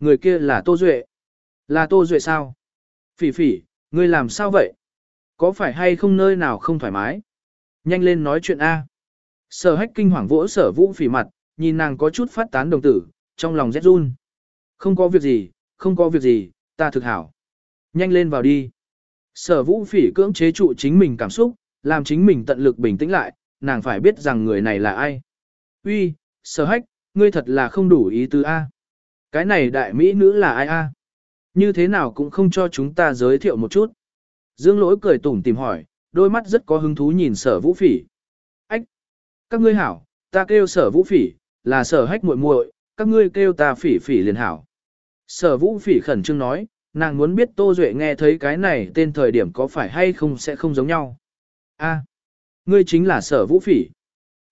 Người kia là Tô Duệ. Là Tô Duệ sao? Phỉ phỉ, ngươi làm sao vậy? Có phải hay không nơi nào không thoải mái? Nhanh lên nói chuyện A. Sở hách kinh hoàng vỗ sở vũ phỉ mặt, nhìn nàng có chút phát tán đồng tử, trong lòng rét run. Không có việc gì, không có việc gì, ta thực hảo. Nhanh lên vào đi. Sở vũ phỉ cưỡng chế trụ chính mình cảm xúc, làm chính mình tận lực bình tĩnh lại, nàng phải biết rằng người này là ai. Uy, sở hách, ngươi thật là không đủ ý tứ A. Cái này đại mỹ nữ là ai A? Như thế nào cũng không cho chúng ta giới thiệu một chút. Dương lỗi cười tủm tìm hỏi, đôi mắt rất có hứng thú nhìn sở vũ phỉ. Ách! Các ngươi hảo, ta kêu sở vũ phỉ, là sở hách muội muội, các ngươi kêu ta phỉ phỉ liền hảo. Sở vũ phỉ khẩn trương nói, nàng muốn biết Tô Duệ nghe thấy cái này tên thời điểm có phải hay không sẽ không giống nhau. a ngươi chính là sở vũ phỉ.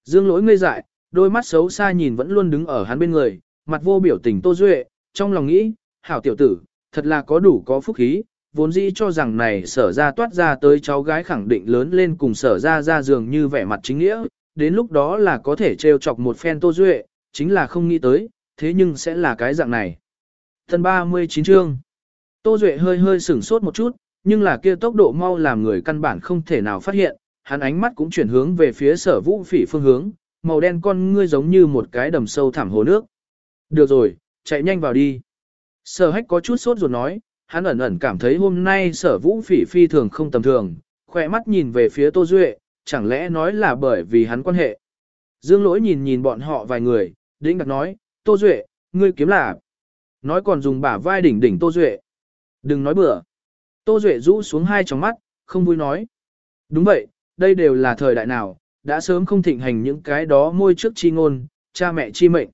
Dương lỗi ngây dại, đôi mắt xấu xa nhìn vẫn luôn đứng ở hắn bên người, mặt vô biểu tình Tô Duệ, trong lòng nghĩ, hảo tiểu tử, thật là có đủ có phúc khí, vốn dĩ cho rằng này sở ra toát ra tới cháu gái khẳng định lớn lên cùng sở ra ra giường như vẻ mặt chính nghĩa, đến lúc đó là có thể trêu chọc một phen Tô Duệ, chính là không nghĩ tới, thế nhưng sẽ là cái dạng này. Thần 39 chương Tô Duệ hơi hơi sửng sốt một chút, nhưng là kia tốc độ mau làm người căn bản không thể nào phát hiện, hắn ánh mắt cũng chuyển hướng về phía sở vũ phỉ phương hướng, màu đen con ngươi giống như một cái đầm sâu thẳm hồ nước. Được rồi, chạy nhanh vào đi. Sở hách có chút sốt ruột nói, hắn ẩn ẩn cảm thấy hôm nay sở vũ phỉ phi thường không tầm thường, khỏe mắt nhìn về phía Tô Duệ, chẳng lẽ nói là bởi vì hắn quan hệ. Dương lỗi nhìn nhìn bọn họ vài người, đĩnh đặt nói, Tô Duệ, ngươi kiếm là. Nói còn dùng bả vai đỉnh đỉnh Tô Duệ. Đừng nói bừa. Tô Duệ rũ xuống hai tròng mắt, không vui nói. Đúng vậy, đây đều là thời đại nào, đã sớm không thịnh hành những cái đó môi trước chi ngôn, cha mẹ chi mệnh.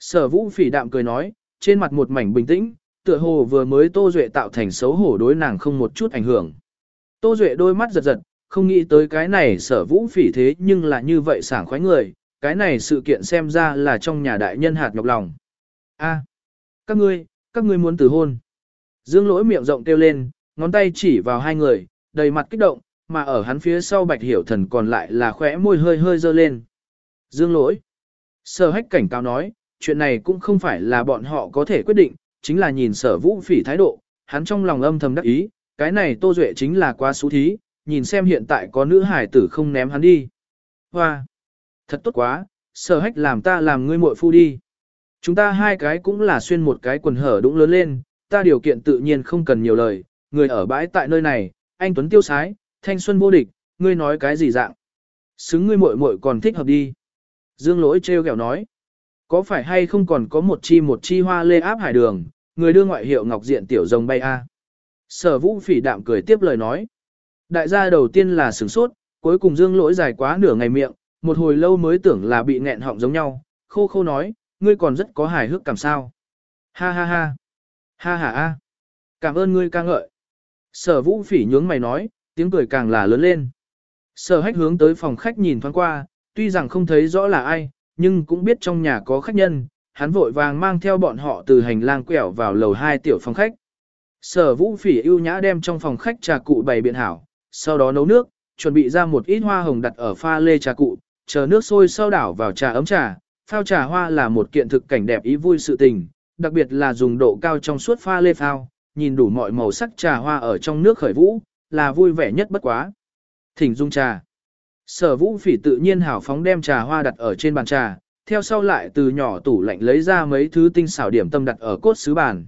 Sở vũ phỉ đạm cười nói, trên mặt một mảnh bình tĩnh, tựa hồ vừa mới Tô Duệ tạo thành xấu hổ đối nàng không một chút ảnh hưởng. Tô Duệ đôi mắt giật giật, không nghĩ tới cái này sở vũ phỉ thế nhưng là như vậy sảng khoái người, cái này sự kiện xem ra là trong nhà đại nhân hạt nhọc lòng. a các ngươi, các ngươi muốn từ hôn. Dương lỗi miệng rộng kêu lên, ngón tay chỉ vào hai người, đầy mặt kích động, mà ở hắn phía sau bạch hiểu thần còn lại là khỏe môi hơi hơi dơ lên. Dương lỗi. Sở hách cảnh cáo nói, chuyện này cũng không phải là bọn họ có thể quyết định, chính là nhìn sở vũ phỉ thái độ, hắn trong lòng âm thầm đắc ý, cái này Tô Duệ chính là quá xú thí, nhìn xem hiện tại có nữ hải tử không ném hắn đi. Hoa! Thật tốt quá, sở hách làm ta làm ngươi muội phu đi. Chúng ta hai cái cũng là xuyên một cái quần hở đũng lớn lên, ta điều kiện tự nhiên không cần nhiều lời, người ở bãi tại nơi này, anh Tuấn tiêu sái, thanh xuân vô địch, ngươi nói cái gì dạng. Xứng ngươi muội muội còn thích hợp đi. Dương lỗi treo kẹo nói. Có phải hay không còn có một chi một chi hoa lê áp hải đường, người đưa ngoại hiệu ngọc diện tiểu rồng bay a. Sở vũ phỉ đạm cười tiếp lời nói. Đại gia đầu tiên là sửng sốt, cuối cùng dương lỗi dài quá nửa ngày miệng, một hồi lâu mới tưởng là bị nghẹn họng giống nhau, khô khô nói, ngươi còn rất có hài hước cảm sao. Ha ha ha. Ha ha ha. Cảm ơn ngươi ca ngợi. Sở vũ phỉ nhướng mày nói, tiếng cười càng là lớn lên. Sở hách hướng tới phòng khách nhìn thoáng qua, tuy rằng không thấy rõ là ai, nhưng cũng biết trong nhà có khách nhân, hắn vội vàng mang theo bọn họ từ hành lang quẹo vào lầu hai tiểu phòng khách. Sở vũ phỉ ưu nhã đem trong phòng khách trà cụ bày biện hảo, sau đó nấu nước, chuẩn bị ra một ít hoa hồng đặt ở pha lê trà cụ, chờ nước sôi sau đảo vào trà ấm trà. Phao trà hoa là một kiện thực cảnh đẹp ý vui sự tình, đặc biệt là dùng độ cao trong suốt pha lê phao, nhìn đủ mọi màu sắc trà hoa ở trong nước khởi vũ, là vui vẻ nhất bất quá. Thỉnh dung trà. Sở vũ phỉ tự nhiên hảo phóng đem trà hoa đặt ở trên bàn trà, theo sau lại từ nhỏ tủ lạnh lấy ra mấy thứ tinh xảo điểm tâm đặt ở cốt sứ bàn.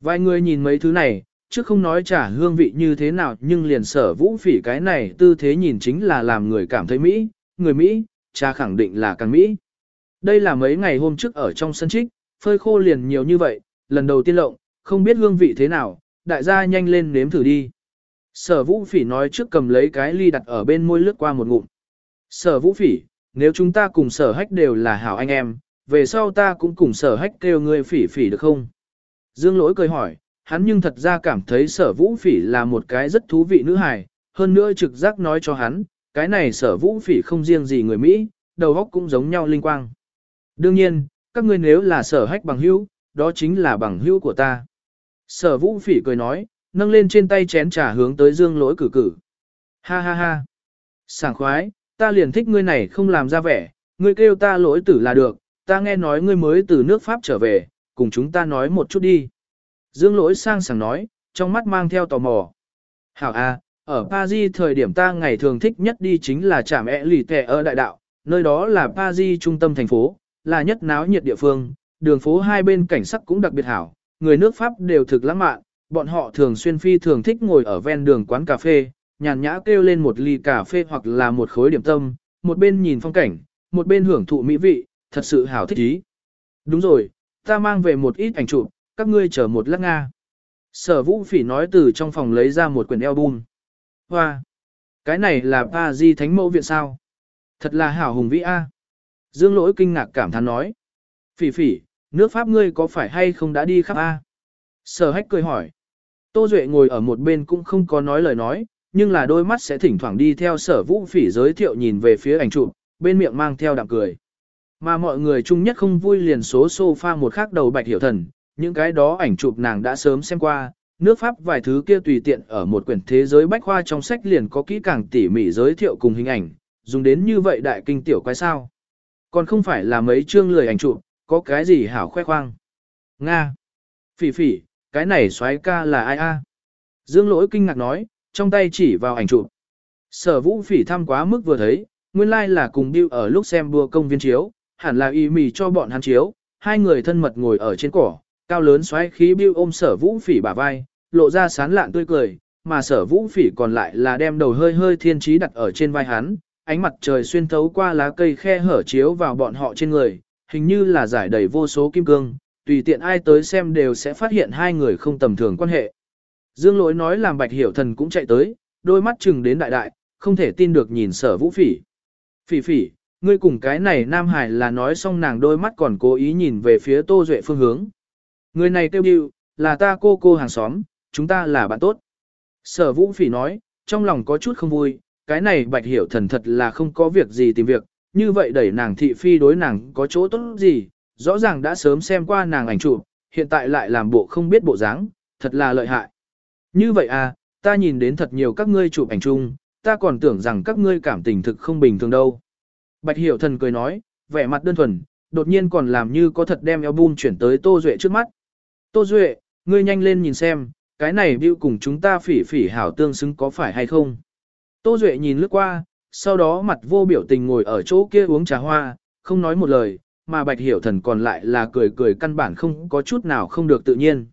Vài người nhìn mấy thứ này, chứ không nói trà hương vị như thế nào nhưng liền sở vũ phỉ cái này tư thế nhìn chính là làm người cảm thấy Mỹ, người Mỹ, trà khẳng định là càng Mỹ. Đây là mấy ngày hôm trước ở trong sân trích, phơi khô liền nhiều như vậy, lần đầu tiên lộng, không biết hương vị thế nào, đại gia nhanh lên nếm thử đi. Sở vũ phỉ nói trước cầm lấy cái ly đặt ở bên môi lướt qua một ngụm. Sở vũ phỉ, nếu chúng ta cùng sở hách đều là hảo anh em, về sau ta cũng cùng sở hách kêu ngươi phỉ phỉ được không? Dương lỗi cười hỏi, hắn nhưng thật ra cảm thấy sở vũ phỉ là một cái rất thú vị nữ hài, hơn nữa trực giác nói cho hắn, cái này sở vũ phỉ không riêng gì người Mỹ, đầu óc cũng giống nhau linh quang. Đương nhiên, các ngươi nếu là sở hách bằng hữu, đó chính là bằng hữu của ta. Sở vũ phỉ cười nói, nâng lên trên tay chén trà hướng tới dương lỗi cử cử. Ha ha ha. Sảng khoái, ta liền thích ngươi này không làm ra vẻ, ngươi kêu ta lỗi tử là được, ta nghe nói ngươi mới từ nước Pháp trở về, cùng chúng ta nói một chút đi. Dương lỗi sang sảng nói, trong mắt mang theo tò mò. Hảo A, ở Paris thời điểm ta ngày thường thích nhất đi chính là trạm ẹ lì tè ở đại đạo, nơi đó là Paris trung tâm thành phố, là nhất náo nhiệt địa phương, đường phố hai bên cảnh sắc cũng đặc biệt hảo, người nước Pháp đều thực lãng mạn, bọn họ thường xuyên phi thường thích ngồi ở ven đường quán cà phê, nhàn nhã kêu lên một ly cà phê hoặc là một khối điểm tâm, một bên nhìn phong cảnh, một bên hưởng thụ mỹ vị, thật sự hảo thích ý. Đúng rồi, ta mang về một ít ảnh chụp, các ngươi chờ một lát nga. Sở vũ phỉ nói từ trong phòng lấy ra một quyển album. Hoa! Cái này là ba di thánh mẫu viện sao? Thật là hảo hùng vĩ a. Dương lỗi kinh ngạc cảm thán nói. Phỉ phỉ, nước Pháp ngươi có phải hay không đã đi khắp a? Sở hách cười hỏi. Tô Duệ ngồi ở một bên cũng không có nói lời nói, nhưng là đôi mắt sẽ thỉnh thoảng đi theo sở vũ phỉ giới thiệu nhìn về phía ảnh chụp, bên miệng mang theo đạm cười. Mà mọi người chung nhất không vui liền số sofa một khắc đầu bạch hiểu thần, những cái đó ảnh chụp nàng đã sớm xem qua, nước Pháp vài thứ kia tùy tiện ở một quyển thế giới bách khoa trong sách liền có kỹ càng tỉ mỉ giới thiệu cùng hình ảnh, dùng đến như vậy đại kinh tiểu quái sao. Còn không phải là mấy chương lười ảnh chụp, có cái gì hảo khoe khoang. Nga. Phỉ phỉ, cái này xoái ca là ai a? Dương lỗi kinh ngạc nói, trong tay chỉ vào ảnh chụp. Sở vũ phỉ thăm quá mức vừa thấy, nguyên lai like là cùng Bill ở lúc xem đua công viên chiếu, hẳn là y mì cho bọn hắn chiếu, hai người thân mật ngồi ở trên cỏ, cao lớn xoáy khí Bill ôm sở vũ phỉ bả vai, lộ ra sán lạn tươi cười, mà sở vũ phỉ còn lại là đem đầu hơi hơi thiên trí đặt ở trên vai hắn, ánh mặt trời xuyên thấu qua lá cây khe hở chiếu vào bọn họ trên người, hình như là giải đầy vô số kim cương, tùy tiện ai tới xem đều sẽ phát hiện hai người không tầm thường quan hệ. Dương lỗi nói làm bạch hiểu thần cũng chạy tới, đôi mắt chừng đến đại đại, không thể tin được nhìn sở vũ phỉ. Phỉ phỉ, ngươi cùng cái này Nam Hải là nói xong nàng đôi mắt còn cố ý nhìn về phía Tô Duệ phương hướng. Người này tiêu điệu, là ta cô cô hàng xóm, chúng ta là bạn tốt. Sở vũ phỉ nói, trong lòng có chút không vui, cái này bạch hiểu thần thật là không có việc gì tìm việc, như vậy đẩy nàng thị phi đối nàng có chỗ tốt gì, rõ ràng đã sớm xem qua nàng ảnh chụp, hiện tại lại làm bộ không biết bộ dáng, thật là lợi hại. Như vậy à, ta nhìn đến thật nhiều các ngươi chụp ảnh chung, ta còn tưởng rằng các ngươi cảm tình thực không bình thường đâu. Bạch Hiểu Thần cười nói, vẻ mặt đơn thuần, đột nhiên còn làm như có thật đem album chuyển tới Tô Duệ trước mắt. Tô Duệ, ngươi nhanh lên nhìn xem, cái này view cùng chúng ta phỉ phỉ hảo tương xứng có phải hay không. Tô Duệ nhìn lướt qua, sau đó mặt vô biểu tình ngồi ở chỗ kia uống trà hoa, không nói một lời, mà Bạch Hiểu Thần còn lại là cười cười căn bản không có chút nào không được tự nhiên.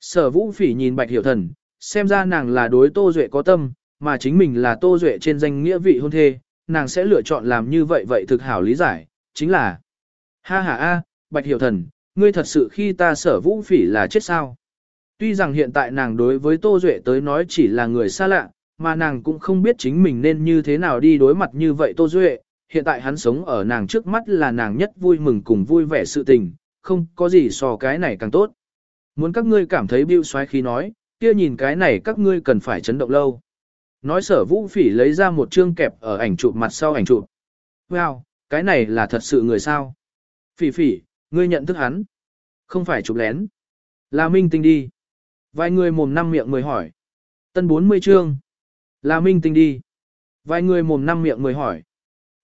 Sở Vũ Phỉ nhìn Bạch Hiểu Thần, xem ra nàng là đối Tô Duệ có tâm, mà chính mình là Tô Duệ trên danh nghĩa vị hôn thê, nàng sẽ lựa chọn làm như vậy vậy thực hảo lý giải, chính là Ha ha a, Bạch Hiểu Thần, ngươi thật sự khi ta sở Vũ Phỉ là chết sao? Tuy rằng hiện tại nàng đối với Tô Duệ tới nói chỉ là người xa lạ, mà nàng cũng không biết chính mình nên như thế nào đi đối mặt như vậy Tô Duệ, hiện tại hắn sống ở nàng trước mắt là nàng nhất vui mừng cùng vui vẻ sự tình, không có gì so cái này càng tốt. Muốn các ngươi cảm thấy bưu xoáy khi nói, kia nhìn cái này các ngươi cần phải chấn động lâu. Nói sở vũ phỉ lấy ra một chương kẹp ở ảnh chụp mặt sau ảnh chụp. Wow, cái này là thật sự người sao? Phỉ phỉ, ngươi nhận thức hắn. Không phải chụp lén. Là minh tinh đi. Vài người mồm năm miệng mười hỏi. Tân 40 chương. Là minh tinh đi. Vài người mồm năm miệng mười hỏi.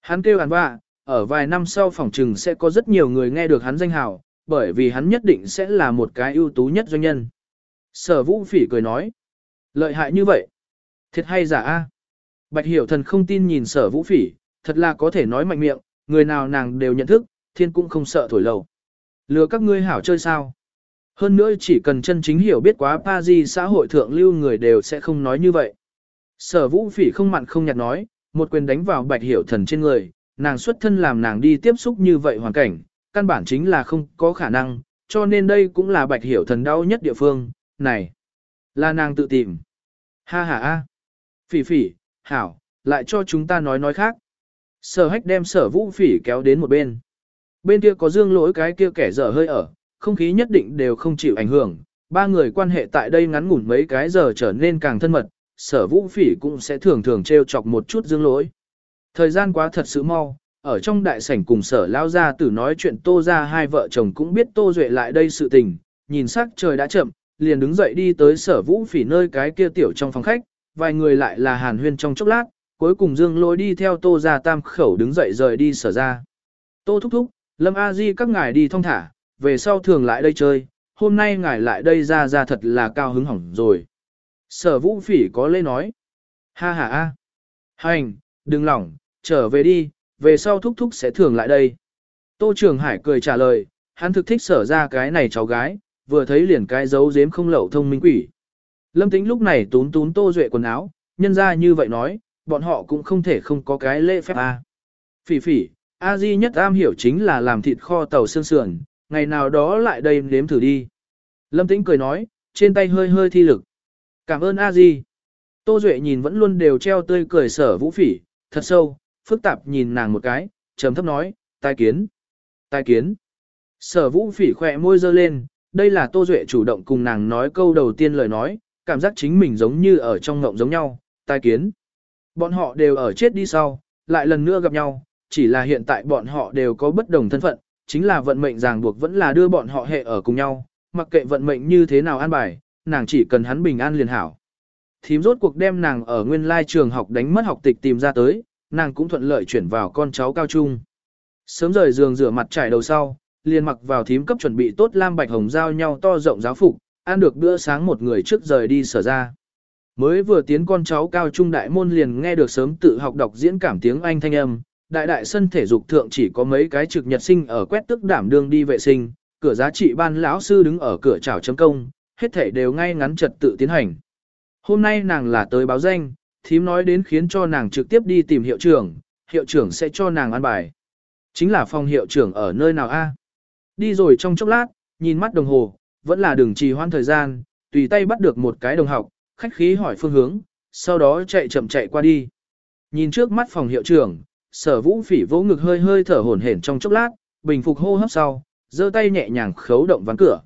Hắn kêu hắn vạ, ở vài năm sau phòng trừng sẽ có rất nhiều người nghe được hắn danh hào, bởi vì hắn nhất định sẽ là một cái ưu tú nhất doanh nhân. Sở vũ phỉ cười nói. Lợi hại như vậy. Thiệt hay giả a? Bạch hiểu thần không tin nhìn sở vũ phỉ, thật là có thể nói mạnh miệng, người nào nàng đều nhận thức, thiên cũng không sợ thổi lầu. Lừa các ngươi hảo chơi sao? Hơn nữa chỉ cần chân chính hiểu biết quá pa di xã hội thượng lưu người đều sẽ không nói như vậy. Sở vũ phỉ không mặn không nhạt nói, một quyền đánh vào bạch hiểu thần trên người, nàng xuất thân làm nàng đi tiếp xúc như vậy hoàn cảnh, căn bản chính là không có khả năng, cho nên đây cũng là bạch hiểu thần đau nhất địa phương, này, là nàng tự tìm. Ha ha ha, phỉ phỉ, hảo, lại cho chúng ta nói nói khác. Sở hách đem sở vũ phỉ kéo đến một bên. Bên kia có dương lỗi cái kia kẻ dở hơi ở, không khí nhất định đều không chịu ảnh hưởng, ba người quan hệ tại đây ngắn ngủn mấy cái giờ trở nên càng thân mật, sở vũ phỉ cũng sẽ thường thường treo chọc một chút dương lỗi. Thời gian quá thật sự mau, ở trong đại sảnh cùng sở lao ra tử nói chuyện tô ra hai vợ chồng cũng biết tô duệ lại đây sự tình, nhìn sắc trời đã chậm, liền đứng dậy đi tới sở vũ phỉ nơi cái kia tiểu trong phòng khách, vài người lại là hàn huyên trong chốc lát, cuối cùng dương lỗi đi theo tô ra tam khẩu đứng dậy rời đi sở ra. Tô thúc thúc, lâm a di các ngài đi thong thả, về sau thường lại đây chơi, hôm nay ngài lại đây ra ra thật là cao hứng hỏng rồi. Sở vũ phỉ có lê nói. Ha ha a. Hành, đừng lỏng, trở về đi, về sau thúc thúc sẽ thường lại đây. Tô Trường Hải cười trả lời, hắn thực thích sở ra cái này cháu gái, vừa thấy liền cái dấu giếm không lậu thông minh quỷ. Lâm tính lúc này tún tún Tô Duệ quần áo, nhân ra như vậy nói, bọn họ cũng không thể không có cái lễ phép a. Phỉ phỉ, A Di nhất am hiểu chính là làm thịt kho tàu xương sườn, ngày nào đó lại đây nếm thử đi. Lâm Tĩnh cười nói, trên tay hơi hơi thi lực. Cảm ơn A Di. Tô Duệ nhìn vẫn luôn đều treo tươi cười sở vũ phỉ, thật sâu, phức tạp nhìn nàng một cái, trầm thấp nói, tai kiến. Tai kiến. Sở vũ phỉ khỏe môi dơ lên, đây là Tô Duệ chủ động cùng nàng nói câu đầu tiên lời nói, cảm giác chính mình giống như ở trong ngộng giống nhau, tai kiến. Bọn họ đều ở chết đi sau, lại lần nữa gặp nhau, chỉ là hiện tại bọn họ đều có bất đồng thân phận, chính là vận mệnh ràng buộc vẫn là đưa bọn họ hệ ở cùng nhau, mặc kệ vận mệnh như thế nào an bài, nàng chỉ cần hắn bình an liền hảo. Thím rốt cuộc đem nàng ở nguyên lai trường học đánh mất học tịch tìm ra tới, nàng cũng thuận lợi chuyển vào con cháu cao trung. Sớm rời giường rửa mặt trải đầu sau, liền mặc vào thím cấp chuẩn bị tốt lam bạch hồng giao nhau to rộng giáo phục, ăn được bữa sáng một người trước rời đi sở ra. Mới vừa tiến con cháu cao trung đại môn liền nghe được sớm tự học đọc diễn cảm tiếng Anh thanh âm, đại đại sân thể dục thượng chỉ có mấy cái trực nhật sinh ở quét tức đảm đương đi vệ sinh, cửa giá trị ban lão sư đứng ở cửa chào chấm công, hết thể đều ngay ngắn trật tự tiến hành. Hôm nay nàng là tới báo danh, thím nói đến khiến cho nàng trực tiếp đi tìm hiệu trưởng, hiệu trưởng sẽ cho nàng ăn bài. Chính là phòng hiệu trưởng ở nơi nào a? Đi rồi trong chốc lát, nhìn mắt đồng hồ, vẫn là đường trì hoãn thời gian, tùy tay bắt được một cái đồng học, khách khí hỏi phương hướng, sau đó chạy chậm chạy qua đi. Nhìn trước mắt phòng hiệu trưởng, sở vũ phỉ vỗ ngực hơi hơi thở hổn hển trong chốc lát, bình phục hô hấp sau, giơ tay nhẹ nhàng khấu động ván cửa.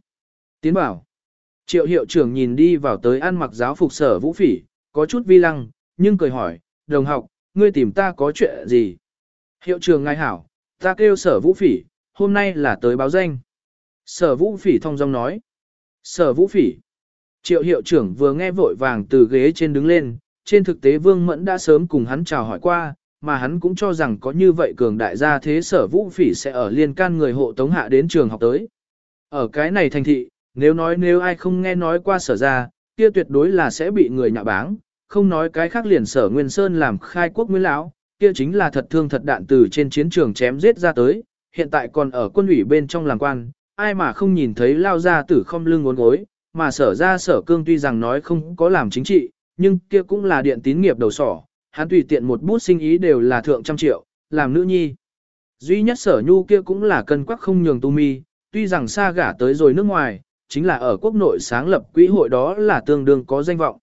Tiến bảo. Triệu hiệu trưởng nhìn đi vào tới ăn mặc giáo phục sở vũ phỉ, có chút vi lăng, nhưng cười hỏi, đồng học, ngươi tìm ta có chuyện gì? Hiệu trưởng ngài hảo, ta kêu sở vũ phỉ, hôm nay là tới báo danh. Sở vũ phỉ thông dong nói. Sở vũ phỉ. Triệu hiệu trưởng vừa nghe vội vàng từ ghế trên đứng lên, trên thực tế Vương Mẫn đã sớm cùng hắn chào hỏi qua, mà hắn cũng cho rằng có như vậy cường đại gia thế sở vũ phỉ sẽ ở liên can người hộ tống hạ đến trường học tới. Ở cái này thành thị, nếu nói nếu ai không nghe nói qua sở ra, kia tuyệt đối là sẽ bị người nhạ báng, không nói cái khác liền sở Nguyên Sơn làm khai quốc nguyên lão, kia chính là thật thương thật đạn từ trên chiến trường chém giết ra tới, hiện tại còn ở quân ủy bên trong làng quan, ai mà không nhìn thấy lao ra tử không lưng ngốn gối, mà sở ra sở cương tuy rằng nói không có làm chính trị, nhưng kia cũng là điện tín nghiệp đầu sỏ, hắn tùy tiện một bút sinh ý đều là thượng trăm triệu, làm nữ nhi. Duy nhất sở nhu kia cũng là cân quắc không nhường tu mi, tuy rằng xa gả tới rồi nước ngoài, chính là ở quốc nội sáng lập quỹ hội đó là tương đương có danh vọng.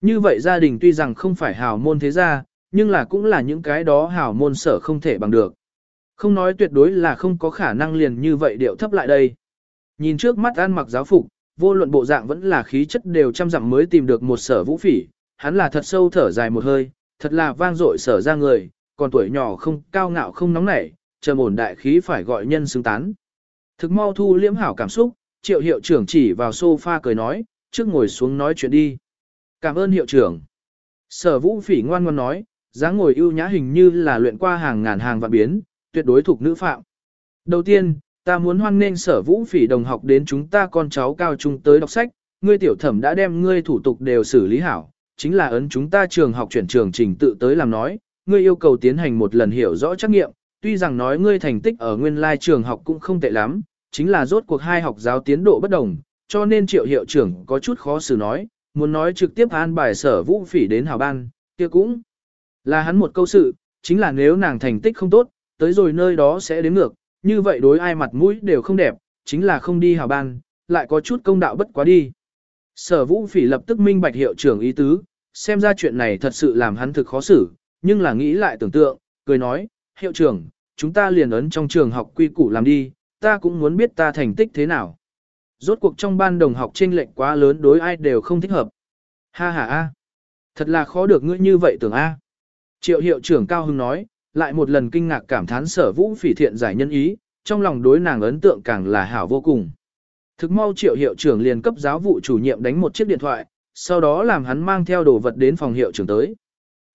Như vậy gia đình tuy rằng không phải hào môn thế gia, nhưng là cũng là những cái đó hào môn sở không thể bằng được. Không nói tuyệt đối là không có khả năng liền như vậy điệu thấp lại đây. Nhìn trước mắt ăn mặc giáo phục, vô luận bộ dạng vẫn là khí chất đều chăm dặm mới tìm được một sở vũ phỉ, hắn là thật sâu thở dài một hơi, thật là vang dội sở ra người, còn tuổi nhỏ không cao ngạo không nóng nảy, trầm ổn đại khí phải gọi nhân xứng tán. Thực mau thu liễm hảo cảm xúc, triệu hiệu trưởng chỉ vào sofa cười nói, trước ngồi xuống nói chuyện đi. Cảm ơn hiệu trưởng. Sở vũ phỉ ngoan ngoan nói, dáng ngồi ưu nhã hình như là luyện qua hàng ngàn hàng vạn biến, tuyệt đối thuộc nữ phạm. Đầu tiên, ta muốn hoan nghênh sở vũ phỉ đồng học đến chúng ta con cháu cao trung tới đọc sách, ngươi tiểu thẩm đã đem ngươi thủ tục đều xử lý hảo, chính là ấn chúng ta trường học chuyển trường trình tự tới làm nói, ngươi yêu cầu tiến hành một lần hiểu rõ trắc nghiệm, tuy rằng nói ngươi thành tích ở nguyên lai trường học cũng không tệ lắm, chính là rốt cuộc hai học giáo tiến độ bất đồng, cho nên triệu hiệu trưởng có chút khó xử nói, muốn nói trực tiếp an bài sở vũ phỉ đến hào ban, kia cũng là hắn một câu sự, chính là nếu nàng thành tích không tốt, tới rồi nơi đó sẽ đến ngược, như vậy đối ai mặt mũi đều không đẹp, chính là không đi hào ban, lại có chút công đạo bất quá đi. Sở vũ phỉ lập tức minh bạch hiệu trưởng ý tứ, xem ra chuyện này thật sự làm hắn thực khó xử, nhưng là nghĩ lại tưởng tượng, cười nói, hiệu trưởng, chúng ta liền ấn trong trường học quy củ làm đi, ta cũng muốn biết ta thành tích thế nào. rốt cuộc trong ban đồng học chênh lệch quá lớn đối ai đều không thích hợp. Ha ha a, thật là khó được ngươi như vậy tưởng a. Triệu hiệu trưởng Cao Hưng nói, lại một lần kinh ngạc cảm thán sở vũ phỉ thiện giải nhân ý, trong lòng đối nàng ấn tượng càng là hảo vô cùng. Thực mau triệu hiệu trưởng liền cấp giáo vụ chủ nhiệm đánh một chiếc điện thoại, sau đó làm hắn mang theo đồ vật đến phòng hiệu trưởng tới.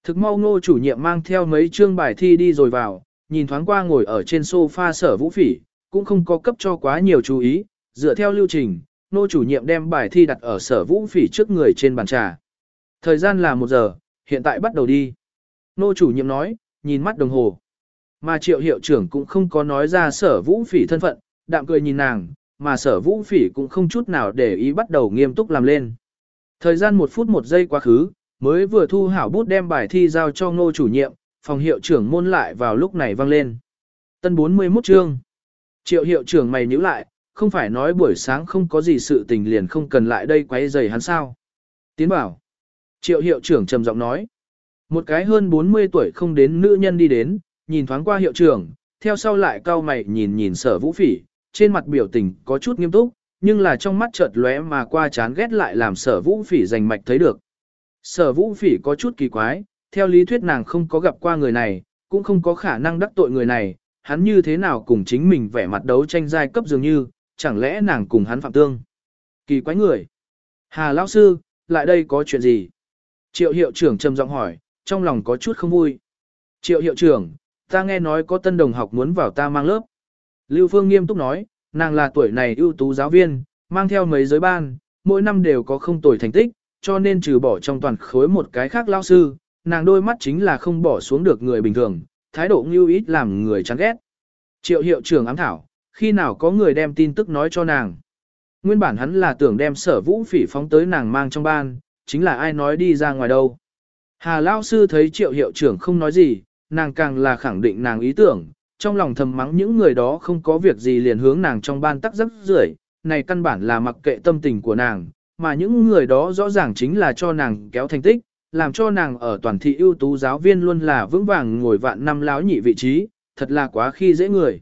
Thực mau ngô chủ nhiệm mang theo mấy chương bài thi đi rồi vào, nhìn thoáng qua ngồi ở trên sofa sở vũ phỉ, cũng không có cấp cho quá nhiều chú ý, dựa theo lưu trình, nô chủ nhiệm đem bài thi đặt ở sở vũ phỉ trước người trên bàn trà. Thời gian là một giờ, hiện tại bắt đầu đi. nô chủ nhiệm nói, nhìn mắt đồng hồ. Mà triệu hiệu trưởng cũng không có nói ra sở vũ phỉ thân phận, đạm cười nhìn nàng, mà sở vũ phỉ cũng không chút nào để ý bắt đầu nghiêm túc làm lên. Thời gian một phút một giây quá khứ, mới vừa thu hảo bút đem bài thi giao cho ngô chủ nhiệm, phòng hiệu trưởng môn lại vào lúc này vang lên. Tân 41 chương. Triệu hiệu trưởng mày nhíu lại, không phải nói buổi sáng không có gì sự tình liền không cần lại đây quấy rầy hắn sao. Tiến bảo. Triệu hiệu trưởng trầm giọng nói. Một cái hơn 40 tuổi không đến nữ nhân đi đến, nhìn thoáng qua hiệu trưởng, theo sau lại cao mày nhìn nhìn sở vũ phỉ, trên mặt biểu tình có chút nghiêm túc, nhưng là trong mắt chợt lóe mà qua chán ghét lại làm sở vũ phỉ giành mạch thấy được. Sở vũ phỉ có chút kỳ quái, theo lý thuyết nàng không có gặp qua người này, cũng không có khả năng đắc tội người này, hắn như thế nào cùng chính mình vẻ mặt đấu tranh giai cấp dường như, chẳng lẽ nàng cùng hắn phạm tương. Kỳ quái người. Hà lão sư, lại đây có chuyện gì? Triệu hiệu trưởng trầm giọng hỏi, trong lòng có chút không vui. Triệu hiệu trưởng, ta nghe nói có tân đồng học muốn vào ta mang lớp. Lưu Phương nghiêm túc nói, nàng là tuổi này ưu tú giáo viên, mang theo mấy giới ban, mỗi năm đều có không tuổi thành tích, cho nên trừ bỏ trong toàn khối một cái khác lao sư, nàng đôi mắt chính là không bỏ xuống được người bình thường, thái độ ngưu ít làm người chán ghét. Triệu hiệu trưởng ám thảo, khi nào có người đem tin tức nói cho nàng. Nguyên bản hắn là tưởng đem sở vũ phỉ phóng tới nàng mang trong ban, chính là ai nói đi ra ngoài đâu. Hà Lao Sư thấy triệu hiệu trưởng không nói gì, nàng càng là khẳng định nàng ý tưởng, trong lòng thầm mắng những người đó không có việc gì liền hướng nàng trong ban tắc rất rưởi này căn bản là mặc kệ tâm tình của nàng, mà những người đó rõ ràng chính là cho nàng kéo thành tích, làm cho nàng ở toàn thị ưu tú giáo viên luôn là vững vàng ngồi vạn năm láo nhị vị trí, thật là quá khi dễ người.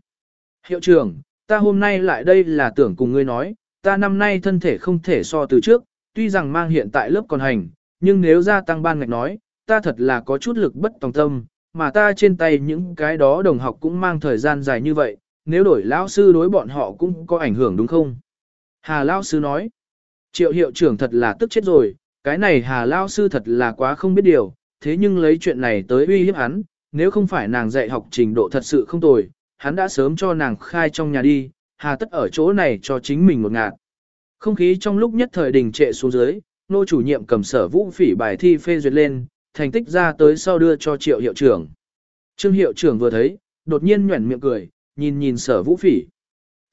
Hiệu trưởng, ta hôm nay lại đây là tưởng cùng ngươi nói, ta năm nay thân thể không thể so từ trước, tuy rằng mang hiện tại lớp còn hành, nhưng nếu gia tăng ban ngạch nói, ta thật là có chút lực bất tòng tâm, mà ta trên tay những cái đó đồng học cũng mang thời gian dài như vậy, nếu đổi lão sư đối bọn họ cũng có ảnh hưởng đúng không? Hà lão sư nói, triệu hiệu trưởng thật là tức chết rồi, cái này hà lao sư thật là quá không biết điều, thế nhưng lấy chuyện này tới uy hiếp hắn, nếu không phải nàng dạy học trình độ thật sự không tồi, hắn đã sớm cho nàng khai trong nhà đi, hà tất ở chỗ này cho chính mình một ngạt. Không khí trong lúc nhất thời đình trệ xuống dưới, nô chủ nhiệm cầm sở vũ phỉ bài thi phê duyệt lên, thành tích ra tới sau đưa cho triệu hiệu trưởng. Trương hiệu trưởng vừa thấy, đột nhiên nhuẩn miệng cười, nhìn nhìn sở vũ phỉ.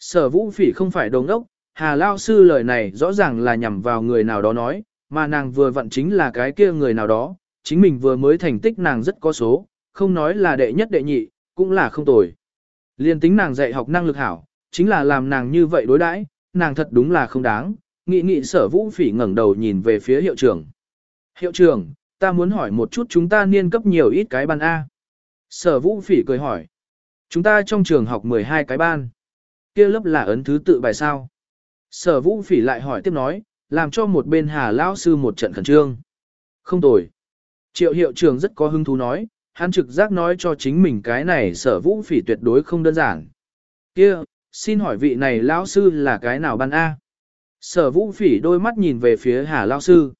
Sở vũ phỉ không phải đồng ốc, hà lao sư lời này rõ ràng là nhằm vào người nào đó nói, mà nàng vừa vặn chính là cái kia người nào đó, chính mình vừa mới thành tích nàng rất có số, không nói là đệ nhất đệ nhị, cũng là không tồi. Liên tính nàng dạy học năng lực hảo, chính là làm nàng như vậy đối đãi, nàng thật đúng là không đáng. Nghị nghị sở vũ phỉ ngẩng đầu nhìn về phía hiệu trưởng. Hiệu trưởng, ta muốn hỏi một chút chúng ta niên cấp nhiều ít cái ban A. Sở vũ phỉ cười hỏi. Chúng ta trong trường học 12 cái ban. kia lớp là ấn thứ tự bài sao. Sở vũ phỉ lại hỏi tiếp nói, làm cho một bên hà lão sư một trận khẩn trương. Không tồi. Triệu hiệu trưởng rất có hứng thú nói, hắn trực giác nói cho chính mình cái này sở vũ phỉ tuyệt đối không đơn giản. kia xin hỏi vị này lão sư là cái nào ban A? Sở vũ phỉ đôi mắt nhìn về phía hà lão sư.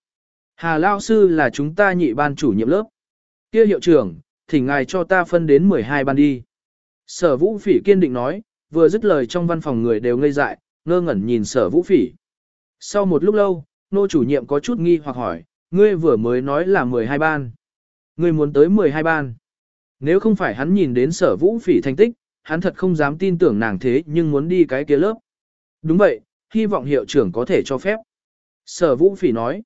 Hà Lão Sư là chúng ta nhị ban chủ nhiệm lớp. Kia hiệu trưởng, thỉnh ngài cho ta phân đến 12 ban đi. Sở Vũ Phỉ kiên định nói, vừa dứt lời trong văn phòng người đều ngây dại, ngơ ngẩn nhìn sở Vũ Phỉ. Sau một lúc lâu, nô chủ nhiệm có chút nghi hoặc hỏi, ngươi vừa mới nói là 12 ban. Ngươi muốn tới 12 ban. Nếu không phải hắn nhìn đến sở Vũ Phỉ thành tích, hắn thật không dám tin tưởng nàng thế nhưng muốn đi cái kia lớp. Đúng vậy, hy vọng hiệu trưởng có thể cho phép. Sở Vũ Phỉ nói.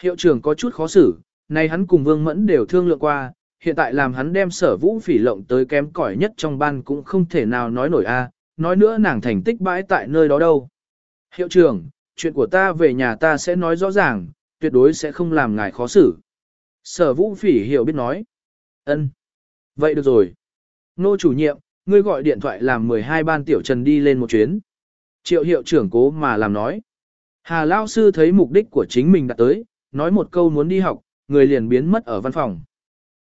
Hiệu trưởng có chút khó xử, nay hắn cùng Vương Mẫn đều thương lượng qua, hiện tại làm hắn đem sở vũ phỉ lộng tới kém cỏi nhất trong ban cũng không thể nào nói nổi a. nói nữa nàng thành tích bãi tại nơi đó đâu. Hiệu trưởng, chuyện của ta về nhà ta sẽ nói rõ ràng, tuyệt đối sẽ không làm ngài khó xử. Sở vũ phỉ hiểu biết nói. ân, Vậy được rồi. Nô chủ nhiệm, ngươi gọi điện thoại làm 12 ban tiểu trần đi lên một chuyến. Triệu hiệu trưởng cố mà làm nói. Hà Lao sư thấy mục đích của chính mình đã tới, nói một câu muốn đi học, người liền biến mất ở văn phòng.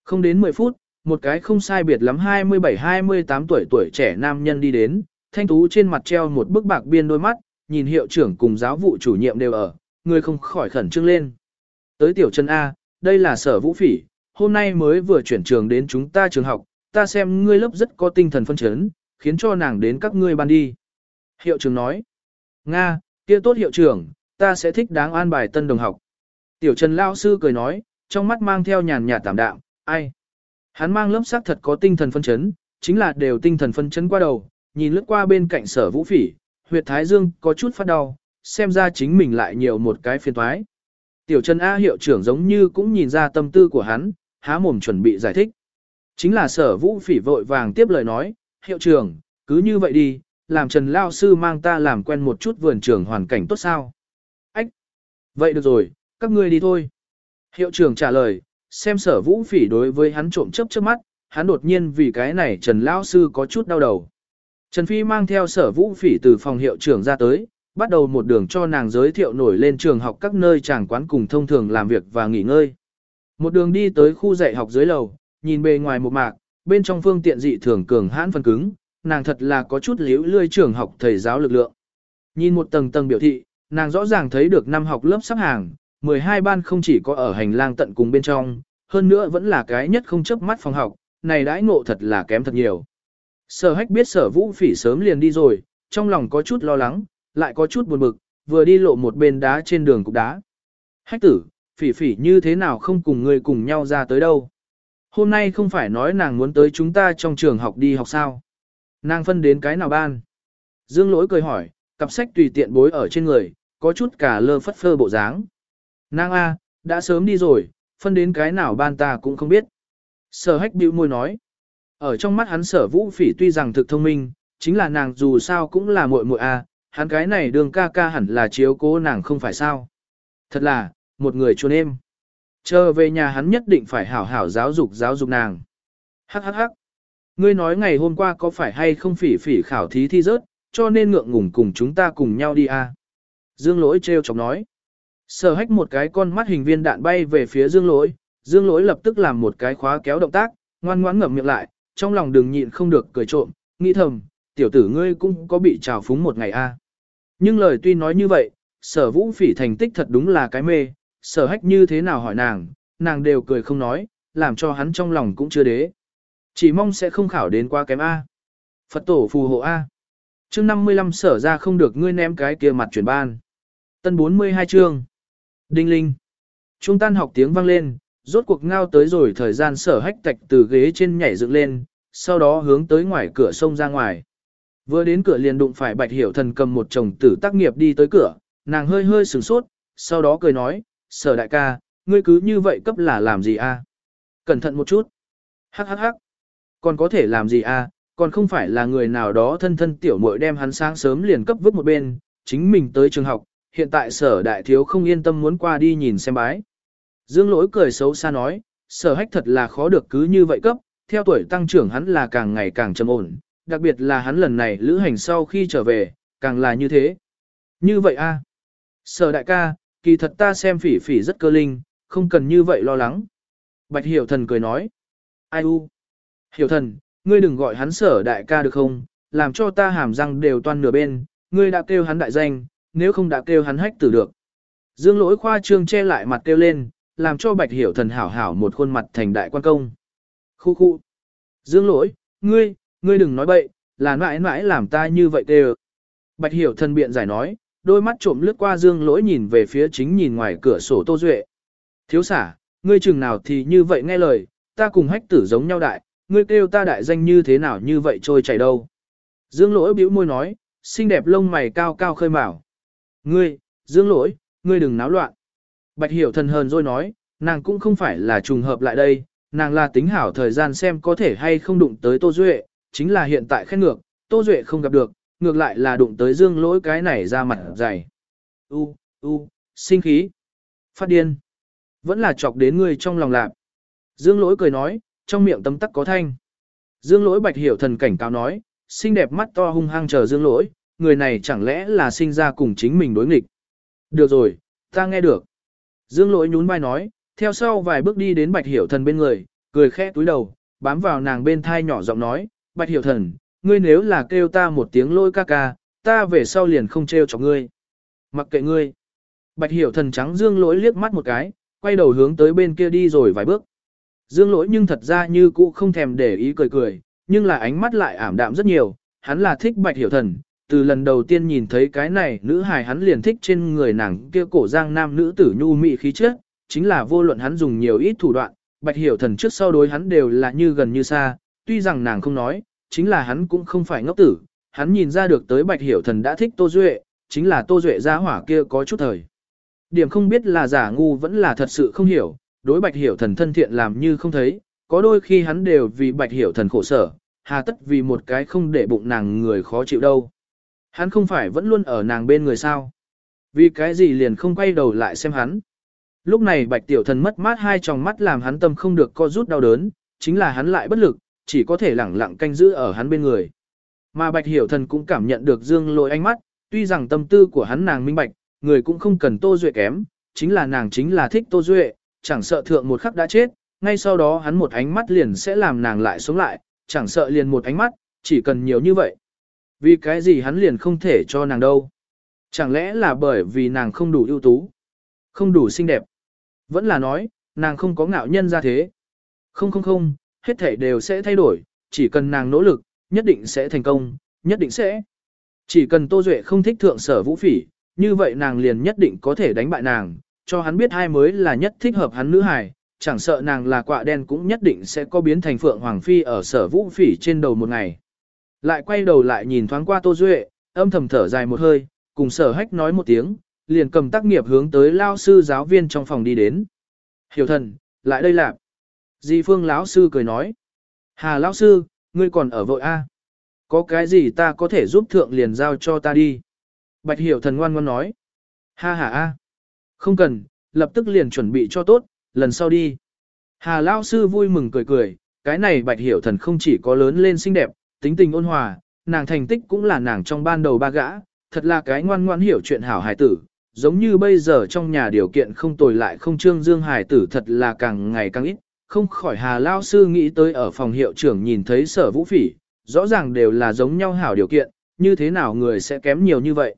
Không đến 10 phút, một cái không sai biệt lắm 27-28 tuổi tuổi trẻ nam nhân đi đến, thanh tú trên mặt treo một bức bạc biên đôi mắt, nhìn hiệu trưởng cùng giáo vụ chủ nhiệm đều ở, người không khỏi khẩn trương lên. Tới tiểu chân A, đây là sở vũ phỉ, hôm nay mới vừa chuyển trường đến chúng ta trường học, ta xem ngươi lớp rất có tinh thần phân chấn, khiến cho nàng đến các ngươi ban đi. Hiệu trưởng nói, Nga, kia tốt hiệu trưởng, ta sẽ thích đáng an bài tân đồng học. Tiểu Trần Lao Sư cười nói, trong mắt mang theo nhàn nhạt tạm đạm, ai? Hắn mang lớp sắc thật có tinh thần phân chấn, chính là đều tinh thần phân chấn qua đầu, nhìn lướt qua bên cạnh sở vũ phỉ, huyệt thái dương có chút phát đau, xem ra chính mình lại nhiều một cái phiền toái. Tiểu Trần A hiệu trưởng giống như cũng nhìn ra tâm tư của hắn, há mồm chuẩn bị giải thích. Chính là sở vũ phỉ vội vàng tiếp lời nói, hiệu trưởng, cứ như vậy đi, làm Trần Lao Sư mang ta làm quen một chút vườn trường hoàn cảnh tốt sao. Ách! Vậy được rồi, các ngươi đi thôi. Hiệu trưởng trả lời, xem sở vũ phỉ đối với hắn trộm chấp trước mắt, hắn đột nhiên vì cái này Trần Lao Sư có chút đau đầu. Trần Phi mang theo sở vũ phỉ từ phòng hiệu trưởng ra tới, bắt đầu một đường cho nàng giới thiệu nổi lên trường học các nơi chàng quán cùng thông thường làm việc và nghỉ ngơi. Một đường đi tới khu dạy học dưới lầu, nhìn bề ngoài một mạc, bên trong phương tiện dị thường cường hãn phần cứng, nàng thật là có chút liễu lươi trường học thầy giáo lực lượng. Nhìn một tầng tầng biểu thị, nàng rõ ràng thấy được năm học lớp sắp hàng, 12 ban không chỉ có ở hành lang tận cùng bên trong, hơn nữa vẫn là cái nhất không chấp mắt phòng học, này đãi ngộ thật là kém thật nhiều. Sở hách biết sở vũ phỉ sớm liền đi rồi, trong lòng có chút lo lắng, lại có chút buồn bực, vừa đi lộ một bên đá trên đường cục đá. Hách tử, phỉ phỉ như thế nào không cùng người cùng nhau ra tới đâu. Hôm nay không phải nói nàng muốn tới chúng ta trong trường học đi học sao. Nàng phân đến cái nào ban? Dương lỗi cười hỏi, cặp sách tùy tiện bối ở trên người, có chút cả lơ phất phơ bộ dáng. Nàng A, đã sớm đi rồi, phân đến cái nào ban ta cũng không biết. Sở hách bĩu môi nói. Ở trong mắt hắn sở vũ phỉ tuy rằng thực thông minh, chính là nàng dù sao cũng là muội muội A, hắn cái này đường ca ca hẳn là chiếu cố nàng không phải sao. Thật là, một người chuồn em. trở về nhà hắn nhất định phải hảo hảo giáo dục giáo dục nàng. Hắc hắc hắc. Ngươi nói ngày hôm qua có phải hay không phỉ phỉ khảo thí thi rớt, cho nên ngượng ngùng cùng chúng ta cùng nhau đi à. Dương lỗi treo chọc nói. Sở hách một cái con mắt hình viên đạn bay về phía dương lỗi, dương lỗi lập tức làm một cái khóa kéo động tác, ngoan ngoãn ngậm miệng lại, trong lòng đừng nhịn không được cười trộm, nghĩ thầm, tiểu tử ngươi cũng có bị trào phúng một ngày a à. Nhưng lời tuy nói như vậy, sở vũ phỉ thành tích thật đúng là cái mê, sở hách như thế nào hỏi nàng, nàng đều cười không nói, làm cho hắn trong lòng cũng chưa đế. Chỉ mong sẽ không khảo đến qua kém A. Phật tổ phù hộ A. chương 55 sở ra không được ngươi ném cái kia mặt chuyển ban. Tân 42 chương. Đinh linh. Trung tan học tiếng vang lên, rốt cuộc ngao tới rồi thời gian sở hách tạch từ ghế trên nhảy dựng lên, sau đó hướng tới ngoài cửa sông ra ngoài. Vừa đến cửa liền đụng phải bạch hiểu thần cầm một chồng tử tác nghiệp đi tới cửa, nàng hơi hơi sửng sốt, sau đó cười nói, sở đại ca, ngươi cứ như vậy cấp là làm gì a? Cẩn thận một chút. Hắc hắc hắc. Còn có thể làm gì a? Còn không phải là người nào đó thân thân tiểu muội đem hắn sáng sớm liền cấp vứt một bên, chính mình tới trường học, hiện tại sở đại thiếu không yên tâm muốn qua đi nhìn xem bái. Dương lỗi cười xấu xa nói, sở hách thật là khó được cứ như vậy cấp, theo tuổi tăng trưởng hắn là càng ngày càng trầm ổn, đặc biệt là hắn lần này lữ hành sau khi trở về, càng là như thế. Như vậy a Sở đại ca, kỳ thật ta xem phỉ phỉ rất cơ linh, không cần như vậy lo lắng. Bạch hiểu thần cười nói. Ai u? Hiểu thần, ngươi đừng gọi hắn sở đại ca được không, làm cho ta hàm răng đều toan nửa bên, ngươi đã kêu hắn đại danh, nếu không đã kêu hắn hách tử được. Dương lỗi khoa trương che lại mặt kêu lên, làm cho bạch hiểu thần hảo hảo một khuôn mặt thành đại quan công. Khu khu. Dương lỗi, ngươi, ngươi đừng nói bậy, là mãi mãi làm ta như vậy tê Bạch hiểu thần biện giải nói, đôi mắt trộm lướt qua dương lỗi nhìn về phía chính nhìn ngoài cửa sổ Tô Duệ. Thiếu xả, ngươi chừng nào thì như vậy nghe lời, ta cùng hách tử giống nhau đại, ngươi kêu ta đại danh như thế nào như vậy trôi chảy đâu. Dương lỗi bĩu môi nói, xinh đẹp lông mày cao cao khơi mào. Ngươi, dương lỗi, ngươi đừng náo loạn. Bạch hiểu thần hờn rồi nói, nàng cũng không phải là trùng hợp lại đây, nàng là tính hảo thời gian xem có thể hay không đụng tới Tô Duệ, chính là hiện tại khen ngược, Tô Duệ không gặp được, ngược lại là đụng tới dương lỗi cái này ra mặt dày. U, u, sinh khí. Phát điên. Vẫn là chọc đến người trong lòng lạc. Dương lỗi cười nói, trong miệng tấm tắc có thanh. Dương lỗi bạch hiểu thần cảnh cáo nói, xinh đẹp mắt to hung hăng chờ dương lỗi, người này chẳng lẽ là sinh ra cùng chính mình đối nghịch. Được rồi, ta nghe được. Dương lỗi nhún vai nói, theo sau vài bước đi đến bạch hiểu thần bên người, cười khẽ túi đầu, bám vào nàng bên thai nhỏ giọng nói, bạch hiểu thần, ngươi nếu là kêu ta một tiếng lôi ca ca, ta về sau liền không trêu cho ngươi. Mặc kệ ngươi. Bạch hiểu thần trắng dương lỗi liếc mắt một cái, quay đầu hướng tới bên kia đi rồi vài bước. Dương lỗi nhưng thật ra như cũ không thèm để ý cười cười, nhưng là ánh mắt lại ảm đạm rất nhiều, hắn là thích bạch hiểu thần. Từ lần đầu tiên nhìn thấy cái này, nữ hài hắn liền thích trên người nàng kia cổ giang nam nữ tử nhu mị khí chất, chính là vô luận hắn dùng nhiều ít thủ đoạn, bạch hiểu thần trước sau đối hắn đều là như gần như xa, tuy rằng nàng không nói, chính là hắn cũng không phải ngốc tử, hắn nhìn ra được tới bạch hiểu thần đã thích Tô Duệ, chính là Tô Duệ ra hỏa kia có chút thời. Điểm không biết là giả ngu vẫn là thật sự không hiểu, đối bạch hiểu thần thân thiện làm như không thấy, có đôi khi hắn đều vì bạch hiểu thần khổ sở, hà tất vì một cái không để bụng nàng người khó chịu đâu. Hắn không phải vẫn luôn ở nàng bên người sao. Vì cái gì liền không quay đầu lại xem hắn. Lúc này bạch tiểu thần mất mát hai tròng mắt làm hắn tâm không được co rút đau đớn, chính là hắn lại bất lực, chỉ có thể lẳng lặng canh giữ ở hắn bên người. Mà bạch hiểu thần cũng cảm nhận được dương lôi ánh mắt, tuy rằng tâm tư của hắn nàng minh bạch, người cũng không cần tô duệ kém, chính là nàng chính là thích tô duệ, chẳng sợ thượng một khắc đã chết, ngay sau đó hắn một ánh mắt liền sẽ làm nàng lại sống lại, chẳng sợ liền một ánh mắt, chỉ cần nhiều như vậy. Vì cái gì hắn liền không thể cho nàng đâu? Chẳng lẽ là bởi vì nàng không đủ ưu tú, không đủ xinh đẹp? Vẫn là nói, nàng không có ngạo nhân ra thế. Không không không, hết thể đều sẽ thay đổi, chỉ cần nàng nỗ lực, nhất định sẽ thành công, nhất định sẽ. Chỉ cần Tô Duệ không thích thượng sở vũ phỉ, như vậy nàng liền nhất định có thể đánh bại nàng, cho hắn biết hai mới là nhất thích hợp hắn nữ hài, chẳng sợ nàng là quạ đen cũng nhất định sẽ có biến thành Phượng Hoàng Phi ở sở vũ phỉ trên đầu một ngày. Lại quay đầu lại nhìn thoáng qua Tô Duệ, âm thầm thở dài một hơi, cùng sở hách nói một tiếng, liền cầm tác nghiệp hướng tới lao sư giáo viên trong phòng đi đến. Hiểu thần, lại đây lạp. Di phương lão sư cười nói. Hà lão sư, ngươi còn ở vội a? Có cái gì ta có thể giúp thượng liền giao cho ta đi. Bạch hiểu thần ngoan ngoan nói. Ha ha a. Không cần, lập tức liền chuẩn bị cho tốt, lần sau đi. Hà lão sư vui mừng cười cười, cái này bạch hiểu thần không chỉ có lớn lên xinh đẹp, tính tình ôn hòa, nàng thành tích cũng là nàng trong ban đầu ba gã, thật là cái ngoan ngoan hiểu chuyện hảo hài tử, giống như bây giờ trong nhà điều kiện không tồi lại không trương dương hài tử thật là càng ngày càng ít, không khỏi hà lao sư nghĩ tới ở phòng hiệu trưởng nhìn thấy sở vũ phỉ, rõ ràng đều là giống nhau hảo điều kiện, như thế nào người sẽ kém nhiều như vậy.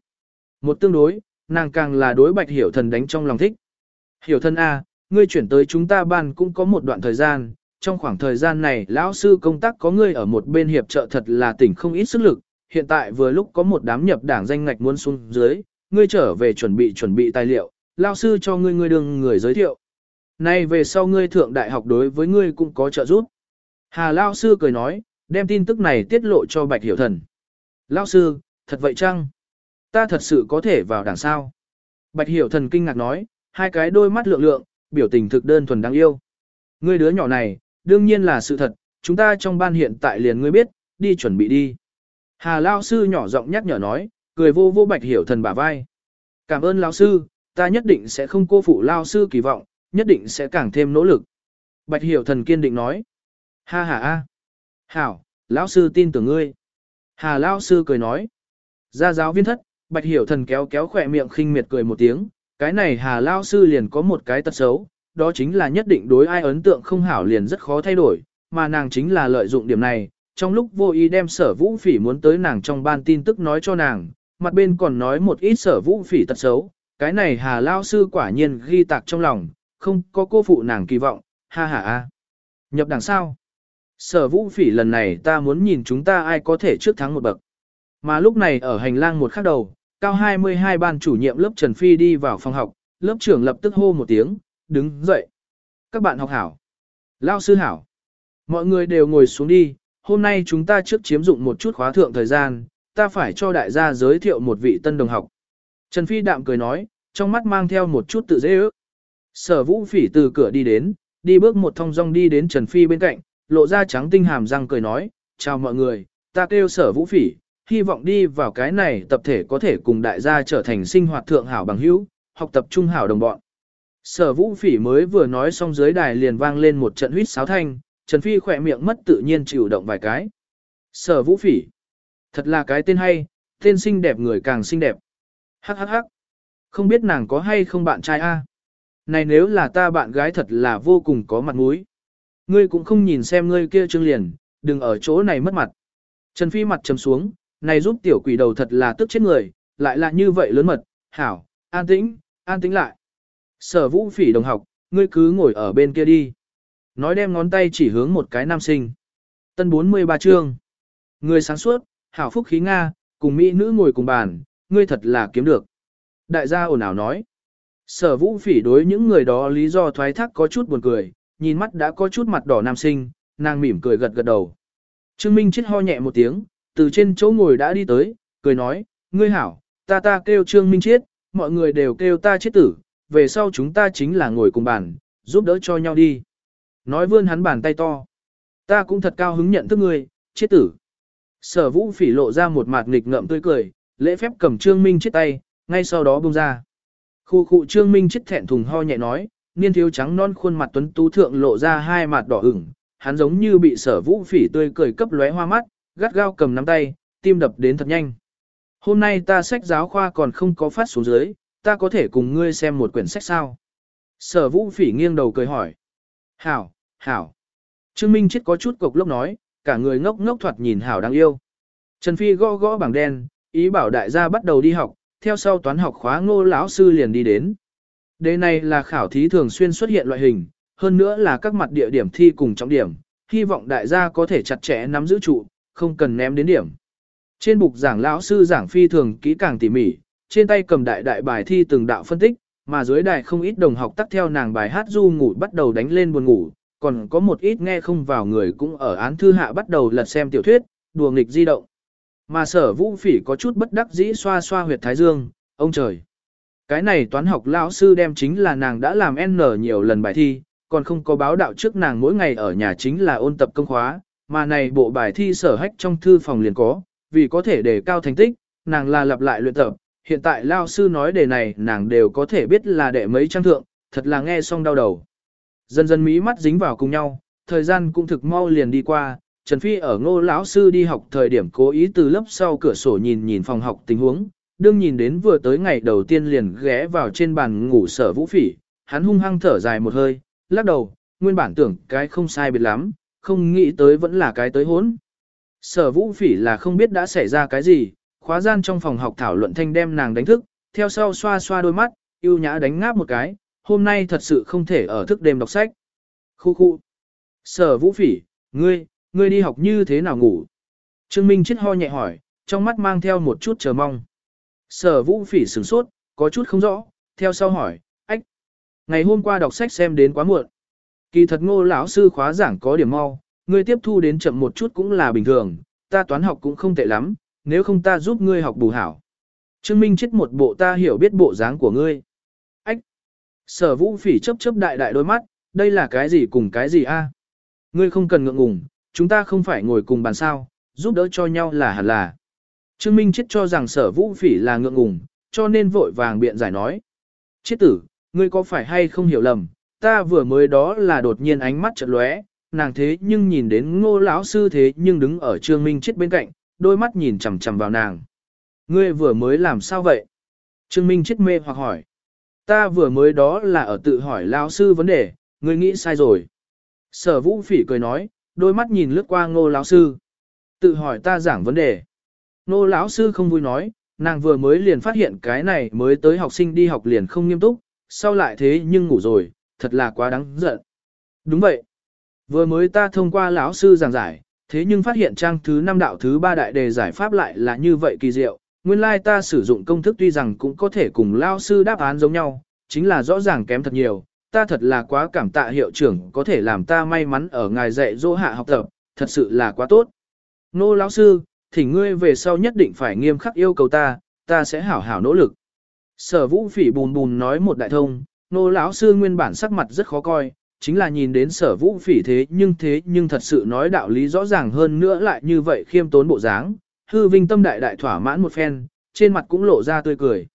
Một tương đối, nàng càng là đối bạch hiểu thần đánh trong lòng thích. Hiểu thân A, ngươi chuyển tới chúng ta ban cũng có một đoạn thời gian, trong khoảng thời gian này lão sư công tác có ngươi ở một bên hiệp trợ thật là tỉnh không ít sức lực, hiện tại vừa lúc có một đám nhập đảng danh ngạch muốn xuống dưới, ngươi trở về chuẩn bị chuẩn bị tài liệu, lão sư cho ngươi ngươi đường người giới thiệu. Nay về sau ngươi thượng đại học đối với ngươi cũng có trợ giúp. Hà lão sư cười nói, đem tin tức này tiết lộ cho Bạch Hiểu Thần. Lão sư, thật vậy chăng? Ta thật sự có thể vào đảng sao? Bạch Hiểu Thần kinh ngạc nói, hai cái đôi mắt lượng lượng, biểu tình thực đơn thuần đáng yêu. Ngươi đứa nhỏ này, đương nhiên là sự thật, chúng ta trong ban hiện tại liền ngươi biết, đi chuẩn bị đi. Hà Lao sư nhỏ giọng nhắc nhở nói, cười vô vô Bạch Hiểu Thần bả vai. Cảm ơn Lao sư, ta nhất định sẽ không cô phụ Lao sư kỳ vọng, nhất định sẽ càng thêm nỗ lực. Bạch Hiểu Thần kiên định nói. Ha ha ha. Hảo, lão sư tin tưởng ngươi. Hà lão sư cười nói. Ra giáo viên thất, Bạch Hiểu Thần kéo kéo khỏe miệng khinh miệt cười một tiếng, cái này Hà lão sư liền có một cái tật xấu, đó chính là nhất định đối ai ấn tượng không hảo liền rất khó thay đổi, mà nàng chính là lợi dụng điểm này, trong lúc vô ý đem sở vũ phỉ muốn tới nàng trong ban tin tức nói cho nàng, mặt bên còn nói một ít sở vũ phỉ tật xấu, cái này Hà lao sư quả nhiên ghi tạc trong lòng, không có cô phụ nàng kỳ vọng, ha ha a. Nhập đảng sao? Sở vũ phỉ lần này ta muốn nhìn chúng ta ai có thể trước thắng một bậc. Mà lúc này ở hành lang một khắc đầu, cao 22 ban chủ nhiệm lớp Trần Phi đi vào phòng học, lớp trưởng lập tức hô một tiếng, đứng dậy. Các bạn học hảo. Lao sư hảo. Mọi người đều ngồi xuống đi, hôm nay chúng ta trước chiếm dụng một chút khóa thượng thời gian, ta phải cho đại gia giới thiệu một vị tân đồng học. Trần Phi đạm cười nói, trong mắt mang theo một chút tự dễ ước. Sở vũ phỉ từ cửa đi đến, đi bước một thong dong đi đến Trần Phi bên cạnh, lộ ra trắng tinh hàm răng cười nói, chào mọi người, ta kêu sở vũ phỉ, hy vọng đi vào cái này tập thể có thể cùng đại gia trở thành sinh hoạt thượng hảo bằng hữu, học tập trung hảo đồng bọn. Sở vũ phỉ mới vừa nói xong dưới đài liền vang lên một trận huýt sáo thanh, Trần Phi khỏe miệng mất tự nhiên chịu động vài cái. Sở vũ phỉ, thật là cái tên hay, Tên xinh đẹp người càng xinh đẹp. Hắc hắc hắc. Không biết nàng có hay không bạn trai a? Này nếu là ta bạn gái thật là vô cùng có mặt mũi. Ngươi cũng không nhìn xem ngươi kia trương liền, đừng ở chỗ này mất mặt. Trần Phi mặt trầm xuống, này giúp tiểu quỷ đầu thật là tức chết người, lại là như vậy lớn mật, hảo, an tĩnh, an tĩnh lại. Sở vũ phỉ đồng học, ngươi cứ ngồi ở bên kia đi. Nói đem ngón tay chỉ hướng một cái nam sinh. Tân 43 chương. Người sáng suốt, hảo phúc khí Nga, cùng mỹ nữ ngồi cùng bàn, ngươi thật là kiếm được. Đại gia ồn ào nói. Sở vũ phỉ đối những người đó lý do thoái thác có chút buồn cười, nhìn mắt đã có chút mặt đỏ nam sinh, nàng mỉm cười gật gật đầu. Trương Minh chết ho nhẹ một tiếng, từ trên chỗ ngồi đã đi tới, cười nói, ngươi hảo, ta ta kêu Trương Minh chết, mọi người đều kêu ta chết tử, về sau chúng ta chính là ngồi cùng bàn, giúp đỡ cho nhau đi. Nói vươn hắn bàn tay to. Ta cũng thật cao hứng nhận thức ngươi, chết tử. Sở vũ phỉ lộ ra một mặt nghịch ngợm tươi cười, lễ phép cầm Trương Minh chết tay, ngay sau đó buông ra. Khu khu Trương Minh chết thẹn thùng ho nhẹ nói, niên thiếu trắng non khuôn mặt tuấn tú thượng lộ ra hai mặt đỏ ửng, hắn giống như bị sở vũ phỉ tươi cười cấp lóe hoa mắt, gắt gao cầm nắm tay, tim đập đến thật nhanh. Hôm nay ta sách giáo khoa còn không có phát xuống dưới, ta có thể cùng ngươi xem một quyển sách sao? Sở vũ phỉ nghiêng đầu cười hỏi. Hảo, hảo. Trương Minh chết có chút cục lốc nói, cả người ngốc ngốc thoạt nhìn hảo đáng yêu. Trần Phi gõ gõ bảng đen, ý bảo đại gia bắt đầu đi học, theo sau toán học khóa ngô lão sư liền đi đến. Đề này là khảo thí thường xuyên xuất hiện loại hình, hơn nữa là các mặt địa điểm thi cùng trọng điểm, hy vọng đại gia có thể chặt chẽ nắm giữ trụ, không cần ném đến điểm. Trên bục giảng lão sư giảng phi thường kỹ càng tỉ mỉ, trên tay cầm đại đại bài thi từng đạo phân tích, mà dưới đài không ít đồng học tắt theo nàng bài hát du ngủ bắt đầu đánh lên buồn ngủ, còn có một ít nghe không vào người cũng ở án thư hạ bắt đầu lật xem tiểu thuyết, đùa nghịch di động. Mà sở vũ phỉ có chút bất đắc dĩ xoa xoa huyệt thái dương, ông trời. Cái này toán học lão sư đem chính là nàng đã làm N nhiều lần bài thi, còn không có báo đạo trước nàng mỗi ngày ở nhà chính là ôn tập công khóa, mà này bộ bài thi sở hách trong thư phòng liền có, vì có thể đề cao thành tích, nàng là lặp lại luyện tập, hiện tại lao sư nói đề này nàng đều có thể biết là đệ mấy trang thượng, thật là nghe xong đau đầu. Dần dần mí mắt dính vào cùng nhau, thời gian cũng thực mau liền đi qua, Trần Phi ở ngô lão sư đi học thời điểm cố ý từ lớp sau cửa sổ nhìn nhìn phòng học tình huống, đương nhìn đến vừa tới ngày đầu tiên liền ghé vào trên bàn ngủ sở vũ phỉ, hắn hung hăng thở dài một hơi, lắc đầu, nguyên bản tưởng cái không sai biệt lắm, không nghĩ tới vẫn là cái tới hốn. Sở vũ phỉ là không biết đã xảy ra cái gì, khóa gian trong phòng học thảo luận thanh đem nàng đánh thức, theo sau xoa xoa đôi mắt, yêu nhã đánh ngáp một cái, hôm nay thật sự không thể ở thức đêm đọc sách. Khu khu. Sở vũ phỉ, ngươi, ngươi đi học như thế nào ngủ? Trương Minh chết ho nhẹ hỏi, trong mắt mang theo một chút chờ mong. Sở vũ phỉ sửng sốt, có chút không rõ, theo sau hỏi, ách. Ngày hôm qua đọc sách xem đến quá muộn. Kỳ thật ngô lão sư khóa giảng có điểm mau, ngươi tiếp thu đến chậm một chút cũng là bình thường, ta toán học cũng không tệ lắm, nếu không ta giúp ngươi học bù hảo. Trương Minh chết một bộ ta hiểu biết bộ dáng của ngươi. Ách! Sở vũ phỉ chấp chấp đại đại đôi mắt, đây là cái gì cùng cái gì a? Ngươi không cần ngượng ngùng, chúng ta không phải ngồi cùng bàn sao, giúp đỡ cho nhau là hẳn là. Trương Minh chết cho rằng sở vũ phỉ là ngượng ngùng, cho nên vội vàng biện giải nói. Chết tử, ngươi có phải hay không hiểu lầm, ta vừa mới đó là đột nhiên ánh mắt chợt lóe, nàng thế nhưng nhìn đến ngô lão sư thế nhưng đứng ở Trương Minh chết bên cạnh, đôi mắt nhìn chằm chằm vào nàng. Ngươi vừa mới làm sao vậy? Trương Minh chết mê hoặc hỏi. Ta vừa mới đó là ở tự hỏi lão sư vấn đề, ngươi nghĩ sai rồi. Sở vũ phỉ cười nói, đôi mắt nhìn lướt qua ngô lão sư. Tự hỏi ta giảng vấn đề. Ngô lão sư không vui nói, nàng vừa mới liền phát hiện cái này mới tới học sinh đi học liền không nghiêm túc, sau lại thế nhưng ngủ rồi, thật là quá đáng giận. Đúng vậy. Vừa mới ta thông qua lão sư giảng giải, thế nhưng phát hiện trang thứ năm đạo thứ ba đại đề giải pháp lại là như vậy kỳ diệu. Nguyên lai ta sử dụng công thức tuy rằng cũng có thể cùng lão sư đáp án giống nhau, chính là rõ ràng kém thật nhiều. Ta thật là quá cảm tạ hiệu trưởng có thể làm ta may mắn ở ngài dạy dỗ hạ học tập, thật sự là quá tốt. Nô lão sư, thỉnh ngươi về sau nhất định phải nghiêm khắc yêu cầu ta, ta sẽ hảo hảo nỗ lực. Sở vũ phỉ bùn bùn nói một đại thông, nô lão sư nguyên bản sắc mặt rất khó coi, chính là nhìn đến sở vũ phỉ thế nhưng thế nhưng thật sự nói đạo lý rõ ràng hơn nữa lại như vậy khiêm tốn bộ dáng, hư vinh tâm đại đại thỏa mãn một phen, trên mặt cũng lộ ra tươi cười.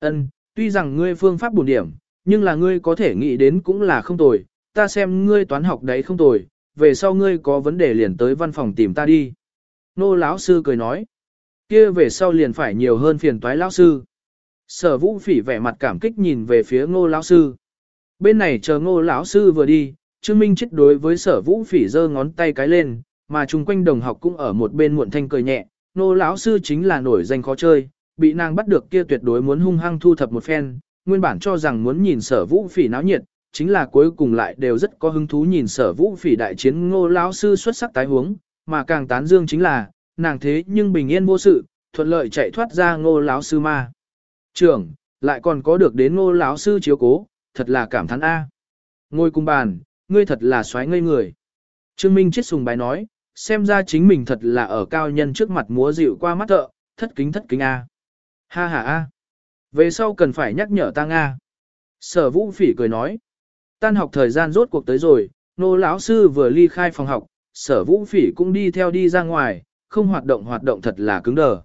Ân, tuy rằng ngươi phương pháp bổn điểm, nhưng là ngươi có thể nghĩ đến cũng là không tồi, ta xem ngươi toán học đấy không tồi, về sau ngươi có vấn đề liền tới văn phòng tìm ta đi. Nô lão sư cười nói, kia về sau liền phải nhiều hơn phiền toái lão sư. Sở vũ phỉ vẻ mặt cảm kích nhìn về phía ngô lão sư. Bên này chờ ngô lão sư vừa đi, Trương Minh chết đối với sở vũ phỉ giơ ngón tay cái lên, mà chung quanh đồng học cũng ở một bên muộn thanh cười nhẹ, ngô lão sư chính là nổi danh khó chơi, bị nàng bắt được kia tuyệt đối muốn hung hăng thu thập một phen, nguyên bản cho rằng muốn nhìn sở vũ phỉ náo nhiệt, chính là cuối cùng lại đều rất có hứng thú nhìn sở vũ phỉ đại chiến ngô lão sư xuất sắc tái huống, mà càng tán dương chính là, nàng thế nhưng bình yên vô sự, thuận lợi chạy thoát ra ngô lão sư ma. Trưởng, lại còn có được đến ngô lão sư chiếu cố, thật là cảm thán A. Ngồi cùng bàn, ngươi thật là xoáy ngây người. Trương Minh chết sùng bài nói, xem ra chính mình thật là ở cao nhân trước mặt múa dịu qua mắt thợ, thất kính thất kính A. Ha ha A. Về sau cần phải nhắc nhở ta Nga. Sở vũ phỉ cười nói. Tan học thời gian rốt cuộc tới rồi, nô lão sư vừa ly khai phòng học, sở vũ phỉ cũng đi theo đi ra ngoài, không hoạt động hoạt động thật là cứng đờ.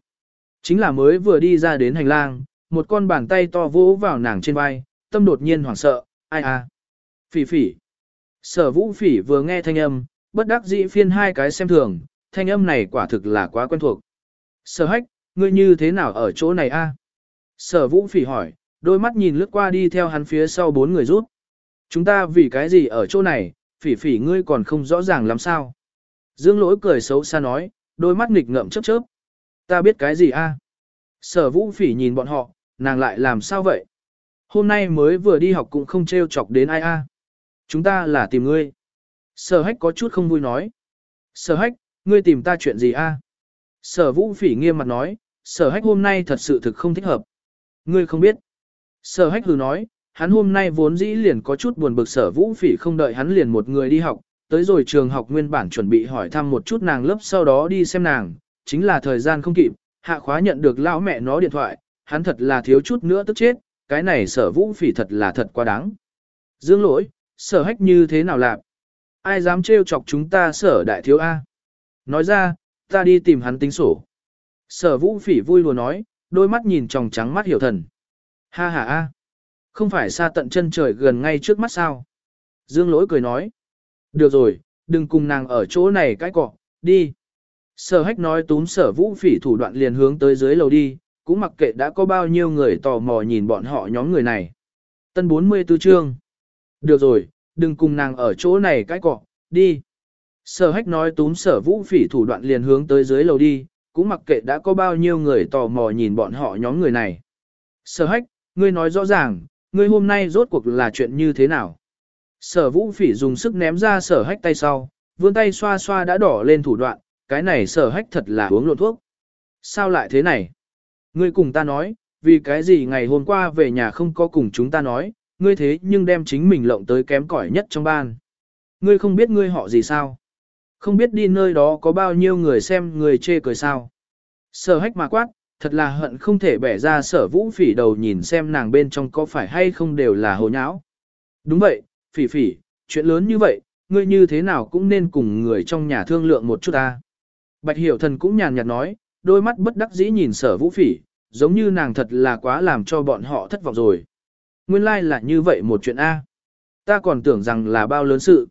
Chính là mới vừa đi ra đến hành lang, một con bàn tay to vỗ vào nàng trên vai, tâm đột nhiên hoảng sợ, ai à. Phỉ phỉ. Sở vũ phỉ vừa nghe thanh âm, bất đắc dĩ phiên hai cái xem thường, thanh âm này quả thực là quá quen thuộc. Sở hách, ngươi như thế nào ở chỗ này a? Sở vũ phỉ hỏi, đôi mắt nhìn lướt qua đi theo hắn phía sau bốn người rút. Chúng ta vì cái gì ở chỗ này, phỉ phỉ ngươi còn không rõ ràng làm sao. Dương lỗi cười xấu xa nói, đôi mắt nghịch ngợm chớp chớp. Ta biết cái gì a? Sở vũ phỉ nhìn bọn họ, nàng lại làm sao vậy? Hôm nay mới vừa đi học cũng không trêu chọc đến ai a. Chúng ta là tìm ngươi. Sở hách có chút không vui nói. Sở hách, ngươi tìm ta chuyện gì a? Sở vũ phỉ nghiêm mặt nói, sở hách hôm nay thật sự thực không thích hợp. Ngươi không biết. Sở hách hừ nói, hắn hôm nay vốn dĩ liền có chút buồn bực sở vũ phỉ không đợi hắn liền một người đi học, tới rồi trường học nguyên bản chuẩn bị hỏi thăm một chút nàng lớp sau đó đi xem nàng, chính là thời gian không kịp, hạ khóa nhận được lão mẹ nó điện thoại, hắn thật là thiếu chút nữa tức chết, cái này sở vũ phỉ thật là thật quá đáng. Dương lỗi, sở hách như thế nào làm? Ai dám trêu chọc chúng ta sở đại thiếu A? Nói ra, ta đi tìm hắn tính sổ. Sở vũ phỉ vui lùa nói, đôi mắt nhìn tròng trắng mắt hiểu thần. Ha ha a, không phải xa tận chân trời gần ngay trước mắt sao? Dương lỗi cười nói. Được rồi, đừng cùng nàng ở chỗ này cái cọ, đi. Sở hách nói túm sở vũ phỉ thủ đoạn liền hướng tới dưới lầu đi, cũng mặc kệ đã có bao nhiêu người tò mò nhìn bọn họ nhóm người này. Tân 44 chương. Được rồi, đừng cùng nàng ở chỗ này cái cọ, đi. Sở hách nói túm sở vũ phỉ thủ đoạn liền hướng tới dưới lầu đi, cũng mặc kệ đã có bao nhiêu người tò mò nhìn bọn họ nhóm người này. Sở hách, ngươi nói rõ ràng, ngươi hôm nay rốt cuộc là chuyện như thế nào? Sở vũ phỉ dùng sức ném ra sở hách tay sau, vươn tay xoa xoa đã đỏ lên thủ đoạn, cái này sở hách thật là uống lộn thuốc. Sao lại thế này? Ngươi cùng ta nói, vì cái gì ngày hôm qua về nhà không có cùng chúng ta nói, ngươi thế nhưng đem chính mình lộng tới kém cỏi nhất trong ban. Ngươi không biết ngươi họ gì sao? Không biết đi nơi đó có bao nhiêu người xem người chê cười sao. Sở hách mà quát, thật là hận không thể bẻ ra sở vũ phỉ đầu nhìn xem nàng bên trong có phải hay không đều là hồ nháo. Đúng vậy, phỉ phỉ, chuyện lớn như vậy, ngươi như thế nào cũng nên cùng người trong nhà thương lượng một chút ta. Bạch hiểu thần cũng nhàn nhạt nói, đôi mắt bất đắc dĩ nhìn sở vũ phỉ, giống như nàng thật là quá làm cho bọn họ thất vọng rồi. Nguyên lai like là như vậy một chuyện A. Ta còn tưởng rằng là bao lớn sự.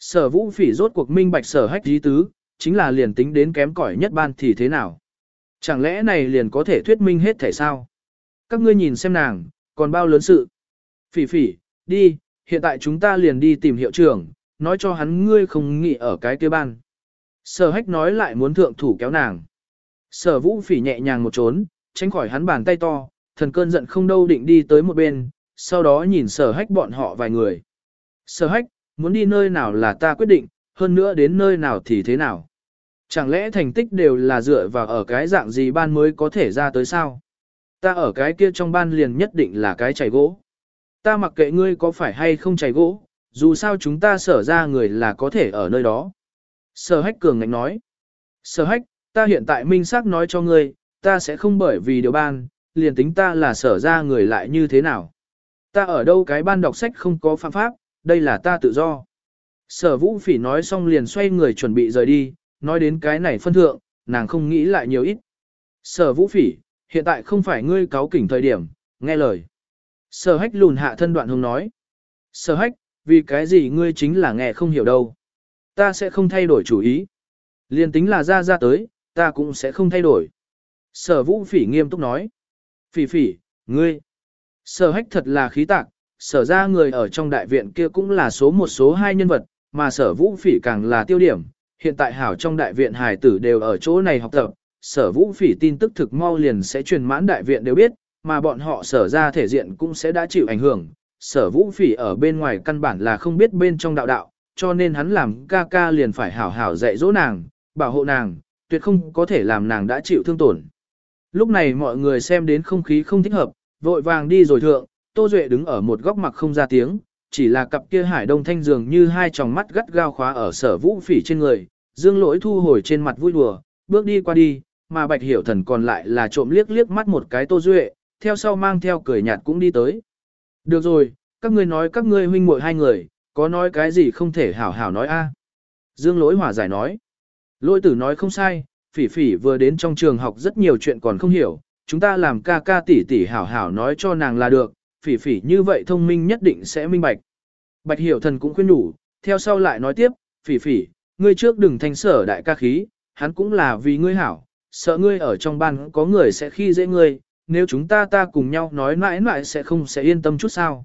Sở vũ phỉ rốt cuộc minh bạch sở hách dí tứ, chính là liền tính đến kém cỏi nhất ban thì thế nào. Chẳng lẽ này liền có thể thuyết minh hết thể sao? Các ngươi nhìn xem nàng, còn bao lớn sự. Phỉ phỉ, đi, hiện tại chúng ta liền đi tìm hiệu trưởng, nói cho hắn ngươi không nghĩ ở cái kia ban. Sở hách nói lại muốn thượng thủ kéo nàng. Sở vũ phỉ nhẹ nhàng một trốn, tránh khỏi hắn bàn tay to, thần cơn giận không đâu định đi tới một bên, sau đó nhìn sở hách bọn họ vài người. Sở hách, muốn đi nơi nào là ta quyết định, hơn nữa đến nơi nào thì thế nào. Chẳng lẽ thành tích đều là dựa vào ở cái dạng gì ban mới có thể ra tới sao? Ta ở cái kia trong ban liền nhất định là cái chảy gỗ. Ta mặc kệ ngươi có phải hay không chảy gỗ, dù sao chúng ta sở ra người là có thể ở nơi đó. Sở hách cường ngạnh nói. Sở hách, ta hiện tại minh xác nói cho ngươi, ta sẽ không bởi vì điều ban, liền tính ta là sở ra người lại như thế nào. Ta ở đâu cái ban đọc sách không có phạm pháp, đây là ta tự do. Sở vũ phỉ nói xong liền xoay người chuẩn bị rời đi, nói đến cái này phân thượng, nàng không nghĩ lại nhiều ít. Sở vũ phỉ, hiện tại không phải ngươi cáo kỉnh thời điểm, nghe lời. Sở hách lùn hạ thân đoạn hùng nói. Sở hách, vì cái gì ngươi chính là nghe không hiểu đâu. Ta sẽ không thay đổi chủ ý. Liên tính là ra ra tới, ta cũng sẽ không thay đổi. Sở vũ phỉ nghiêm túc nói. Phỉ phỉ, ngươi. Sở hách thật là khí tạc, sở ra người ở trong đại viện kia cũng là số một số hai nhân vật, mà sở vũ phỉ càng là tiêu điểm. Hiện tại hảo trong đại viện hài tử đều ở chỗ này học tập, sở vũ phỉ tin tức thực mau liền sẽ truyền mãn đại viện đều biết, mà bọn họ sở ra thể diện cũng sẽ đã chịu ảnh hưởng. Sở vũ phỉ ở bên ngoài căn bản là không biết bên trong đạo đạo, cho nên hắn làm ca ca liền phải hảo hảo dạy dỗ nàng, bảo hộ nàng, tuyệt không có thể làm nàng đã chịu thương tổn. Lúc này mọi người xem đến không khí không thích hợp, vội vàng đi rồi thượng, Tô Duệ đứng ở một góc mặt không ra tiếng, chỉ là cặp kia hải đông thanh dường như hai tròng mắt gắt gao khóa ở sở vũ phỉ trên người, dương lỗi thu hồi trên mặt vui đùa, bước đi qua đi, mà bạch hiểu thần còn lại là trộm liếc liếc mắt một cái Tô Duệ, theo sau mang theo cười nhạt cũng đi tới. Được rồi, các ngươi nói các ngươi huynh muội hai người, có nói cái gì không thể hảo hảo nói a Dương lỗi hòa giải nói. Lỗi tử nói không sai, phỉ phỉ vừa đến trong trường học rất nhiều chuyện còn không hiểu, chúng ta làm ca ca tỷ tỷ hảo hảo nói cho nàng là được, phỉ phỉ như vậy thông minh nhất định sẽ minh bạch. Bạch hiểu thần cũng khuyên đủ, theo sau lại nói tiếp, phỉ phỉ, ngươi trước đừng thanh sở đại ca khí, hắn cũng là vì ngươi hảo, sợ ngươi ở trong ban có người sẽ khi dễ ngươi, nếu chúng ta ta cùng nhau nói mãi mãi sẽ không sẽ yên tâm chút sao.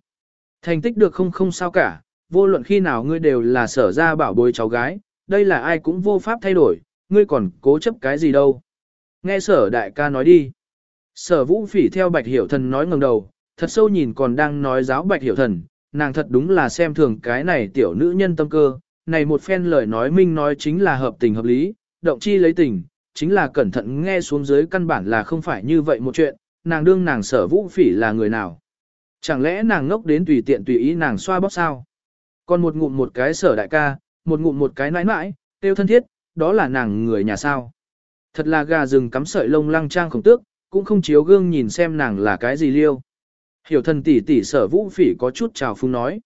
Thành tích được không không sao cả, vô luận khi nào ngươi đều là sở ra bảo bối cháu gái, đây là ai cũng vô pháp thay đổi, ngươi còn cố chấp cái gì đâu. Nghe sở đại ca nói đi. Sở vũ phỉ theo bạch hiểu thần nói ngẩng đầu, thật sâu nhìn còn đang nói giáo bạch hiểu thần, nàng thật đúng là xem thường cái này tiểu nữ nhân tâm cơ, này một phen lời nói minh nói chính là hợp tình hợp lý, động chi lấy tình, chính là cẩn thận nghe xuống dưới căn bản là không phải như vậy một chuyện, nàng đương nàng sở vũ phỉ là người nào. Chẳng lẽ nàng ngốc đến tùy tiện tùy ý nàng xoa bóp sao? Còn một ngụm một cái sở đại ca, một ngụm một cái nãi nãi, tiêu thân thiết, đó là nàng người nhà sao. Thật là gà rừng cắm sợi lông lăng trang khổng tước, cũng không chiếu gương nhìn xem nàng là cái gì liêu. Hiểu thần tỷ tỷ sở vũ phỉ có chút trào phung nói.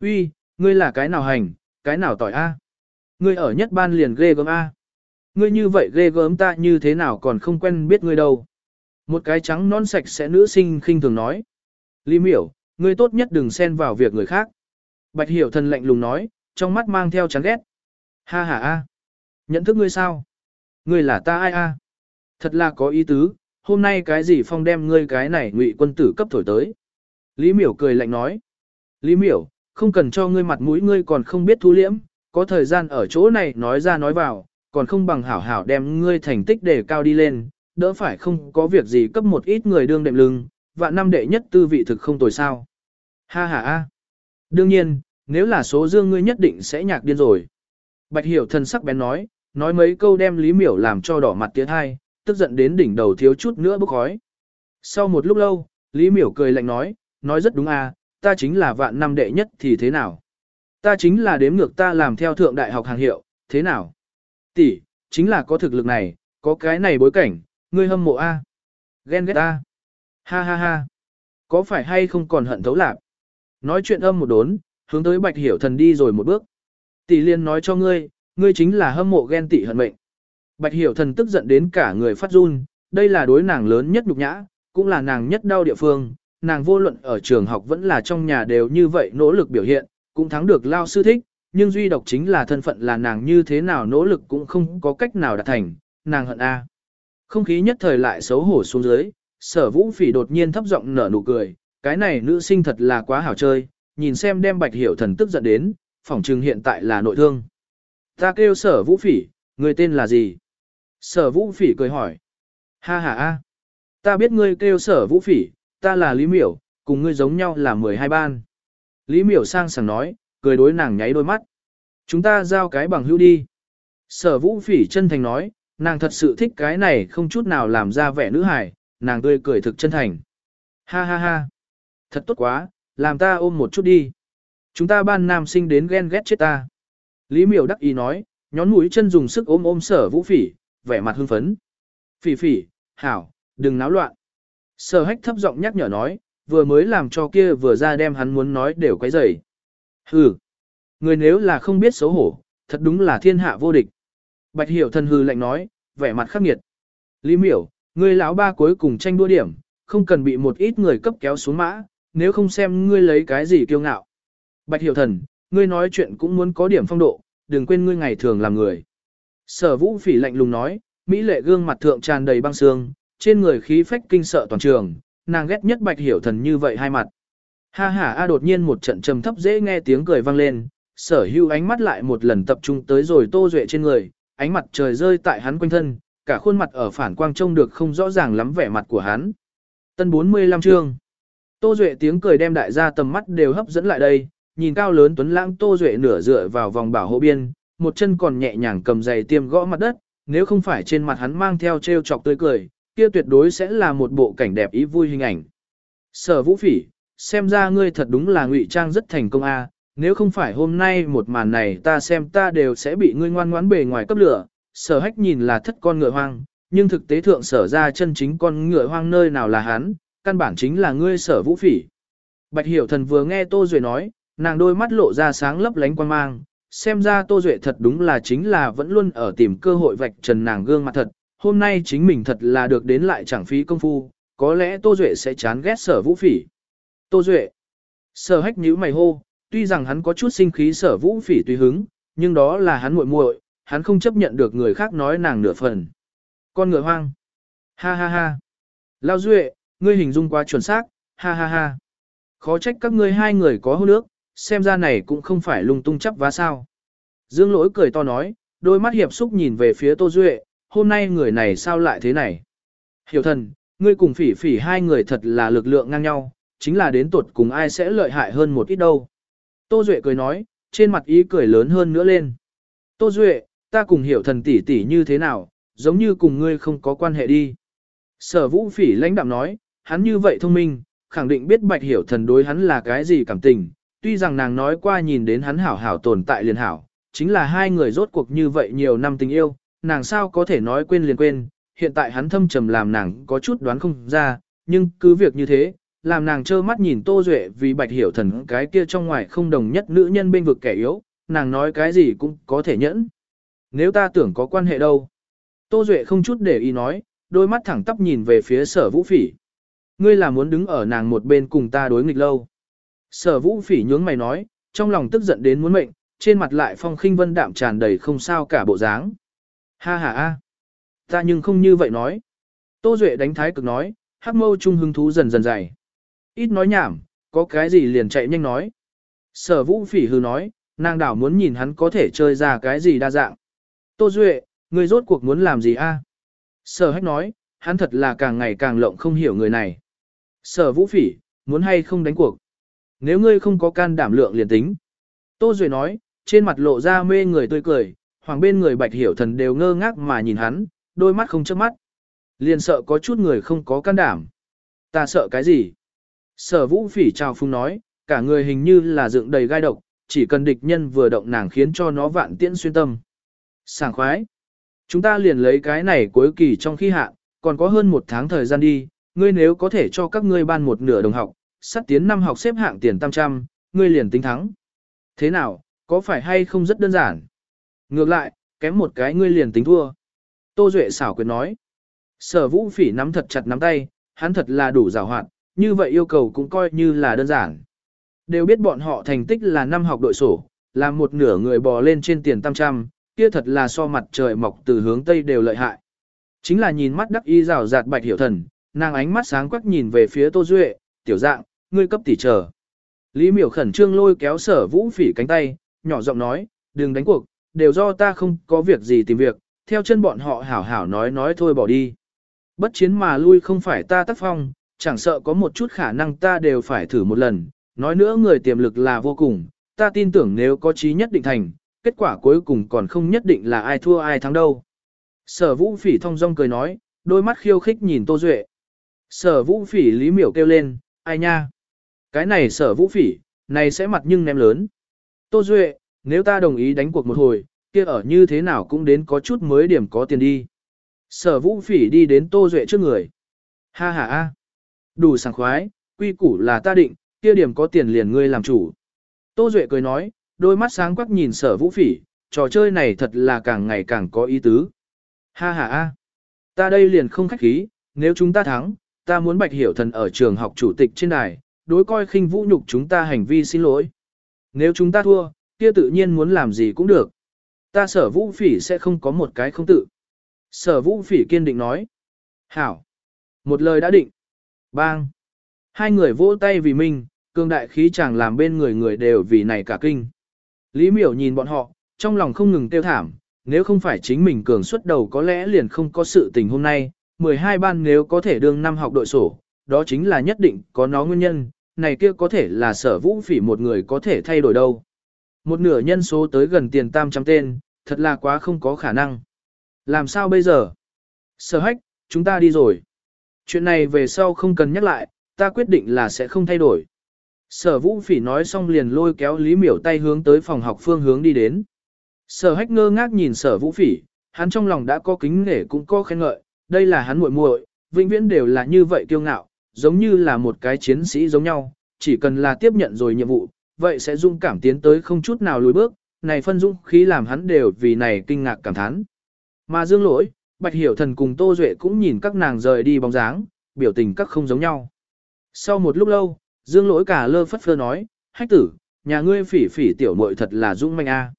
uy, ngươi là cái nào hành, cái nào tỏi a? Ngươi ở nhất ban liền ghê gớm a. Ngươi như vậy ghê gớm ta như thế nào còn không quen biết ngươi đâu. Một cái trắng non sạch sẽ nữ sinh khinh thường nói. Lý miểu, ngươi tốt nhất đừng xen vào việc người khác. Bạch hiểu thần lạnh lùng nói, trong mắt mang theo chán ghét. Ha ha a. Nhận thức ngươi sao? Ngươi là ta ai a? Thật là có ý tứ, hôm nay cái gì phong đem ngươi cái này ngụy quân tử cấp thổi tới. Lý miểu cười lạnh nói. Lý miểu, không cần cho ngươi mặt mũi ngươi còn không biết thu liễm, có thời gian ở chỗ này nói ra nói vào, còn không bằng hảo hảo đem ngươi thành tích để cao đi lên, đỡ phải không có việc gì cấp một ít người đương đệm lưng, và năm đệ nhất tư vị thực không tồi sao. Ha ha a. Đương nhiên, nếu là số dương ngươi nhất định sẽ nhạc điên rồi. Bạch hiểu thần sắc bén nói, nói mấy câu đem Lý Miểu làm cho đỏ mặt tiến hai, tức giận đến đỉnh đầu thiếu chút nữa bốc khói. Sau một lúc lâu, Lý Miểu cười lạnh nói, nói rất đúng à, ta chính là vạn năm đệ nhất thì thế nào? Ta chính là đếm ngược ta làm theo thượng đại học hàng hiệu, thế nào? Tỷ, chính là có thực lực này, có cái này bối cảnh, ngươi hâm mộ A. Ghen ghét A. Ha ha ha. Có phải hay không còn hận thấu lạc? Nói chuyện âm một đốn, hướng tới bạch hiểu thần đi rồi một bước. Tỷ liên nói cho ngươi, ngươi chính là hâm mộ ghen tị hận mệnh. Bạch hiểu thần tức giận đến cả người phát run, đây là đối nàng lớn nhất nhục nhã, cũng là nàng nhất đau địa phương. Nàng vô luận ở trường học vẫn là trong nhà đều như vậy nỗ lực biểu hiện, cũng thắng được lao sư thích, nhưng duy độc chính là thân phận là nàng như thế nào nỗ lực cũng không có cách nào đạt thành, nàng hận A. Không khí nhất thời lại xấu hổ xuống dưới, sở vũ phỉ đột nhiên thấp giọng nở nụ cười, cái này nữ sinh thật là quá hảo chơi, nhìn xem đem bạch hiểu thần tức giận đến, phỏng trừng hiện tại là nội thương. Ta kêu sở vũ phỉ, người tên là gì? Sở vũ phỉ cười hỏi. Ha ha a, ta biết ngươi kêu sở vũ phỉ, ta là Lý Miểu, cùng ngươi giống nhau là 12 ban. Lý Miểu sang sảng nói, cười đối nàng nháy đôi mắt. Chúng ta giao cái bằng hữu đi. Sở vũ phỉ chân thành nói, nàng thật sự thích cái này không chút nào làm ra vẻ nữ hài, nàng tươi cười thực chân thành. Ha ha ha. Thật tốt quá, làm ta ôm một chút đi. Chúng ta ban nam sinh đến ghen ghét chết ta. Lý miểu đắc ý nói, nhón mũi chân dùng sức ôm ôm sở vũ phỉ, vẻ mặt hưng phấn. Phỉ phỉ, hảo, đừng náo loạn. Sở hách thấp giọng nhắc nhở nói, vừa mới làm cho kia vừa ra đem hắn muốn nói đều quấy rầy. Hừ, người nếu là không biết xấu hổ, thật đúng là thiên hạ vô địch. Bạch hiểu thần hư lạnh nói, vẻ mặt khắc nghiệt. Lý miểu, ngươi lão ba cuối cùng tranh đua điểm, không cần bị một ít người cấp kéo xuống mã, nếu không xem ngươi lấy cái gì kiêu ngạo. Bạch hiểu thần, ngươi nói chuyện cũng muốn có điểm phong độ, đừng quên ngươi ngày thường làm người. Sở vũ phỉ lạnh lùng nói, Mỹ lệ gương mặt thượng tràn đầy băng xương, trên người khí phách kinh sợ toàn trường, nàng ghét nhất bạch hiểu thần như vậy hai mặt. Ha ha a đột nhiên một trận trầm thấp dễ nghe tiếng cười vang lên, sở hưu ánh mắt lại một lần tập trung tới rồi tô duệ trên người, ánh mặt trời rơi tại hắn quanh thân, cả khuôn mặt ở phản quang trông được không rõ ràng lắm vẻ mặt của hắn. Tân 45 chương Tô Duệ tiếng cười đem đại gia tầm mắt đều hấp dẫn lại đây, nhìn cao lớn tuấn lãng Tô Duệ nửa dựa vào vòng bảo hộ biên, một chân còn nhẹ nhàng cầm giày tiêm gõ mặt đất, nếu không phải trên mặt hắn mang theo trêu chọc tươi cười, kia tuyệt đối sẽ là một bộ cảnh đẹp ý vui hình ảnh. Sở Vũ Phỉ, xem ra ngươi thật đúng là ngụy trang rất thành công a, nếu không phải hôm nay một màn này ta xem ta đều sẽ bị ngươi ngoan ngoãn bề ngoài cấp lửa. Sở Hách nhìn là thất con ngựa hoang, nhưng thực tế thượng sở ra chân chính con ngựa hoang nơi nào là hắn, căn bản chính là ngươi Sở Vũ Phỉ. Bạch Hiểu Thần vừa nghe Tô Duệ nói, nàng đôi mắt lộ ra sáng lấp lánh quan mang, xem ra Tô Duệ thật đúng là chính là vẫn luôn ở tìm cơ hội vạch trần nàng gương mặt thật, hôm nay chính mình thật là được đến lại chẳng phí công phu, có lẽ Tô Duệ sẽ chán ghét sở vũ phỉ. Tô Duệ. Sở hách nhíu mày hô, tuy rằng hắn có chút sinh khí sở vũ phỉ tùy hứng, nhưng đó là hắn muội muội, hắn không chấp nhận được người khác nói nàng nửa phần. Con ngựa hoang. Ha ha ha. Lao Duệ, ngươi hình dung quá chuẩn xác, ha ha ha. Khó trách các ngươi hai người có hôn nước, xem ra này cũng không phải lung tung chấp vá sao. Dương lỗi cười to nói, đôi mắt hiệp xúc nhìn về phía Tô Duệ, hôm nay người này sao lại thế này? Hiểu thần, ngươi cùng phỉ phỉ hai người thật là lực lượng ngang nhau, chính là đến tuột cùng ai sẽ lợi hại hơn một ít đâu. Tô Duệ cười nói, trên mặt ý cười lớn hơn nữa lên. Tô Duệ, ta cùng hiểu thần tỷ tỷ như thế nào, giống như cùng ngươi không có quan hệ đi. Sở vũ phỉ lãnh đạm nói, hắn như vậy thông minh, khẳng định biết bạch hiểu thần đối hắn là cái gì cảm tình, tuy rằng nàng nói qua nhìn đến hắn hảo hảo tồn tại liền hảo, chính là hai người rốt cuộc như vậy nhiều năm tình yêu, nàng sao có thể nói quên liền quên, hiện tại hắn thâm trầm làm nàng có chút đoán không ra, nhưng cứ việc như thế, làm nàng trơ mắt nhìn Tô Duệ vì bạch hiểu thần cái kia trong ngoài không đồng nhất nữ nhân bên vực kẻ yếu, nàng nói cái gì cũng có thể nhẫn. Nếu ta tưởng có quan hệ đâu? Tô Duệ không chút để ý nói, đôi mắt thẳng tắp nhìn về phía sở vũ phỉ. Ngươi là muốn đứng ở nàng một bên cùng ta đối nghịch lâu. Sở vũ phỉ nhướng mày nói, trong lòng tức giận đến muốn mệnh, trên mặt lại phong khinh vân đạm tràn đầy không sao cả bộ dáng. Ha ha a, ta nhưng không như vậy nói. Tô Duệ đánh thái cực nói, hắc mâu trung hứng thú dần dần dày. Ít nói nhảm, có cái gì liền chạy nhanh nói. Sở vũ phỉ hư nói, nàng đảo muốn nhìn hắn có thể chơi ra cái gì đa dạng. Tô Duệ, người rốt cuộc muốn làm gì a? Sở hách nói, hắn thật là càng ngày càng lộng không hiểu người này. Sở vũ phỉ, muốn hay không đánh cuộc. Nếu ngươi không có can đảm lượng liền tính. Tô Duệ nói, trên mặt lộ ra mê người tươi cười, hoàng bên người bạch hiểu thần đều ngơ ngác mà nhìn hắn, đôi mắt không chớp mắt. Liền sợ có chút người không có can đảm. Ta sợ cái gì? Sở vũ phỉ trào phung nói, cả người hình như là dựng đầy gai độc, chỉ cần địch nhân vừa động nàng khiến cho nó vạn tiễn xuyên tâm. Sảng khoái. Chúng ta liền lấy cái này cuối kỳ trong khi hạ, còn có hơn một tháng thời gian đi, ngươi nếu có thể cho các ngươi ban một nửa đồng học, sắp tiến năm học xếp hạng tiền tam trăm, ngươi liền tính thắng. Thế nào, có phải hay không rất đơn giản? Ngược lại, kém một cái ngươi liền tính thua. Tô Duệ xảo quyệt nói. Sở vũ phỉ nắm thật chặt nắm tay, hắn thật là đủ rào hoạt, như vậy yêu cầu cũng coi như là đơn giản. Đều biết bọn họ thành tích là năm học đội sổ, là một nửa người bò lên trên tiền tam trăm, kia thật là so mặt trời mọc từ hướng Tây đều lợi hại. Chính là nhìn mắt đắc y rào rạt bạch hiểu thần, nàng ánh mắt sáng quắc nhìn về phía Tô Duệ, tiểu dạng, ngươi cấp tỷ chờ. Lý miểu khẩn trương lôi kéo sở vũ phỉ cánh tay, nhỏ giọng nói, đừng đánh cuộc, đều do ta không có việc gì tìm việc, theo chân bọn họ hảo hảo nói nói thôi bỏ đi. Bất chiến mà lui không phải ta tác phong, chẳng sợ có một chút khả năng ta đều phải thử một lần, nói nữa người tiềm lực là vô cùng, ta tin tưởng nếu có trí nhất định thành, kết quả cuối cùng còn không nhất định là ai thua ai thắng đâu. Sở vũ phỉ thông dong cười nói, đôi mắt khiêu khích nhìn Tô Duệ. Sở vũ phỉ lý miểu kêu lên, ai nha? Cái này sở vũ phỉ, này sẽ mặt nhưng ném lớn. Tô Duệ, nếu ta đồng ý đánh cuộc một hồi, kia ở như thế nào cũng đến có chút mới điểm có tiền đi. Sở vũ phỉ đi đến Tô Duệ trước người. Ha ha ha. Đủ sảng khoái, quy củ là ta định, kia điểm có tiền liền ngươi làm chủ. Tô Duệ cười nói, đôi mắt sáng quắc nhìn sở vũ phỉ, trò chơi này thật là càng ngày càng có ý tứ. Ha ha ha. Ta đây liền không khách khí, nếu chúng ta thắng, ta muốn bạch hiểu thần ở trường học chủ tịch trên đài, đối coi khinh vũ nhục chúng ta hành vi xin lỗi. Nếu chúng ta thua, kia tự nhiên muốn làm gì cũng được. Ta sở vũ phỉ sẽ không có một cái không tự. Sở vũ phỉ kiên định nói. Hảo. Một lời đã định. Bang. Hai người vỗ tay vì mình, cương đại khí chẳng làm bên người người đều vì này cả kinh. Lý miểu nhìn bọn họ, trong lòng không ngừng tiêu thảm, nếu không phải chính mình cường xuất đầu có lẽ liền không có sự tình hôm nay, 12 ban nếu có thể đương năm học đội sổ, đó chính là nhất định có nó nguyên nhân, này kia có thể là sở vũ phỉ một người có thể thay đổi đâu. Một nửa nhân số tới gần tiền tam trăm tên, thật là quá không có khả năng. Làm sao bây giờ? Sở hách, chúng ta đi rồi. Chuyện này về sau không cần nhắc lại, ta quyết định là sẽ không thay đổi. Sở vũ phỉ nói xong liền lôi kéo Lý Miểu tay hướng tới phòng học phương hướng đi đến. Sở hách ngơ ngác nhìn sở vũ phỉ, hắn trong lòng đã có kính nể cũng có khen ngợi, đây là hắn muội muội, vĩnh viễn đều là như vậy kiêu ngạo, giống như là một cái chiến sĩ giống nhau, chỉ cần là tiếp nhận rồi nhiệm vụ, vậy sẽ dung cảm tiến tới không chút nào lùi bước, này phân dũng khí làm hắn đều vì này kinh ngạc cảm thán. Mà dương lỗi, Bạch Hiểu Thần cùng Tô Duệ cũng nhìn các nàng rời đi bóng dáng, biểu tình các không giống nhau. Sau một lúc lâu, dương lỗi cả lơ phất phơ nói, hách tử, nhà ngươi phỉ phỉ tiểu muội thật là dũng manh a.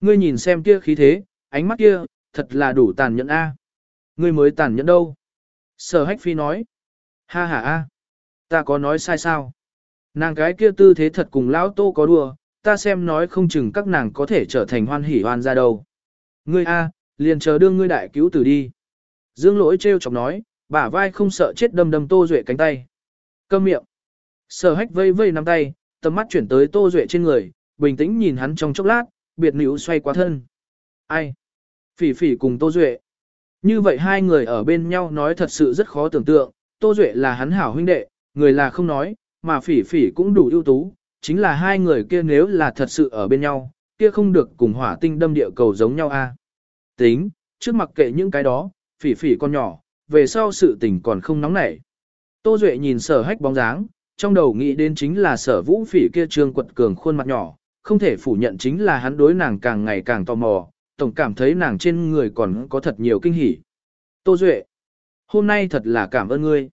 Ngươi nhìn xem kia khí thế, ánh mắt kia, thật là đủ tàn nhẫn a. Ngươi mới tàn nhẫn đâu? Sở hách phi nói. Ha ha a, ta có nói sai sao? Nàng cái kia tư thế thật cùng lão tô có đùa, ta xem nói không chừng các nàng có thể trở thành hoan hỉ hoan ra đâu. Ngươi a, liền chờ đương ngươi đại cứu tử đi. Dương lỗi trêu chọc nói, bả vai không sợ chết đâm đâm tô duệ cánh tay. Câm miệng. Sở hách vây vây nắm tay, tầm mắt chuyển tới tô duệ trên người, bình tĩnh nhìn hắn trong chốc lát, biệt nữ xoay qua thân. Ai? Phỉ phỉ cùng tô duệ. Như vậy hai người ở bên nhau nói thật sự rất khó tưởng tượng, Tô Duệ là hắn hảo huynh đệ, người là không nói, mà phỉ phỉ cũng đủ ưu tú, chính là hai người kia nếu là thật sự ở bên nhau, kia không được cùng hỏa tinh đâm địa cầu giống nhau a Tính, trước mặc kệ những cái đó, phỉ phỉ con nhỏ, về sau sự tình còn không nóng nảy. Tô Duệ nhìn sở hách bóng dáng, trong đầu nghĩ đến chính là sở vũ phỉ kia trương quật cường khuôn mặt nhỏ, không thể phủ nhận chính là hắn đối nàng càng ngày càng tò mò, tổng cảm thấy nàng trên người còn có thật nhiều kinh hỉ. Tô Duệ, hôm nay thật là cảm ơn ngươi.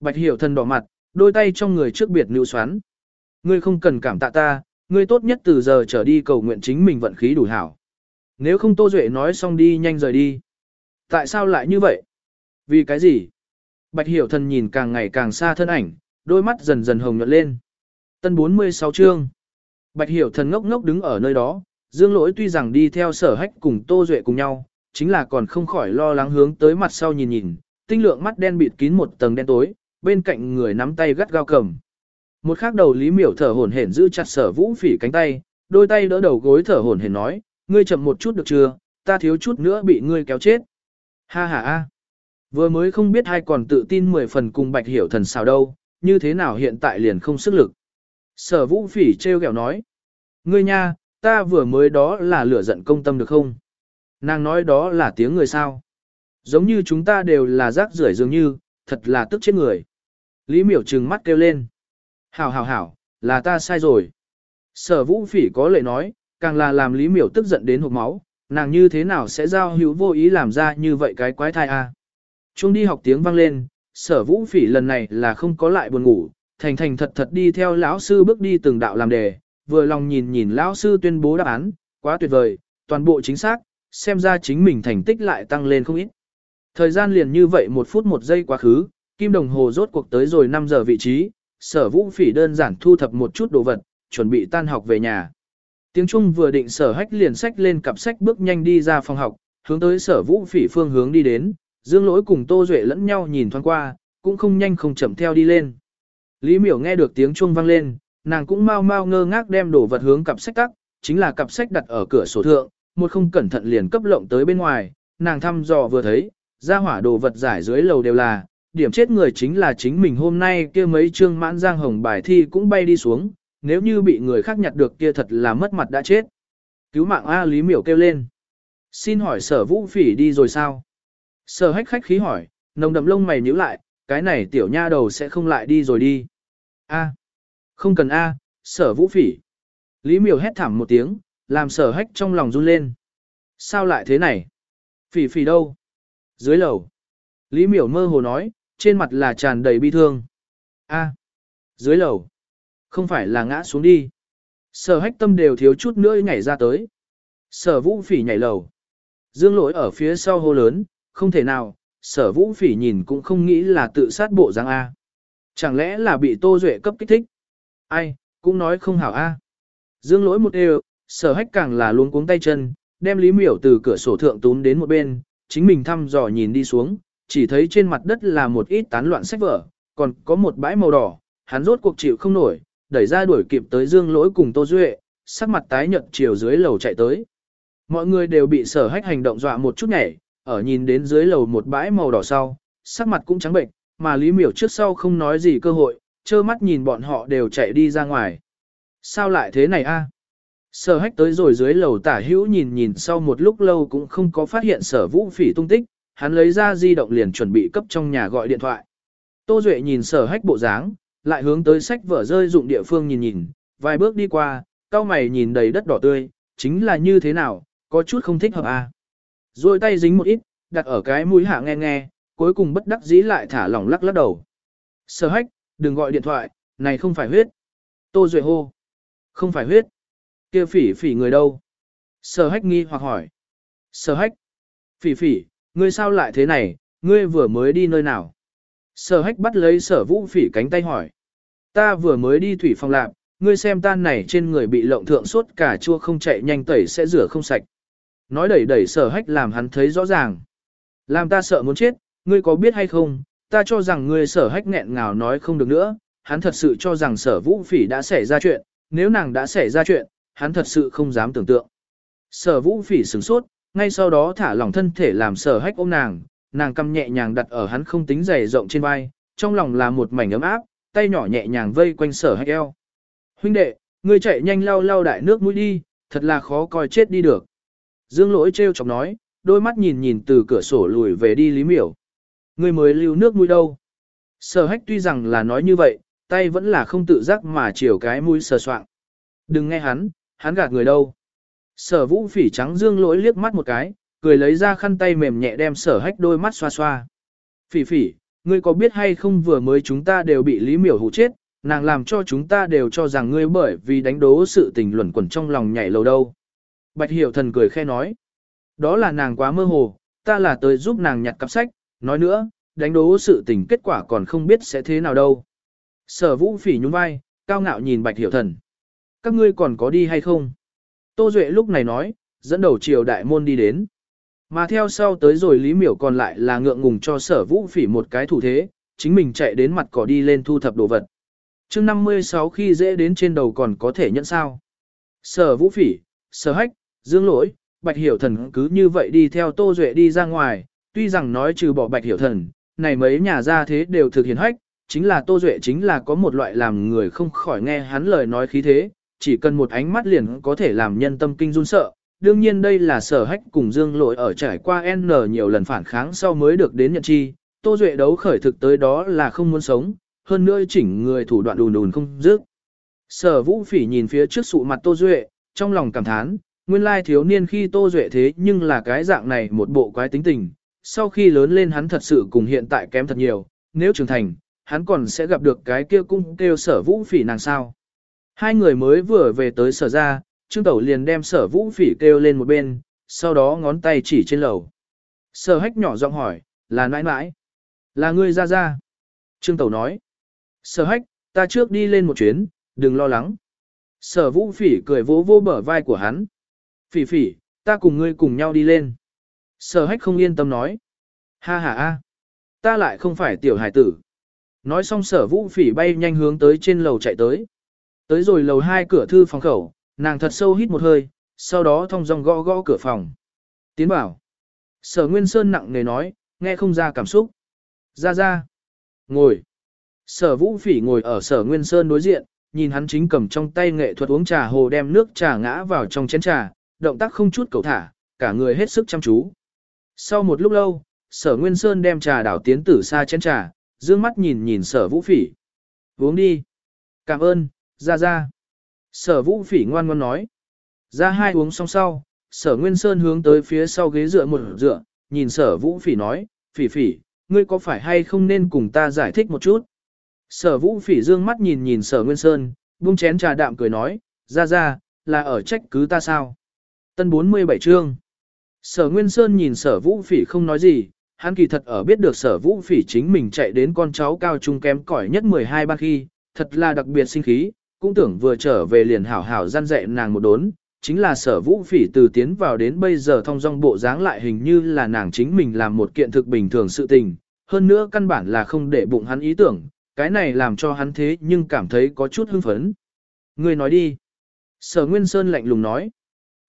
Bạch hiểu thần đỏ mặt, đôi tay trong người trước biệt nữ xoắn. Ngươi không cần cảm tạ ta, ngươi tốt nhất từ giờ trở đi cầu nguyện chính mình vận khí đủ hảo. Nếu không Tô Duệ nói xong đi nhanh rời đi. Tại sao lại như vậy? Vì cái gì? Bạch hiểu thần nhìn càng ngày càng xa thân ảnh, đôi mắt dần dần hồng nhuận lên. Tân 46 chương. Bạch hiểu thần ngốc ngốc đứng ở nơi đó, Dương lỗi tuy rằng đi theo sở hách cùng Tô Duệ cùng nhau, chính là còn không khỏi lo lắng hướng tới mặt sau nhìn nhìn, tinh lượng mắt đen bịt kín một tầng đen tối, bên cạnh người nắm tay gắt gao cầm. Một khắc đầu Lý Miểu thở hổn hển giữ chặt sở vũ phỉ cánh tay, đôi tay đỡ đầu gối thở hổn hển nói, ngươi chậm một chút được chưa, ta thiếu chút nữa bị ngươi kéo chết. Ha ha ha. Vừa mới không biết ai còn tự tin mười phần cùng bạch hiểu thần sao đâu, như thế nào hiện tại liền không sức lực. Sở vũ phỉ treo kẹo nói, ngươi nha, ta vừa mới đó là lửa giận công tâm được không? Nàng nói đó là tiếng người sao? Giống như chúng ta đều là rác rưởi dường như, thật là tức chết người. Lý miểu trừng mắt kêu lên. Hảo hảo hảo, là ta sai rồi. Sở vũ phỉ có lệ nói, càng là làm Lý miểu tức giận đến hộp máu, nàng như thế nào sẽ giao hữu vô ý làm ra như vậy cái quái thai a? À? Trung đi học tiếng vang lên, sở vũ phỉ lần này là không có lại buồn ngủ, thành thành thật thật đi theo lão sư bước đi từng đạo làm đề, vừa lòng nhìn nhìn lão sư tuyên bố đáp án, quá tuyệt vời, toàn bộ chính xác, xem ra chính mình thành tích lại tăng lên không ít. Thời gian liền như vậy một phút một giây quá khứ, kim đồng hồ rốt cuộc tới rồi 5 giờ vị trí, sở vũ phỉ đơn giản thu thập một chút đồ vật, chuẩn bị tan học về nhà. Tiếng Trung vừa định sở hách liền sách lên cặp sách bước nhanh đi ra phòng học, hướng tới sở vũ phỉ phương hướng đi đến, dương lỗi cùng Tô Duệ lẫn nhau nhìn thoáng qua, cũng không nhanh không chậm theo đi lên. Lý miểu nghe được tiếng Trung vang lên, nàng cũng mau mau ngơ ngác đem đồ vật hướng cặp sách tắc, chính là cặp sách đặt ở cửa sổ thượng, một không cẩn thận liền cấp lộng tới bên ngoài, nàng thăm dò vừa thấy, ra hỏa đồ vật giải dưới lầu đều là, điểm chết người chính là chính mình hôm nay kia mấy chương mãn giang hồng bài thi cũng bay đi xuống, nếu như bị người khác nhặt được kia thật là mất mặt đã chết. Cứu mạng A Lý Miểu kêu lên. Xin hỏi sở vũ phỉ đi rồi sao? Sở hách khách khí hỏi, nồng đậm lông mày nhíu lại, cái này tiểu nha đầu sẽ không lại đi rồi đi. A. Không cần A, sở vũ phỉ. Lý miểu hét thảm một tiếng, làm sở hách trong lòng run lên. Sao lại thế này? Phỉ phỉ đâu? Dưới lầu. Lý miểu mơ hồ nói, trên mặt là tràn đầy bi thương. A. Dưới lầu. Không phải là ngã xuống đi. Sở hách tâm đều thiếu chút nữa nhảy ra tới. Sở vũ phỉ nhảy lầu. Dương lỗi ở phía sau hô lớn, không thể nào, sở vũ phỉ nhìn cũng không nghĩ là tự sát bộ dáng A. Chẳng lẽ là bị Tô Duệ cấp kích thích? Ai, cũng nói không hảo A. Dương lỗi một đều, sở hách càng là luôn cuống tay chân, đem Lý Miểu từ cửa sổ thượng tún đến một bên, chính mình thăm dò nhìn đi xuống, chỉ thấy trên mặt đất là một ít tán loạn sách vở, còn có một bãi màu đỏ, hắn rốt cuộc chịu không nổi, đẩy ra đuổi kịp tới Dương lỗi cùng Tô Duệ, sắc mặt tái nhợt chiều dưới lầu chạy tới. Mọi người đều bị sở hách hành động dọa một chút nhảy, ở nhìn đến dưới lầu một bãi màu đỏ sau, sắc mặt cũng trắng bệnh, mà Lý Miểu trước sau không nói gì cơ hội, trơ mắt nhìn bọn họ đều chạy đi ra ngoài. Sao lại thế này a? Sở hách tới rồi dưới lầu tả hữu nhìn nhìn sau một lúc lâu cũng không có phát hiện sở vũ phỉ tung tích, hắn lấy ra di động liền chuẩn bị cấp trong nhà gọi điện thoại. Tô Duệ nhìn sở hách bộ dáng, lại hướng tới sách vở rơi dụng địa phương nhìn nhìn, vài bước đi qua, cao mày nhìn đầy đất đỏ tươi, chính là như thế nào, có chút không thích hợp à. Rồi tay dính một ít, đặt ở cái mũi hạ nghe nghe, cuối cùng bất đắc dĩ lại thả lỏng lắc lắc đầu. Sở hách, đừng gọi điện thoại, này không phải huyết. Tô Duệ hô. Không phải huyết. kia phỉ phỉ người đâu? Sở hách nghi hoặc hỏi. Sở hách. Phỉ phỉ, ngươi sao lại thế này, ngươi vừa mới đi nơi nào? Sở hách bắt lấy sở vũ phỉ cánh tay hỏi. Ta vừa mới đi thủy phòng lạp, ngươi xem tan này trên người bị lộng thượng suốt cả chua không chạy nhanh tẩy sẽ rửa không sạch. Nói đẩy đẩy sở hách làm hắn thấy rõ ràng. Làm ta sợ muốn chết, ngươi có biết hay không, ta cho rằng ngươi sở hách nghẹn ngào nói không được nữa, hắn thật sự cho rằng sở vũ phỉ đã xảy ra chuyện, nếu nàng đã xảy ra chuyện, hắn thật sự không dám tưởng tượng. Sở vũ phỉ sửng sốt, ngay sau đó thả lỏng thân thể làm sở hách ôm nàng, nàng cầm nhẹ nhàng đặt ở hắn không tính dày rộng trên vai, trong lòng là một mảnh ấm áp, tay nhỏ nhẹ nhàng vây quanh sở hách eo. Huynh đệ, ngươi chạy nhanh lau lau đại nước mũi đi, thật là khó coi chết đi được. Dương lỗi treo chọc nói, đôi mắt nhìn nhìn từ cửa sổ lùi về đi Lý Miểu. Ngươi mới lưu nước mũi đâu. Sở hách tuy rằng là nói như vậy, tay vẫn là không tự giác mà chiều cái mũi sờ soạng. Đừng nghe hắn, hắn gạt người đâu. Sở vũ phỉ trắng dương lỗi liếc mắt một cái, cười lấy ra khăn tay mềm nhẹ đem sở hách đôi mắt xoa xoa. Phỉ phỉ, ngươi có biết hay không vừa mới chúng ta đều bị Lý Miểu hụ chết, nàng làm cho chúng ta đều cho rằng ngươi bởi vì đánh đố sự tình luẩn quẩn trong lòng nhảy lầu đâu. Bạch hiểu thần cười khe nói. Đó là nàng quá mơ hồ, ta là tới giúp nàng nhặt cặp sách, nói nữa, đánh đố sự tình kết quả còn không biết sẽ thế nào đâu. Sở vũ phỉ nhún vai, cao ngạo nhìn bạch hiểu thần. Các ngươi còn có đi hay không? Tô Duệ lúc này nói, dẫn đầu triều đại môn đi đến. Mà theo sau tới rồi Lý Miểu còn lại là ngượng ngùng cho sở vũ phỉ một cái thủ thế, chính mình chạy đến mặt cỏ đi lên thu thập đồ vật. chương 56 khi dễ đến trên đầu còn có thể nhận sao. Sở vũ phỉ, sở hách, dương lỗi, bạch hiểu thần cứ như vậy đi theo Tô Duệ đi ra ngoài, tuy rằng nói trừ bỏ bạch hiểu thần, này mấy nhà gia thế đều thực hiện hách, chính là Tô Duệ chính là có một loại làm người không khỏi nghe hắn lời nói khí thế, chỉ cần một ánh mắt liền có thể làm nhân tâm kinh run sợ. Đương nhiên đây là sở hách cùng dương lỗi ở trải qua N nhiều lần phản kháng sau mới được đến nhận chi, Tô Duệ đấu khởi thực tới đó là không muốn sống, hơn nữa chỉnh người thủ đoạn đùn đùn không dứt. Sở vũ phỉ nhìn phía trước sụ mặt Tô Duệ, trong lòng cảm thán, nguyên lai thiếu niên khi Tô Duệ thế nhưng là cái dạng này một bộ quái tính tình, sau khi lớn lên hắn thật sự cùng hiện tại kém thật nhiều, nếu trưởng thành, hắn còn sẽ gặp được cái kia cung kêu sở vũ phỉ nàng sao. Hai người mới vừa về tới sở ra, Trương Tẩu liền đem sở vũ phỉ kêu lên một bên, sau đó ngón tay chỉ trên lầu. Sở hách nhỏ giọng hỏi, là nãi nãi, là ngươi ra ra. Trương Tẩu nói, sở hách, ta trước đi lên một chuyến, đừng lo lắng. Sở vũ phỉ cười vỗ vô bờ vai của hắn. Phỉ phỉ, ta cùng ngươi cùng nhau đi lên. Sở hách không yên tâm nói. Ha ha a, ta lại không phải tiểu hải tử. Nói xong sở vũ phỉ bay nhanh hướng tới trên lầu chạy tới. Tới rồi lầu hai cửa thư phòng khẩu, nàng thật sâu hít một hơi, sau đó thong dong gõ gõ cửa phòng. Tiến bảo. Sở Nguyên Sơn nặng nề nói, nghe không ra cảm xúc. Ra ra. Ngồi. Sở Vũ Phỉ ngồi ở Sở Nguyên Sơn đối diện, nhìn hắn chính cầm trong tay nghệ thuật uống trà hồ đem nước trà ngã vào trong chén trà, động tác không chút cầu thả, cả người hết sức chăm chú. Sau một lúc lâu, Sở Nguyên Sơn đem trà đảo tiến tử xa chén trà, dương mắt nhìn nhìn Sở Vũ Phỉ. Uống đi. Cảm ơn, ra ra. Sở vũ phỉ ngoan ngoan nói. Ra hai uống xong sau, sở nguyên sơn hướng tới phía sau ghế dựa một dựa, nhìn sở vũ phỉ nói, phỉ phỉ, ngươi có phải hay không nên cùng ta giải thích một chút. Sở vũ phỉ dương mắt nhìn nhìn sở nguyên sơn, buông chén trà đạm cười nói, ra ra, là ở trách cứ ta sao. Tân 47 chương. Sở Nguyên Sơn nhìn sở vũ phỉ không nói gì, hắn kỳ thật ở biết được sở vũ phỉ chính mình chạy đến con cháu cao trung kém cỏi nhất 12 ban khi, thật là đặc biệt sinh khí, cũng tưởng vừa trở về liền hảo hảo gian dạy nàng một đốn, chính là sở vũ phỉ từ tiến vào đến bây giờ thông dong bộ dáng lại hình như là nàng chính mình làm một kiện thực bình thường sự tình, hơn nữa căn bản là không để bụng hắn ý tưởng, cái này làm cho hắn thế nhưng cảm thấy có chút hưng phấn. Ngươi nói đi. Sở Nguyên Sơn lạnh lùng nói.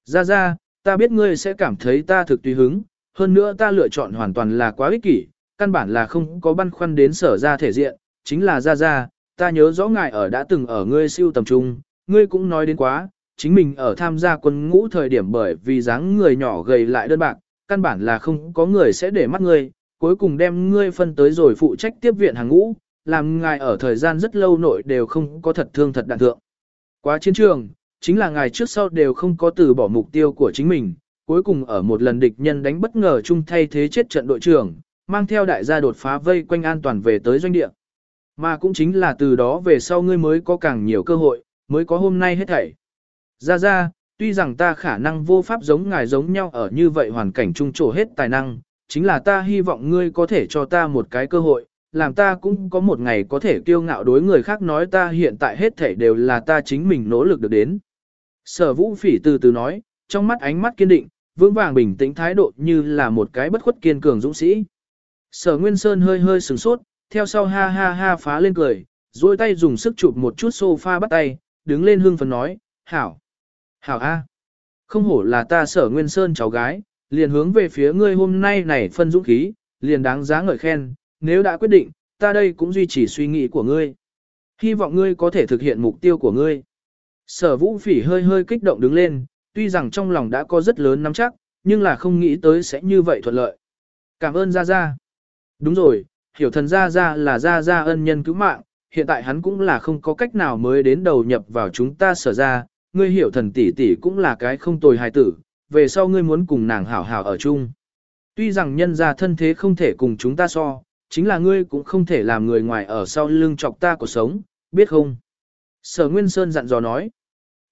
Ra ra, ta biết ngươi sẽ cảm thấy ta thực tùy hứng, hơn nữa ta lựa chọn hoàn toàn là quá ích kỷ, căn bản là không có băn khoăn đến sở ra thể diện, chính là ra ra, ta nhớ rõ ngài ở đã từng ở ngươi siêu tầm trung, ngươi cũng nói đến quá, chính mình ở tham gia quân ngũ thời điểm bởi vì dáng người nhỏ gầy lại đơn bạc, căn bản là không có người sẽ để mắt ngươi, cuối cùng đem ngươi phân tới rồi phụ trách tiếp viện hàng ngũ, làm ngài ở thời gian rất lâu nội đều không có thật thương thật đạn thượng. Quá chiến trường, chính là ngài trước sau đều không có từ bỏ mục tiêu của chính mình, cuối cùng ở một lần địch nhân đánh bất ngờ chung thay thế chết trận đội trưởng, mang theo đại gia đột phá vây quanh an toàn về tới doanh địa. Mà cũng chính là từ đó về sau ngươi mới có càng nhiều cơ hội, mới có hôm nay hết thảy. Ra ra, tuy rằng ta khả năng vô pháp giống ngài giống nhau ở như vậy hoàn cảnh trung trổ hết tài năng, chính là ta hy vọng ngươi có thể cho ta một cái cơ hội, làm ta cũng có một ngày có thể kiêu ngạo đối người khác nói ta hiện tại hết thảy đều là ta chính mình nỗ lực được đến. Sở vũ phỉ từ từ nói, trong mắt ánh mắt kiên định, vững vàng bình tĩnh thái độ như là một cái bất khuất kiên cường dũng sĩ. Sở Nguyên Sơn hơi hơi sừng sốt, theo sau ha ha ha phá lên cười, duỗi tay dùng sức chụp một chút sofa bắt tay, đứng lên hưng phấn nói, hảo, hảo a, không hổ là ta sở Nguyên Sơn cháu gái, liền hướng về phía ngươi hôm nay này phân dũng khí, liền đáng giá ngợi khen, nếu đã quyết định, ta đây cũng duy trì suy nghĩ của ngươi. Hy vọng ngươi có thể thực hiện mục tiêu của ngươi. Sở vũ phỉ hơi hơi kích động đứng lên, tuy rằng trong lòng đã có rất lớn nắm chắc, nhưng là không nghĩ tới sẽ như vậy thuận lợi. Cảm ơn Gia Gia. Đúng rồi, hiểu thần Gia Gia là Gia Gia ân nhân cứu mạng, hiện tại hắn cũng là không có cách nào mới đến đầu nhập vào chúng ta sở ra, ngươi hiểu thần tỷ tỷ cũng là cái không tồi hài tử, về sau ngươi muốn cùng nàng hảo hảo ở chung. Tuy rằng nhân gia thân thế không thể cùng chúng ta so, chính là ngươi cũng không thể làm người ngoài ở sau lưng chọc ta cuộc sống, biết không? Sở Nguyên Sơn dặn dò nói.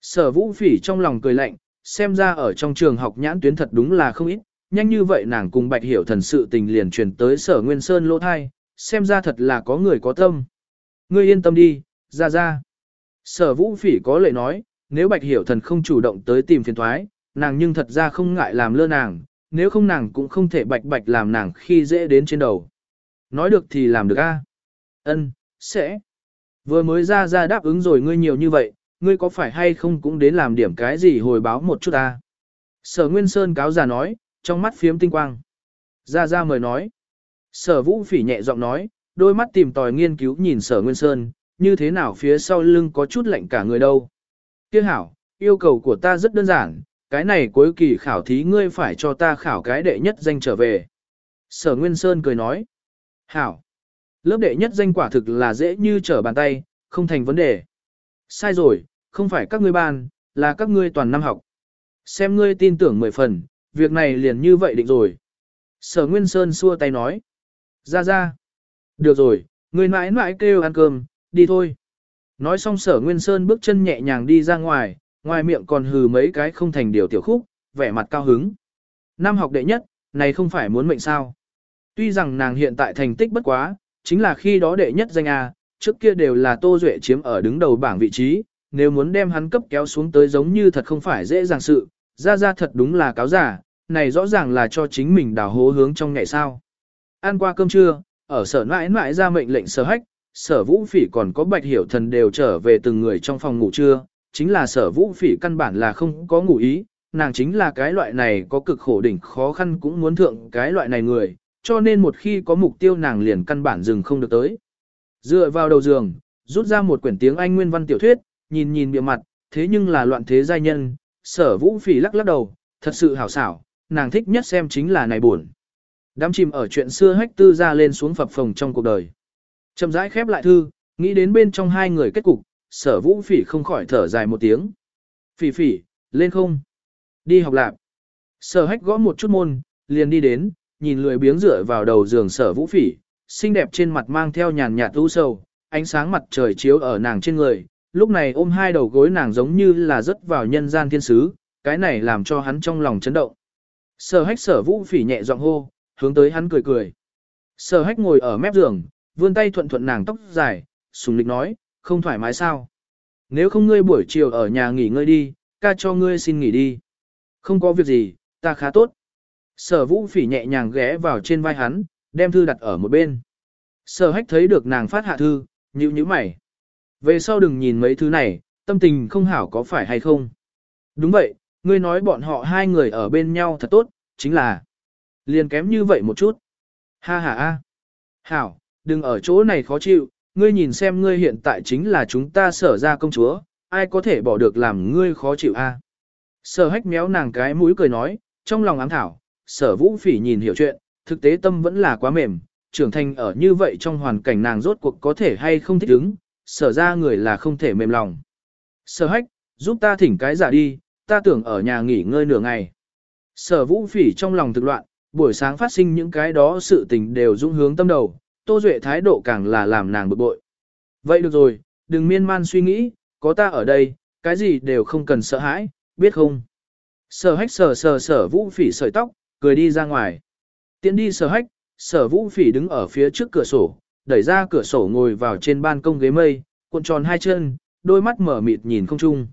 Sở Vũ Phỉ trong lòng cười lạnh, xem ra ở trong trường học nhãn tuyến thật đúng là không ít, nhanh như vậy nàng cùng Bạch Hiểu thần sự tình liền truyền tới Sở Nguyên Sơn lỗ thai, xem ra thật là có người có tâm. Ngươi yên tâm đi, ra ra. Sở Vũ Phỉ có lệ nói, nếu Bạch Hiểu thần không chủ động tới tìm phiền thoái, nàng nhưng thật ra không ngại làm lơ nàng, nếu không nàng cũng không thể bạch bạch làm nàng khi dễ đến trên đầu. Nói được thì làm được a. Ân, sẽ. Vừa mới ra ra đáp ứng rồi ngươi nhiều như vậy, ngươi có phải hay không cũng đến làm điểm cái gì hồi báo một chút ta. Sở Nguyên Sơn cáo già nói, trong mắt phiếm tinh quang. Gia Gia mời nói. Sở Vũ Phỉ nhẹ giọng nói, đôi mắt tìm tòi nghiên cứu nhìn Sở Nguyên Sơn, như thế nào phía sau lưng có chút lạnh cả người đâu. Tiếc hảo, yêu cầu của ta rất đơn giản, cái này cuối kỳ khảo thí ngươi phải cho ta khảo cái đệ nhất danh trở về. Sở Nguyên Sơn cười nói. Hảo. Lớp đệ nhất danh quả thực là dễ như trở bàn tay, không thành vấn đề. Sai rồi, không phải các ngươi ban, là các ngươi toàn năm học. Xem ngươi tin tưởng mười phần, việc này liền như vậy định rồi. Sở Nguyên Sơn xua tay nói. Ra ra. Được rồi, ngươi mãi mãi kêu ăn cơm, đi thôi. Nói xong sở Nguyên Sơn bước chân nhẹ nhàng đi ra ngoài, ngoài miệng còn hừ mấy cái không thành điều tiểu khúc, vẻ mặt cao hứng. Năm học đệ nhất, này không phải muốn mệnh sao. Tuy rằng nàng hiện tại thành tích bất quá, chính là khi đó đệ nhất danh A, trước kia đều là Tô Duệ chiếm ở đứng đầu bảng vị trí, nếu muốn đem hắn cấp kéo xuống tới giống như thật không phải dễ dàng sự, ra ra thật đúng là cáo giả, này rõ ràng là cho chính mình đào hố hướng trong ngày sao. Ăn qua cơm trưa, ở sở mãi mãi ra mệnh lệnh sở hách, sở vũ phỉ còn có bạch hiểu thần đều trở về từng người trong phòng ngủ trưa, chính là sở vũ phỉ căn bản là không có ngủ ý, nàng chính là cái loại này có cực khổ đỉnh khó khăn cũng muốn thượng cái loại này người, cho nên một khi có mục tiêu nàng liền căn bản dừng không được tới. Dựa vào đầu giường, rút ra một quyển tiếng Anh nguyên văn tiểu thuyết, nhìn nhìn bìa mặt, thế nhưng là loạn thế giai nhân, sở vũ phỉ lắc lắc đầu, thật sự hảo xảo, nàng thích nhất xem chính là này buồn. Đám chìm ở chuyện xưa hách tư ra lên xuống phập phồng trong cuộc đời. Chậm rãi khép lại thư, nghĩ đến bên trong hai người kết cục, sở vũ phỉ không khỏi thở dài một tiếng. Phỉ phỉ, lên không? Đi học lạc. Sở hách gõ một chút môn, liền đi đến, nhìn lười biếng rửa vào đầu giường sở vũ phỉ, xinh đẹp trên mặt mang theo nhàn nhạt u sầu, ánh sáng mặt trời chiếu ở nàng trên người, lúc này ôm hai đầu gối nàng giống như là rớt vào nhân gian thiên sứ, cái này làm cho hắn trong lòng chấn động. Sở hách sở vũ phỉ nhẹ giọng hô, hướng tới hắn cười cười. Sở hách ngồi ở mép giường, vươn tay thuận thuận nàng tóc dài, sùng lịch nói, không thoải mái sao. Nếu không ngươi buổi chiều ở nhà nghỉ ngơi đi, ca cho ngươi xin nghỉ đi. Không có việc gì, ta khá tốt. Sở vũ phỉ nhẹ nhàng ghé vào trên vai hắn, đem thư đặt ở một bên. Sở hách thấy được nàng phát hạ thư, nhíu nhíu mày. Về sau đừng nhìn mấy thứ này, tâm tình không hảo có phải hay không. Đúng vậy, ngươi nói bọn họ hai người ở bên nhau thật tốt, chính là liền kém như vậy một chút. Ha ha ha. Hảo, đừng ở chỗ này khó chịu, ngươi nhìn xem ngươi hiện tại chính là chúng ta sở ra công chúa, ai có thể bỏ được làm ngươi khó chịu a? Sở hách méo nàng cái mũi cười nói, trong lòng ám thảo, sở vũ phỉ nhìn hiểu chuyện, thực tế tâm vẫn là quá mềm, trưởng thành ở như vậy trong hoàn cảnh nàng rốt cuộc có thể hay không thích ứng, sở ra người là không thể mềm lòng. Sở hách, giúp ta thỉnh cái giả đi, ta tưởng ở nhà nghỉ ngơi nửa ngày. Sở vũ phỉ trong lòng thực loạn, buổi sáng phát sinh những cái đó sự tình đều dung hướng tâm đầu, Tô Duệ thái độ càng là làm nàng bực bội. Vậy được rồi, đừng miên man suy nghĩ, có ta ở đây, cái gì đều không cần sợ hãi, biết không? Sở hách sờ sờ sở vũ phỉ sợi tóc, cười đi ra ngoài. Tiến đi sở hách, sở vũ phỉ đứng ở phía trước cửa sổ, đẩy ra cửa sổ ngồi vào trên ban công ghế mây, cuộn tròn hai chân, đôi mắt mở mịt nhìn không chung.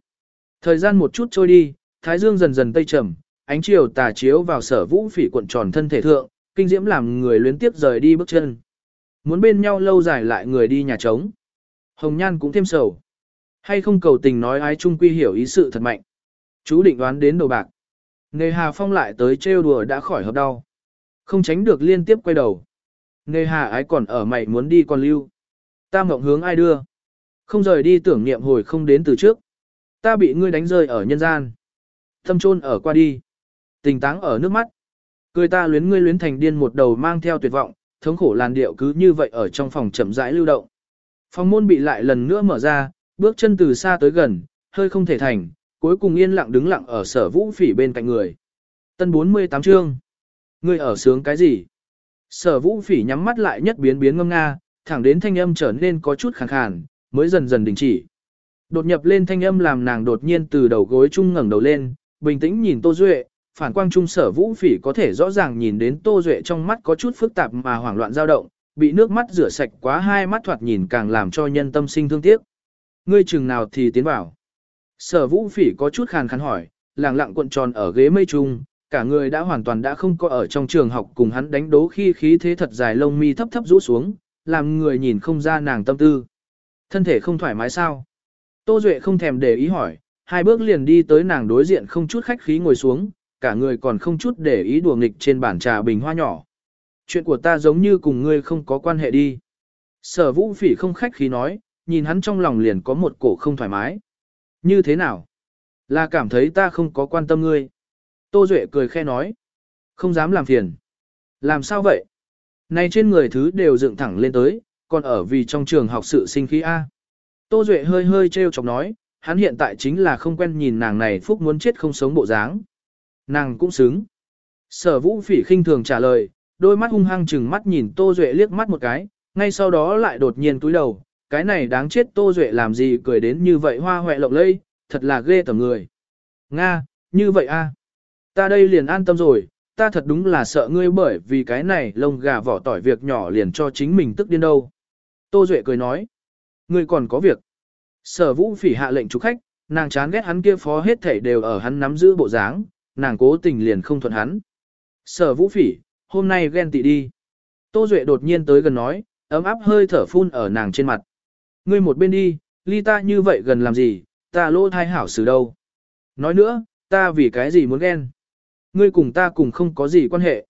Thời gian một chút trôi đi, thái dương dần dần tây trầm, ánh chiều tà chiếu vào sở vũ phỉ cuộn tròn thân thể thượng, kinh diễm làm người luyến tiếp rời đi bước chân. Muốn bên nhau lâu dài lại người đi nhà trống. Hồng Nhan cũng thêm sầu. Hay không cầu tình nói ai chung quy hiểu ý sự thật mạnh. Chú định đoán đến đầu bạc. Nề Hà Phong lại tới trêu đùa đã khỏi hợp đau. Không tránh được liên tiếp quay đầu. Nề Hà ái còn ở mày muốn đi còn lưu. Ta mộng hướng ai đưa. Không rời đi tưởng niệm hồi không đến từ trước. Ta bị ngươi đánh rơi ở nhân gian. thâm trôn ở qua đi. Tình táng ở nước mắt. Cười ta luyến ngươi luyến thành điên một đầu mang theo tuyệt vọng, thống khổ làn điệu cứ như vậy ở trong phòng chậm rãi lưu động. Phòng môn bị lại lần nữa mở ra, bước chân từ xa tới gần, hơi không thể thành, cuối cùng yên lặng đứng lặng ở sở vũ phỉ bên cạnh người. Tân 48 chương. Ngươi ở sướng cái gì? Sở vũ phỉ nhắm mắt lại nhất biến biến ngâm nga, thẳng đến thanh âm trở nên có chút khàn khàn, mới dần dần đình chỉ. Đột nhập lên thanh âm làm nàng đột nhiên từ đầu gối chung ngẩng đầu lên, bình tĩnh nhìn Tô Duệ, phản quang trung sở vũ phỉ có thể rõ ràng nhìn đến Tô Duệ trong mắt có chút phức tạp mà hoảng loạn dao động, bị nước mắt rửa sạch quá hai mắt thoạt nhìn càng làm cho nhân tâm sinh thương tiếc. Ngươi chừng nào thì tiến vào. Sở vũ phỉ có chút khàn khàn hỏi, làng lặng cuộn tròn ở ghế mây trung, cả người đã hoàn toàn đã không có ở trong trường học cùng hắn đánh đố khi khí thế thật dài lông mi thấp thấp rũ xuống, làm người nhìn không ra nàng tâm tư. Thân thể không thoải mái sao? Tô Duệ không thèm để ý hỏi, hai bước liền đi tới nàng đối diện không chút khách khí ngồi xuống, cả người còn không chút để ý đùa nghịch trên bàn trà bình hoa nhỏ. Chuyện của ta giống như cùng ngươi không có quan hệ đi. Sở vũ phỉ không khách khí nói, nhìn hắn trong lòng liền có một cổ không thoải mái. Như thế nào? Là cảm thấy ta không có quan tâm ngươi. Tô Duệ cười khe nói. Không dám làm phiền. Làm sao vậy? Này trên người thứ đều dựng thẳng lên tới, còn ở vì trong trường học sự sinh khí A. Tô Duệ hơi hơi trêu chọc nói, hắn hiện tại chính là không quen nhìn nàng này phúc muốn chết không sống bộ dáng. Nàng cũng xứng. Sở vũ phỉ khinh thường trả lời, đôi mắt hung hăng chừng mắt nhìn Tô Duệ liếc mắt một cái, ngay sau đó lại đột nhiên túi đầu, cái này đáng chết Tô Duệ làm gì cười đến như vậy hoa hoẹ lộng lây, thật là ghê tầm người. Nga, như vậy a Ta đây liền an tâm rồi, ta thật đúng là sợ ngươi bởi vì cái này lông gà vỏ tỏi việc nhỏ liền cho chính mình tức điên đâu. Tô Duệ cười nói, ngươi còn có việc. Sở vũ phỉ hạ lệnh chủ khách, nàng chán ghét hắn kia phó hết thảy đều ở hắn nắm giữ bộ dáng, nàng cố tình liền không thuận hắn. Sở vũ phỉ, hôm nay ghen tị đi. Tô Duệ đột nhiên tới gần nói, ấm áp hơi thở phun ở nàng trên mặt. Ngươi một bên đi, ly ta như vậy gần làm gì, ta lỗ thai hảo xử đâu. Nói nữa, ta vì cái gì muốn ghen. Ngươi cùng ta cùng không có gì quan hệ.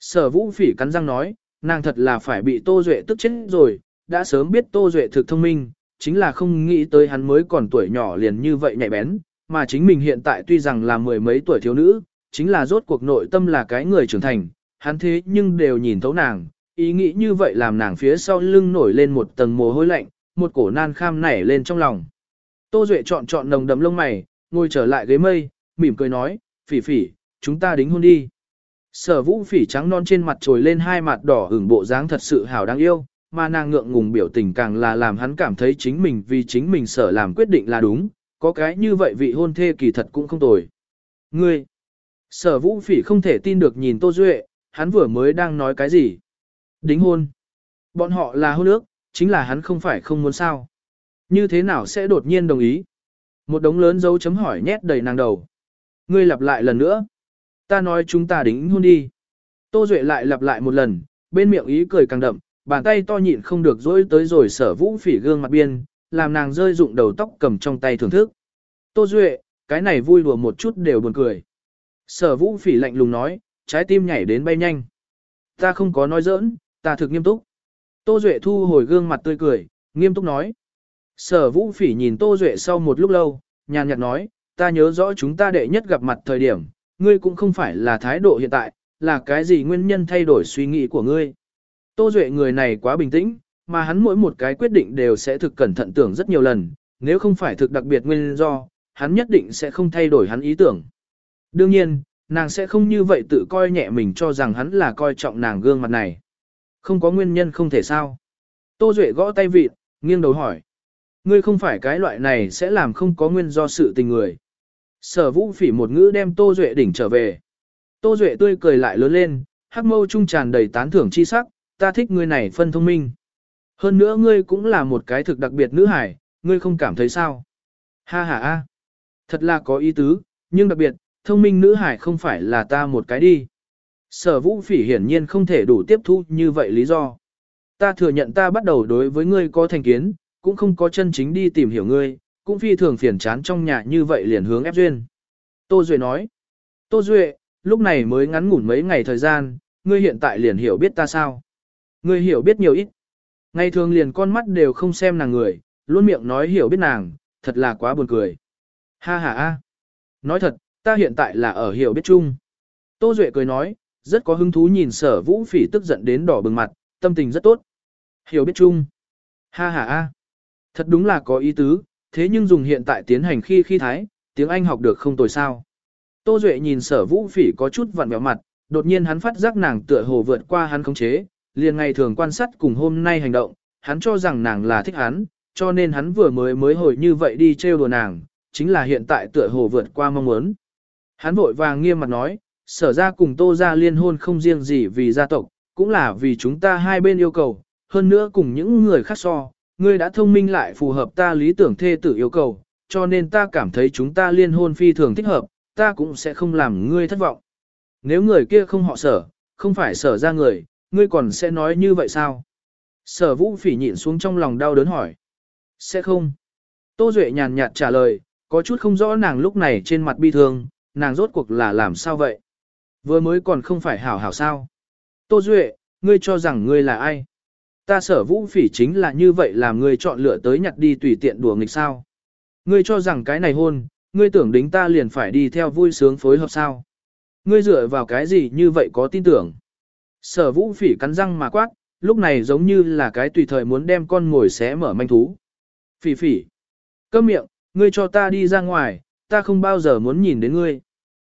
Sở vũ phỉ cắn răng nói, nàng thật là phải bị Tô Duệ tức chết rồi, đã sớm biết Tô Duệ thực thông minh, chính là không nghĩ tới hắn mới còn tuổi nhỏ liền như vậy nhạy bén, mà chính mình hiện tại tuy rằng là mười mấy tuổi thiếu nữ, chính là rốt cuộc nội tâm là cái người trưởng thành, hắn thế nhưng đều nhìn thấu nàng, ý nghĩ như vậy làm nàng phía sau lưng nổi lên một tầng mồ hôi lạnh, một cổ nan kham nảy lên trong lòng. Tô Duệ chọn chọn nồng đậm lông mày, ngồi trở lại ghế mây, mỉm cười nói, phỉ phỉ, chúng ta đính hôn đi. Sở vũ phỉ trắng non trên mặt trồi lên hai mặt đỏ hưởng bộ dáng thật sự hào đáng yêu, mà nàng ngượng ngùng biểu tình càng là làm hắn cảm thấy chính mình vì chính mình sở làm quyết định là đúng, có cái như vậy vị hôn thê kỳ thật cũng không tồi. Ngươi, sở vũ phỉ không thể tin được nhìn Tô Duệ, hắn vừa mới đang nói cái gì? Đính hôn. Bọn họ là hôn ước, chính là hắn không phải không muốn sao. Như thế nào sẽ đột nhiên đồng ý? Một đống lớn dấu chấm hỏi nhét đầy nàng đầu. Ngươi lặp lại lần nữa. Ta nói chúng ta đính hôn đi. Tô Duệ lại lặp lại một lần, bên miệng ý cười càng đậm, bàn tay to nhịn không được dối tới rồi sở vũ phỉ gương mặt biên, làm nàng rơi rụng đầu tóc cầm trong tay thưởng thức. Tô Duệ, cái này vui đùa một chút đều buồn cười. Sở vũ phỉ lạnh lùng nói, trái tim nhảy đến bay nhanh. Ta không có nói giỡn, ta thực nghiêm túc. Tô Duệ thu hồi gương mặt tươi cười, nghiêm túc nói. Sở vũ phỉ nhìn Tô Duệ sau một lúc lâu, nhàn nhạt nói, ta nhớ rõ chúng ta đệ nhất gặp mặt thời điểm, ngươi cũng không phải là thái độ hiện tại, là cái gì nguyên nhân thay đổi suy nghĩ của ngươi. Tô Duệ người này quá bình tĩnh, mà hắn mỗi một cái quyết định đều sẽ thực cẩn thận tưởng rất nhiều lần, nếu không phải thực đặc biệt nguyên do, hắn nhất định sẽ không thay đổi hắn ý tưởng. Đương nhiên, nàng sẽ không như vậy tự coi nhẹ mình cho rằng hắn là coi trọng nàng gương mặt này. Không có nguyên nhân không thể sao. Tô Duệ gõ tay vịt, nghiêng đầu hỏi. Ngươi không phải cái loại này sẽ làm không có nguyên do sự tình người. Sở vũ phỉ một ngữ đem Tô Duệ đỉnh trở về. Tô Duệ tươi cười lại lớn lên, hắc mâu trung tràn đầy tán thưởng chi sắc, ta thích ngươi này phân thông minh. Hơn nữa ngươi cũng là một cái thực đặc biệt nữ hải, ngươi không cảm thấy sao? Ha ha a, Thật là có ý tứ, nhưng đặc biệt, thông minh nữ hải không phải là ta một cái đi. Sở vũ phỉ hiển nhiên không thể đủ tiếp thu như vậy lý do. Ta thừa nhận ta bắt đầu đối với ngươi có thành kiến, cũng không có chân chính đi tìm hiểu ngươi, cũng phi thường phiền chán trong nhà như vậy liền hướng ép duyên. Tô Duệ nói, Tô Duệ, lúc này mới ngắn ngủn mấy ngày thời gian, ngươi hiện tại liền hiểu biết ta sao. Ngươi hiểu biết nhiều ít. Ngày thường liền con mắt đều không xem nàng người, luôn miệng nói hiểu biết nàng, thật là quá buồn cười. Ha ha ha. Nói thật, ta hiện tại là ở hiểu biết chung. Tô Duệ cười nói, rất có hứng thú nhìn sở vũ phỉ tức giận đến đỏ bừng mặt, tâm tình rất tốt. Hiểu biết chung. Ha ha ha. Thật đúng là có ý tứ, thế nhưng dùng hiện tại tiến hành khi khi thái, tiếng Anh học được không tồi sao. Tô Duệ nhìn sở vũ phỉ có chút vặn vẹo mặt, đột nhiên hắn phát giác nàng tựa hồ vượt qua hắn khống chế, liền ngày thường quan sát cùng hôm nay hành động, hắn cho rằng nàng là thích hắn, cho nên hắn vừa mới mới hồi như vậy đi trêu đùa nàng, chính là hiện tại tựa hồ vượt qua mong muốn. Hắn vội vàng nghiêm mặt nói, sở ra cùng tô ra liên hôn không riêng gì vì gia tộc, cũng là vì chúng ta hai bên yêu cầu, hơn nữa cùng những người khác so, ngươi đã thông minh lại phù hợp ta lý tưởng thê tử yêu cầu, cho nên ta cảm thấy chúng ta liên hôn phi thường thích hợp, ta cũng sẽ không làm ngươi thất vọng. Nếu người kia không họ sở, không phải sở ra người, ngươi còn sẽ nói như vậy sao? Sở vũ phỉ nhịn xuống trong lòng đau đớn hỏi. Sẽ không. Tô Duệ nhàn nhạt trả lời, có chút không rõ nàng lúc này trên mặt bi thương, nàng rốt cuộc là làm sao vậy? Vừa mới còn không phải hảo hảo sao? Tô Duệ, ngươi cho rằng ngươi là ai? Ta sở vũ phỉ chính là như vậy làm ngươi chọn lựa tới nhặt đi tùy tiện đùa nghịch sao? Ngươi cho rằng cái này hôn, ngươi tưởng đính ta liền phải đi theo vui sướng phối hợp sao? Ngươi dựa vào cái gì như vậy có tin tưởng? Sở vũ phỉ cắn răng mà quát, lúc này giống như là cái tùy thời muốn đem con ngồi xé mở manh thú. Phỉ phỉ. Câm miệng, ngươi cho ta đi ra ngoài, ta không bao giờ muốn nhìn đến ngươi.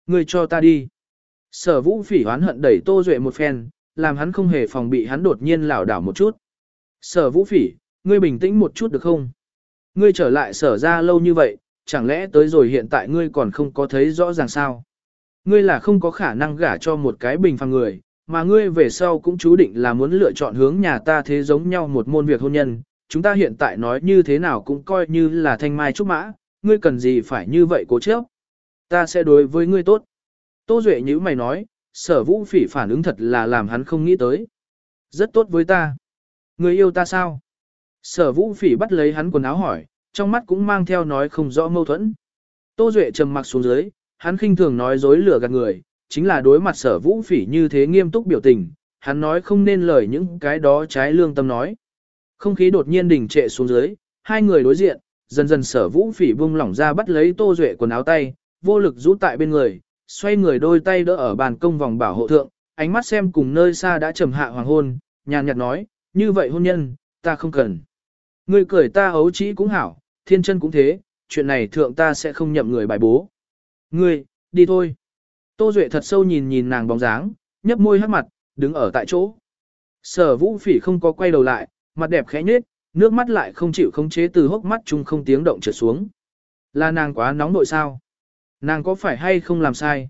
Ngươi cho ta đi. Sở vũ phỉ hoán hận đẩy Tô Duệ một phen, làm hắn không hề phòng bị hắn đột nhiên lảo đảo một chút. Sở vũ phỉ, ngươi bình tĩnh một chút được không? Ngươi trở lại sở ra lâu như vậy, chẳng lẽ tới rồi hiện tại ngươi còn không có thấy rõ ràng sao? Ngươi là không có khả năng gả cho một cái bình phàm người, mà ngươi về sau cũng chú định là muốn lựa chọn hướng nhà ta thế giống nhau một môn việc hôn nhân, chúng ta hiện tại nói như thế nào cũng coi như là thanh mai trúc mã, ngươi cần gì phải như vậy cố chấp. Ta sẽ đối với ngươi tốt. Tô Duệ như mày nói, sở vũ phỉ phản ứng thật là làm hắn không nghĩ tới. Rất tốt với ta. Ngươi yêu ta sao? Sở vũ phỉ bắt lấy hắn quần áo hỏi, trong mắt cũng mang theo nói không rõ mâu thuẫn. Tô Duệ trầm mặc xuống dưới, hắn khinh thường nói dối lừa gạt người, chính là đối mặt sở vũ phỉ như thế nghiêm túc biểu tình, hắn nói không nên lời những cái đó trái lương tâm nói. Không khí đột nhiên đình trệ xuống dưới, hai người đối diện, dần dần sở vũ phỉ buông lỏng ra bắt lấy tô duệ quần áo tay, vô lực rũ tại bên người, xoay người đôi tay đỡ ở bàn công vòng bảo hộ thượng, ánh mắt xem cùng nơi xa đã trầm hạ hoàng hôn, nhàn nhạt nói, như vậy hôn nhân, ta không cần. Ngươi cười ta ấu trĩ cũng hảo, thiên chân cũng thế, chuyện này thượng ta sẽ không nhậm người bài bố. Ngươi, đi thôi. Tô Duệ thật sâu nhìn nhìn nàng bóng dáng, nhấp môi hát mặt, đứng ở tại chỗ. Sở vũ phỉ không có quay đầu lại, mặt đẹp khẽ nhết, nước mắt lại không chịu khống chế từ hốc mắt chung không tiếng động trượt xuống. Là nàng quá nóng nội sao? Nàng có phải hay không làm sai?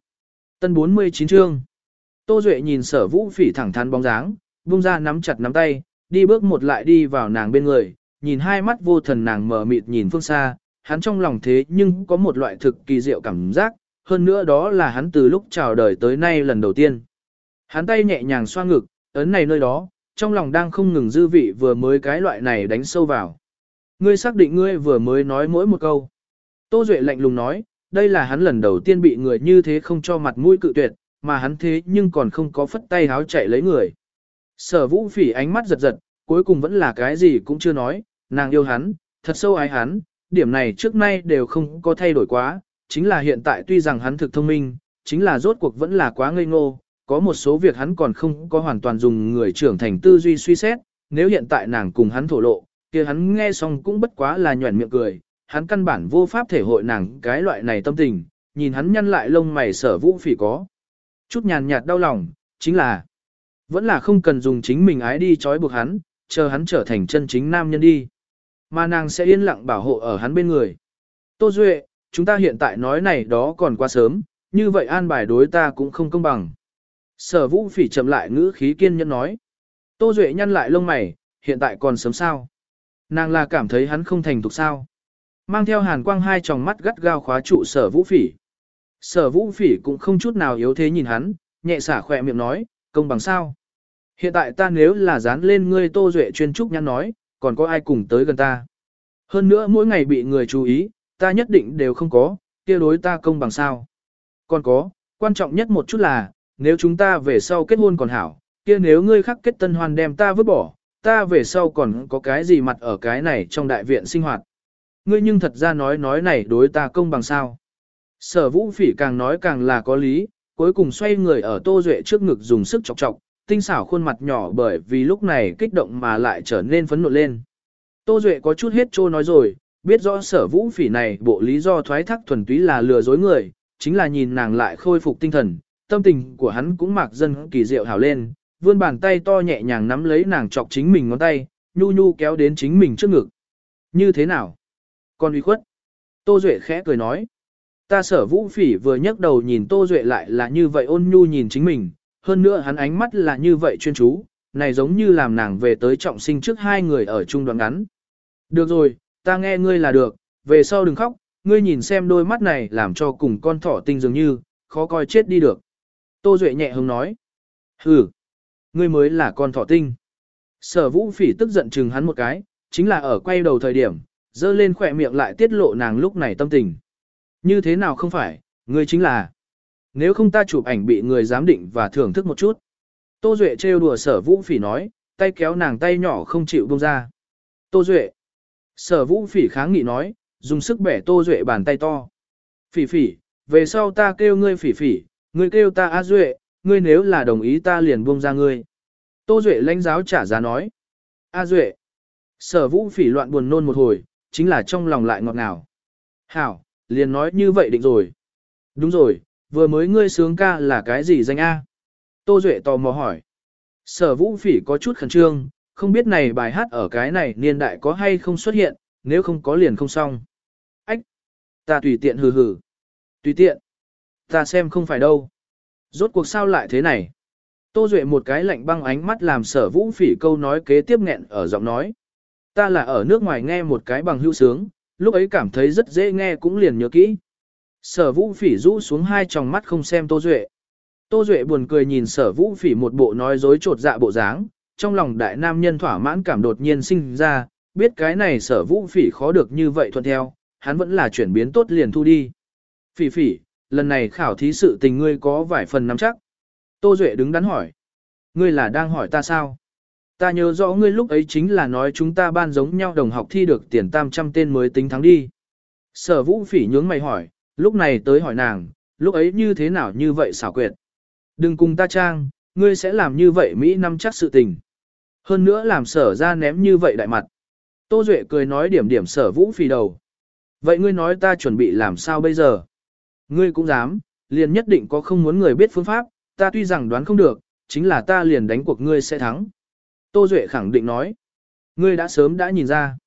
Tân 49 chương. Tô Duệ nhìn sở vũ phỉ thẳng thắn bóng dáng, buông ra nắm chặt nắm tay, đi bước một lại đi vào nàng bên người, nhìn hai mắt vô thần nàng mở mịt nhìn phương xa, hắn trong lòng thế nhưng có một loại thực kỳ diệu cảm giác, hơn nữa đó là hắn từ lúc chào đời tới nay lần đầu tiên. Hắn tay nhẹ nhàng xoa ngực, ấn này nơi đó, trong lòng đang không ngừng dư vị vừa mới cái loại này đánh sâu vào. Ngươi xác định ngươi vừa mới nói mỗi một câu. Tô Duệ lạnh lùng nói, đây là hắn lần đầu tiên bị người như thế không cho mặt mũi cự tuyệt, mà hắn thế nhưng còn không có phất tay háo chạy lấy người. Sở vũ phỉ ánh mắt giật giật, cuối cùng vẫn là cái gì cũng chưa nói, nàng yêu hắn, thật sâu ái hắn, điểm này trước nay đều không có thay đổi quá, chính là hiện tại tuy rằng hắn thực thông minh, chính là rốt cuộc vẫn là quá ngây ngô, có một số việc hắn còn không có hoàn toàn dùng người trưởng thành tư duy suy xét, nếu hiện tại nàng cùng hắn thổ lộ, kia hắn nghe xong cũng bất quá là nhuẩn miệng cười, hắn căn bản vô pháp thể hội nàng cái loại này tâm tình, nhìn hắn nhăn lại lông mày sở vũ phỉ có. Chút nhàn nhạt đau lòng, chính là vẫn là không cần dùng chính mình ái đi trói buộc hắn, chờ hắn trở thành chân chính nam nhân đi. Mà nàng sẽ yên lặng bảo hộ ở hắn bên người. Tô Duệ, chúng ta hiện tại nói này đó còn quá sớm, như vậy an bài đối ta cũng không công bằng. Sở vũ phỉ chậm lại ngữ khí kiên nhẫn nói. Tô Duệ nhăn lại lông mày, hiện tại còn sớm sao. Nàng là cảm thấy hắn không thành thục sao. Mang theo hàn quang hai tròng mắt gắt gao khóa trụ sở vũ phỉ. Sở vũ phỉ cũng không chút nào yếu thế nhìn hắn, nhẹ xả khỏe miệng nói, công bằng sao. Hiện tại ta nếu là dán lên ngươi Tô Duệ chuyên trúc nhắn nói, còn có ai cùng tới gần ta. Hơn nữa mỗi ngày bị người chú ý, ta nhất định đều không có, kia đối ta công bằng sao. Còn có, quan trọng nhất một chút là, nếu chúng ta về sau kết hôn còn hảo, kia nếu ngươi khắc kết tân hoan đem ta vứt bỏ, ta về sau còn có cái gì mặt ở cái này trong đại viện sinh hoạt. Ngươi nhưng thật ra nói nói này đối ta công bằng sao. Sở vũ phỉ càng nói càng là có lý, cuối cùng xoay người ở tô duệ trước ngực dùng sức chọc chọc, tinh xảo khuôn mặt nhỏ bởi vì lúc này kích động mà lại trở nên phấn nộ lên. Tô duệ có chút hết trô nói rồi, biết rõ sở vũ phỉ này bộ lý do thoái thác thuần túy là lừa dối người, chính là nhìn nàng lại khôi phục tinh thần, tâm tình của hắn cũng mạc dân kỳ diệu hào lên, vươn bàn tay to nhẹ nhàng nắm lấy nàng chọc chính mình ngón tay, nhu nhu kéo đến chính mình trước ngực. Như thế nào? Con uy khuất. Tô Duệ khẽ cười nói. Ta sở vũ phỉ vừa nhấc đầu nhìn Tô Duệ lại là như vậy ôn nhu nhìn chính mình, hơn nữa hắn ánh mắt là như vậy chuyên chú, này giống như làm nàng về tới trọng sinh trước hai người ở chung đoạn ngắn. Được rồi, ta nghe ngươi là được, về sau đừng khóc, ngươi nhìn xem đôi mắt này làm cho cùng con thỏ tinh dường như, khó coi chết đi được. Tô Duệ nhẹ hứng nói. Hừ, ngươi mới là con thỏ tinh. Sở vũ phỉ tức giận chừng hắn một cái, chính là ở quay đầu thời điểm, dơ lên khỏe miệng lại tiết lộ nàng lúc này tâm tình. Như thế nào không phải, ngươi chính là. Nếu không ta chụp ảnh bị người giám định và thưởng thức một chút. Tô Duệ trêu đùa sở vũ phỉ nói, tay kéo nàng tay nhỏ không chịu buông ra. Tô Duệ. Sở vũ phỉ kháng nghị nói, dùng sức bẻ Tô Duệ bàn tay to. Phỉ phỉ, về sau ta kêu ngươi phỉ phỉ, ngươi kêu ta A Duệ, ngươi nếu là đồng ý ta liền buông ra ngươi. Tô Duệ lãnh giáo trả giá nói. A Duệ. Sở vũ phỉ loạn buồn nôn một hồi, chính là trong lòng lại ngọt ngào. Hảo, liền nói như vậy định rồi. Đúng rồi, vừa mới ngươi sướng ca là cái gì danh A? Tô Duệ tò mò hỏi. Sở vũ phỉ có chút khẩn trương, không biết này bài hát ở cái này niên đại có hay không xuất hiện, nếu không có liền không xong. Ách! Ta tùy tiện hừ hừ. Tùy tiện. Ta xem không phải đâu. Rốt cuộc sao lại thế này? Tô Duệ một cái lạnh băng ánh mắt làm sở vũ phỉ câu nói kế tiếp nghẹn ở giọng nói. Ta là ở nước ngoài nghe một cái bằng hữu sướng, lúc ấy cảm thấy rất dễ nghe cũng liền nhớ kỹ. Sở vũ phỉ rũ xuống hai tròng mắt không xem Tô Duệ. Tô Duệ buồn cười nhìn sở vũ phỉ một bộ nói dối trột dạ bộ dáng, trong lòng đại nam nhân thỏa mãn cảm đột nhiên sinh ra, biết cái này sở vũ phỉ khó được như vậy thuận theo, hắn vẫn là chuyển biến tốt liền thu đi. Phỉ phỉ, lần này khảo thí sự tình ngươi có vài phần nắm chắc. Tô Duệ đứng đắn hỏi. Ngươi là đang hỏi ta sao? Ta nhớ rõ ngươi lúc ấy chính là nói chúng ta ban giống nhau đồng học thi được tiền tam trăm tên mới tính thắng đi. Sở vũ phỉ nhướng mày hỏi, lúc này tới hỏi nàng, lúc ấy như thế nào như vậy xảo quyệt. Đừng cùng ta trang, ngươi sẽ làm như vậy Mỹ năm chắc sự tình. Hơn nữa làm sở ra ném như vậy đại mặt. Tô Duệ cười nói điểm điểm sở vũ phỉ đầu. Vậy ngươi nói ta chuẩn bị làm sao bây giờ? Ngươi cũng dám, liền nhất định có không muốn người biết phương pháp, ta tuy rằng đoán không được, chính là ta liền đánh cuộc ngươi sẽ thắng. Tô Duệ khẳng định nói. Ngươi đã sớm đã nhìn ra.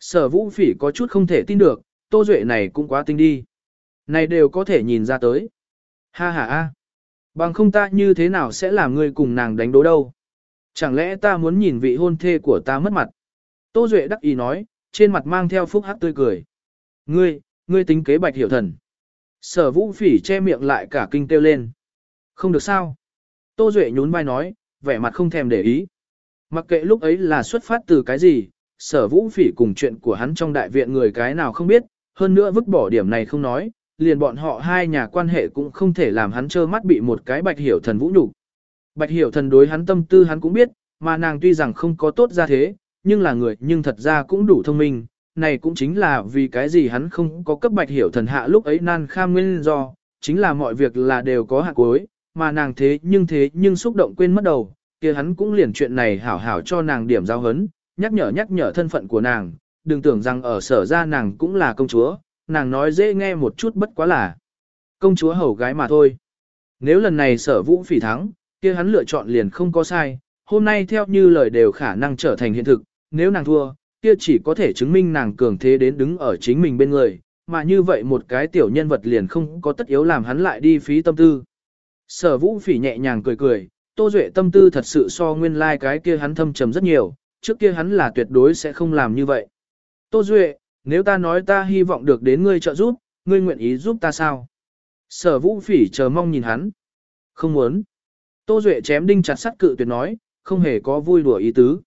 Sở vũ phỉ có chút không thể tin được, Tô Duệ này cũng quá tinh đi. Này đều có thể nhìn ra tới. Ha ha ha. Bằng không ta như thế nào sẽ làm ngươi cùng nàng đánh đố đâu. Chẳng lẽ ta muốn nhìn vị hôn thê của ta mất mặt? Tô Duệ đắc ý nói, trên mặt mang theo phúc hắc tươi cười. Ngươi, ngươi tính kế bạch hiểu thần. Sở vũ phỉ che miệng lại cả kinh kêu lên. Không được sao. Tô Duệ nhún vai nói, vẻ mặt không thèm để ý. Mặc kệ lúc ấy là xuất phát từ cái gì, sở vũ phỉ cùng chuyện của hắn trong đại viện người cái nào không biết, hơn nữa vứt bỏ điểm này không nói, liền bọn họ hai nhà quan hệ cũng không thể làm hắn trơ mắt bị một cái bạch hiểu thần vũ nhục. Bạch hiểu thần đối hắn tâm tư hắn cũng biết, mà nàng tuy rằng không có tốt ra thế, nhưng là người nhưng thật ra cũng đủ thông minh, này cũng chính là vì cái gì hắn không có cấp bạch hiểu thần hạ lúc ấy nan kham nguyên do, chính là mọi việc là đều có hạ cuối, mà nàng thế nhưng thế nhưng xúc động quên mất đầu, kia hắn cũng liền chuyện này hảo hảo cho nàng điểm giao hấn, nhắc nhở nhắc nhở thân phận của nàng, đừng tưởng rằng ở sở ra nàng cũng là công chúa, nàng nói dễ nghe một chút bất quá là công chúa hầu gái mà thôi. Nếu lần này sở vũ phỉ thắng, kia hắn lựa chọn liền không có sai, hôm nay theo như lời đều khả năng trở thành hiện thực, nếu nàng thua, kia chỉ có thể chứng minh nàng cường thế đến đứng ở chính mình bên người, mà như vậy một cái tiểu nhân vật liền không có tất yếu làm hắn lại đi phí tâm tư. Sở vũ phỉ nhẹ nhàng cười cười, Tô Duệ tâm tư thật sự so nguyên lai like cái kia hắn thâm trầm rất nhiều, trước kia hắn là tuyệt đối sẽ không làm như vậy. Tô Duệ, nếu ta nói ta hy vọng được đến ngươi trợ giúp, ngươi nguyện ý giúp ta sao? Sở vũ phỉ chờ mong nhìn hắn. Không muốn. Tô Duệ chém đinh chặt sắt cự tuyệt nói, không hề có vui đùa ý tứ.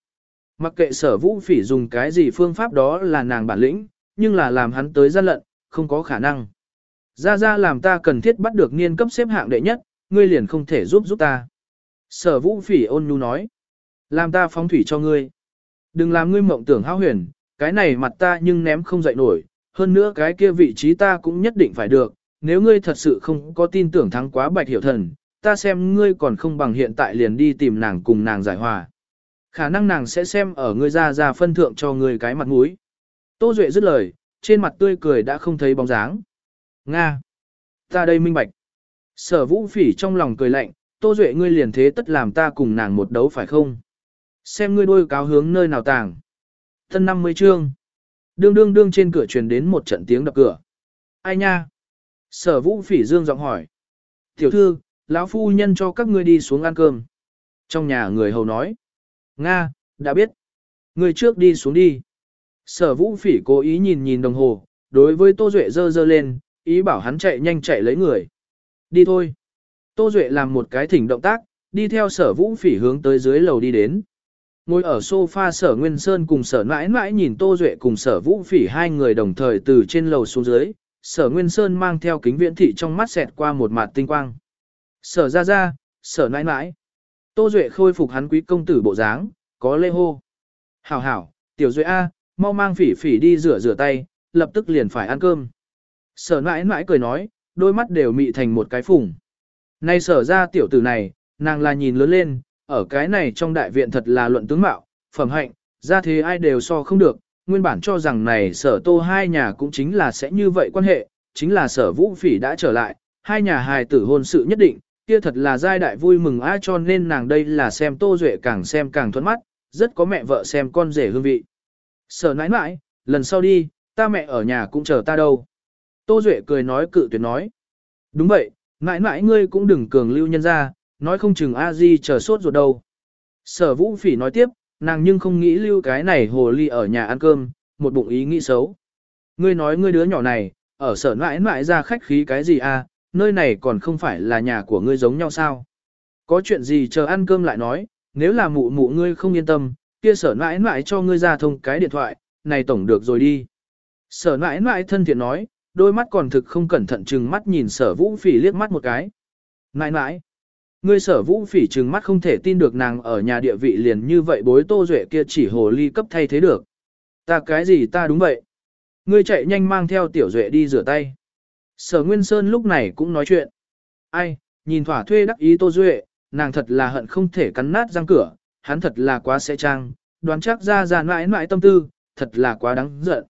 Mặc kệ sở vũ phỉ dùng cái gì phương pháp đó là nàng bản lĩnh, nhưng là làm hắn tới gian lận, không có khả năng. Ra ra làm ta cần thiết bắt được niên cấp xếp hạng đệ nhất, ngươi liền không thể giúp giúp ta. Sở vũ phỉ ôn nhu nói. Làm ta phóng thủy cho ngươi. Đừng làm ngươi mộng tưởng hao huyền, cái này mặt ta nhưng ném không dậy nổi, hơn nữa cái kia vị trí ta cũng nhất định phải được, nếu ngươi thật sự không có tin tưởng thắng quá bạch hiểu thần, ta xem ngươi còn không bằng hiện tại liền đi tìm nàng cùng nàng giải hòa. Khả năng nàng sẽ xem ở ngươi ra ra phân thượng cho ngươi cái mặt mũi. Tô Duệ dứt lời, trên mặt tươi cười đã không thấy bóng dáng. Nga! Ta đây minh bạch. Sở vũ phỉ trong lòng cười lạnh, Tô Duệ ngươi liền thế tất làm ta cùng nàng một đấu phải không? Xem ngươi đôi cáo hướng nơi nào tàng. Thân 50 chương. Đương đương đương trên cửa truyền đến một trận tiếng đập cửa. Ai nha? Sở vũ phỉ dương giọng hỏi. Tiểu thư, lão phu nhân cho các ngươi đi xuống ăn cơm. Trong nhà người hầu nói. Nga, đã biết. Người trước đi xuống đi. Sở vũ phỉ cố ý nhìn nhìn đồng hồ, đối với Tô Duệ dơ dơ lên, ý bảo hắn chạy nhanh chạy lấy người. Đi thôi. Tô Duệ làm một cái thỉnh động tác, đi theo sở vũ phỉ hướng tới dưới lầu đi đến. Ngồi ở sofa sở Nguyên Sơn cùng sở mãi mãi nhìn Tô Duệ cùng sở vũ phỉ hai người đồng thời từ trên lầu xuống dưới, sở Nguyên Sơn mang theo kính viễn thị trong mắt xẹt qua một mặt tinh quang. Sở ra ra, sở mãi mãi. Tô Duệ khôi phục hắn quý công tử bộ dáng, có lê hô. Hảo hảo, tiểu Duệ A, mau mang phỉ phỉ đi rửa rửa tay, lập tức liền phải ăn cơm. Sở mãi mãi cười nói, đôi mắt đều mị thành một cái phùng. Nay sở ra tiểu tử này, nàng là nhìn lớn lên, ở cái này trong đại viện thật là luận tướng mạo, phẩm hạnh, ra thế ai đều so không được, nguyên bản cho rằng này sở tô hai nhà cũng chính là sẽ như vậy quan hệ, chính là sở vũ phỉ đã trở lại, hai nhà hài tử hôn sự nhất định, kia thật là giai đại vui mừng ai cho nên nàng đây là xem tô duệ càng xem càng thuẫn mắt, rất có mẹ vợ xem con rể hương vị. Sở nãi nãi, lần sau đi, ta mẹ ở nhà cũng chờ ta đâu. Tô duệ cười nói cự tuyệt nói. Đúng vậy, Mãi mãi ngươi cũng đừng cường lưu nhân ra, nói không chừng a di chờ sốt ruột đâu. Sở vũ phỉ nói tiếp, nàng nhưng không nghĩ lưu cái này hồ ly ở nhà ăn cơm, một bụng ý nghĩ xấu. Ngươi nói ngươi đứa nhỏ này, ở sở mãi mãi ra khách khí cái gì a? nơi này còn không phải là nhà của ngươi giống nhau sao. Có chuyện gì chờ ăn cơm lại nói, nếu là mụ mụ ngươi không yên tâm, kia sở mãi mãi cho ngươi ra thông cái điện thoại, này tổng được rồi đi. Sở mãi mãi thân thiện nói, đôi mắt còn thực không cẩn thận chừng mắt nhìn sở vũ phỉ liếc mắt một cái. Nãi nãi, ngươi sở vũ phỉ chừng mắt không thể tin được nàng ở nhà địa vị liền như vậy bối tô duệ kia chỉ hồ ly cấp thay thế được. Ta cái gì ta đúng vậy. Ngươi chạy nhanh mang theo tiểu duệ đi rửa tay. Sở Nguyên Sơn lúc này cũng nói chuyện. Ai, nhìn thỏa thuê đắc ý Tô Duệ, nàng thật là hận không thể cắn nát răng cửa, hắn thật là quá sẽ trang, đoán chắc ra ra mãi mãi tâm tư, thật là quá đáng giận.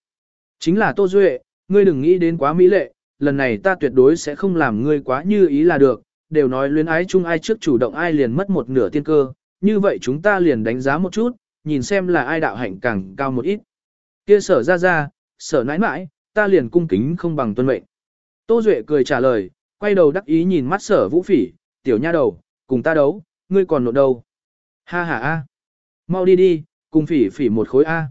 Chính là Tô Duệ, ngươi đừng nghĩ đến quá mỹ lệ, lần này ta tuyệt đối sẽ không làm ngươi quá như ý là được, đều nói luyến ái chung ai trước chủ động ai liền mất một nửa tiên cơ, như vậy chúng ta liền đánh giá một chút, nhìn xem là ai đạo hạnh càng cao một ít. Kia sở ra ra, sở nãi nãi, ta liền cung kính không bằng tuân mệnh. Tô Duệ cười trả lời, quay đầu đắc ý nhìn mắt sở vũ phỉ, tiểu nha đầu, cùng ta đấu, ngươi còn nộn đâu. Ha ha a, mau đi đi, cùng phỉ phỉ một khối A.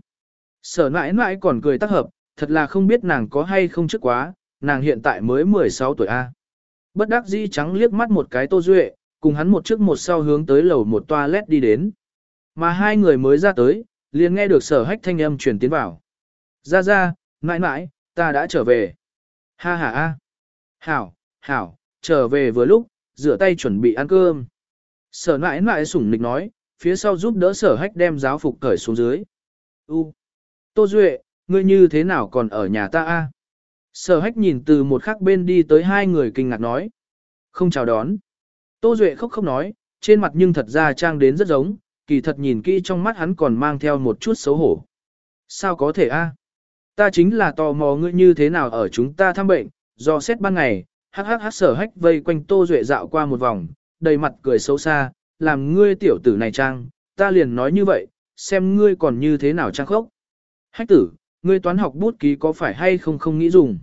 Sở mãi mãi còn cười tác hợp, thật là không biết nàng có hay không trước quá, nàng hiện tại mới 16 tuổi A. Bất đắc dĩ trắng liếc mắt một cái tô duệ, cùng hắn một trước một sau hướng tới lầu một toilet đi đến. Mà hai người mới ra tới, liền nghe được sở hách thanh âm truyền tiến vào. Ra ra, mãi mãi, ta đã trở về. Ha ha ha Hảo, hảo, trở về vừa lúc, rửa tay chuẩn bị ăn cơm. Sở mãi mãi sủng nịch nói, phía sau giúp đỡ sở hách đem giáo phục cởi xuống dưới. U. Tô Duệ, ngươi như thế nào còn ở nhà ta a? Sở hách nhìn từ một khắc bên đi tới hai người kinh ngạc nói. Không chào đón. Tô Duệ khóc không nói, trên mặt nhưng thật ra trang đến rất giống, kỳ thật nhìn kỹ trong mắt hắn còn mang theo một chút xấu hổ. Sao có thể a? Ta chính là tò mò ngươi như thế nào ở chúng ta thăm bệnh, do xét ban ngày, hắc hắc hắc sở hách vây quanh Tô Duệ dạo qua một vòng, đầy mặt cười xấu xa, làm ngươi tiểu tử này trang, ta liền nói như vậy, xem ngươi còn như thế nào trang khóc. Hách tử, ngươi toán học bút ký có phải hay không không nghĩ dùng.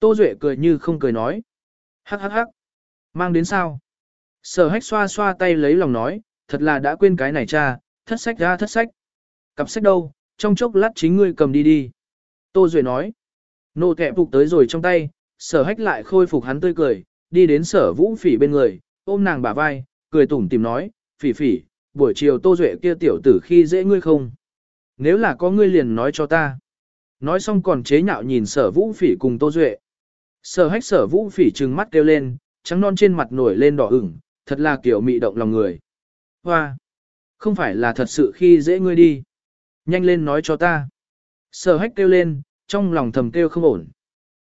Tô Duệ cười như không cười nói. Hắc hắc hắc. Mang đến sao? Sở hách xoa xoa tay lấy lòng nói, thật là đã quên cái này cha, thất sách ra thất sách. Cặp sách đâu, trong chốc lát chính ngươi cầm đi đi. Tô Duệ nói. Nô kẹ phục tới rồi trong tay, sở hách lại khôi phục hắn tươi cười, đi đến sở vũ phỉ bên người, ôm nàng bả vai, cười tủm tìm nói, phỉ phỉ, buổi chiều Tô Duệ kia tiểu tử khi dễ ngươi không? Nếu là có ngươi liền nói cho ta. Nói xong còn chế nhạo nhìn sở vũ phỉ cùng Tô Duệ. Sở hách sở vũ phỉ trừng mắt kêu lên, trắng non trên mặt nổi lên đỏ ửng, thật là kiểu mị động lòng người. Hoa! Không phải là thật sự khi dễ ngươi đi. Nhanh lên nói cho ta. Sở hách kêu lên, trong lòng thầm kêu không ổn.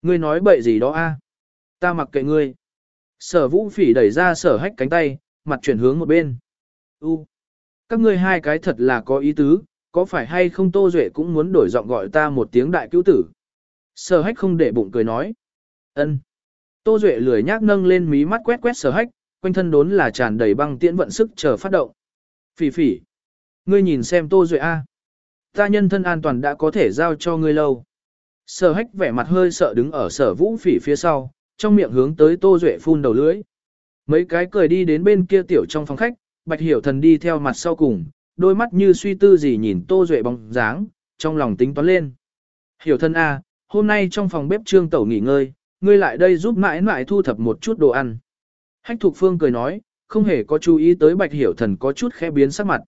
Ngươi nói bậy gì đó a? Ta mặc kệ ngươi. Sở vũ phỉ đẩy ra sở hách cánh tay, mặt chuyển hướng một bên. U, các ngươi hai cái thật là có ý tứ, có phải hay không Tô Duệ cũng muốn đổi giọng gọi ta một tiếng đại cứu tử. Sở hách không để bụng cười nói. ân. Tô Duệ lười nhác nâng lên mí mắt quét quét sở hách, quanh thân đốn là tràn đầy băng tiễn vận sức chờ phát động. Phỉ phỉ. Ngươi nhìn xem Tô Duệ A. Ta nhân thân an toàn đã có thể giao cho ngươi lâu. Sở hách vẻ mặt hơi sợ đứng ở sở vũ phỉ phía sau, trong miệng hướng tới Tô Duệ phun đầu lưỡi. Mấy cái cười đi đến bên kia tiểu trong phòng khách, Bạch Hiểu Thần đi theo mặt sau cùng, đôi mắt như suy tư gì nhìn Tô Duệ bóng dáng, trong lòng tính toán lên. Hiểu thân A, à, hôm nay trong phòng bếp trương tẩu nghỉ ngơi, ngươi lại đây giúp mãi mãi thu thập một chút đồ ăn. Hách Thục Phương cười nói, không hề có chú ý tới Bạch Hiểu Thần có chút khẽ biến sắc mặt.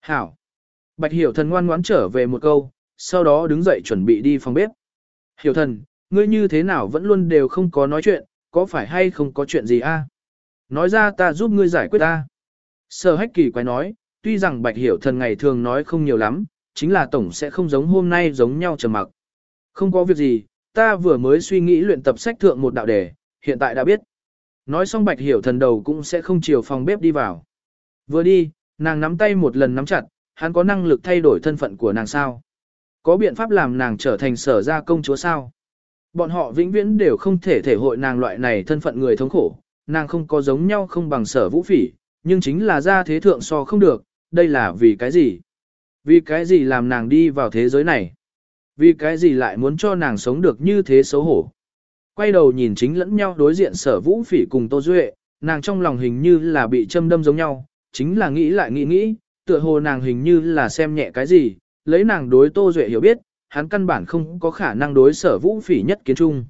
Hảo! Bạch Hiểu Thần ngoan ngoãn trở về một câu, sau đó đứng dậy chuẩn bị đi phòng bếp. Hiểu Thần, ngươi như thế nào vẫn luôn đều không có nói chuyện, có phải hay không có chuyện gì a? Nói ra ta giúp ngươi giải quyết ta. Sở hách kỳ quái nói, tuy rằng bạch hiểu thần ngày thường nói không nhiều lắm, chính là tổng sẽ không giống hôm nay giống nhau trầm mặc. Không có việc gì, ta vừa mới suy nghĩ luyện tập sách thượng một đạo đề, hiện tại đã biết. Nói xong bạch hiểu thần đầu cũng sẽ không chiều phòng bếp đi vào. Vừa đi, nàng nắm tay một lần nắm chặt, hắn có năng lực thay đổi thân phận của nàng sao? Có biện pháp làm nàng trở thành sở gia công chúa sao? Bọn họ vĩnh viễn đều không thể thể hội nàng loại này thân phận người thống khổ, nàng không có giống nhau không bằng sở vũ phỉ, nhưng chính là ra thế thượng so không được, đây là vì cái gì? Vì cái gì làm nàng đi vào thế giới này? Vì cái gì lại muốn cho nàng sống được như thế xấu hổ? Quay đầu nhìn chính lẫn nhau đối diện sở vũ phỉ cùng Tô Duệ, nàng trong lòng hình như là bị châm đâm giống nhau, chính là nghĩ lại nghĩ nghĩ, tựa hồ nàng hình như là xem nhẹ cái gì, lấy nàng đối Tô Duệ hiểu biết, hắn căn bản không có khả năng đối sở vũ phỉ nhất kiến trung.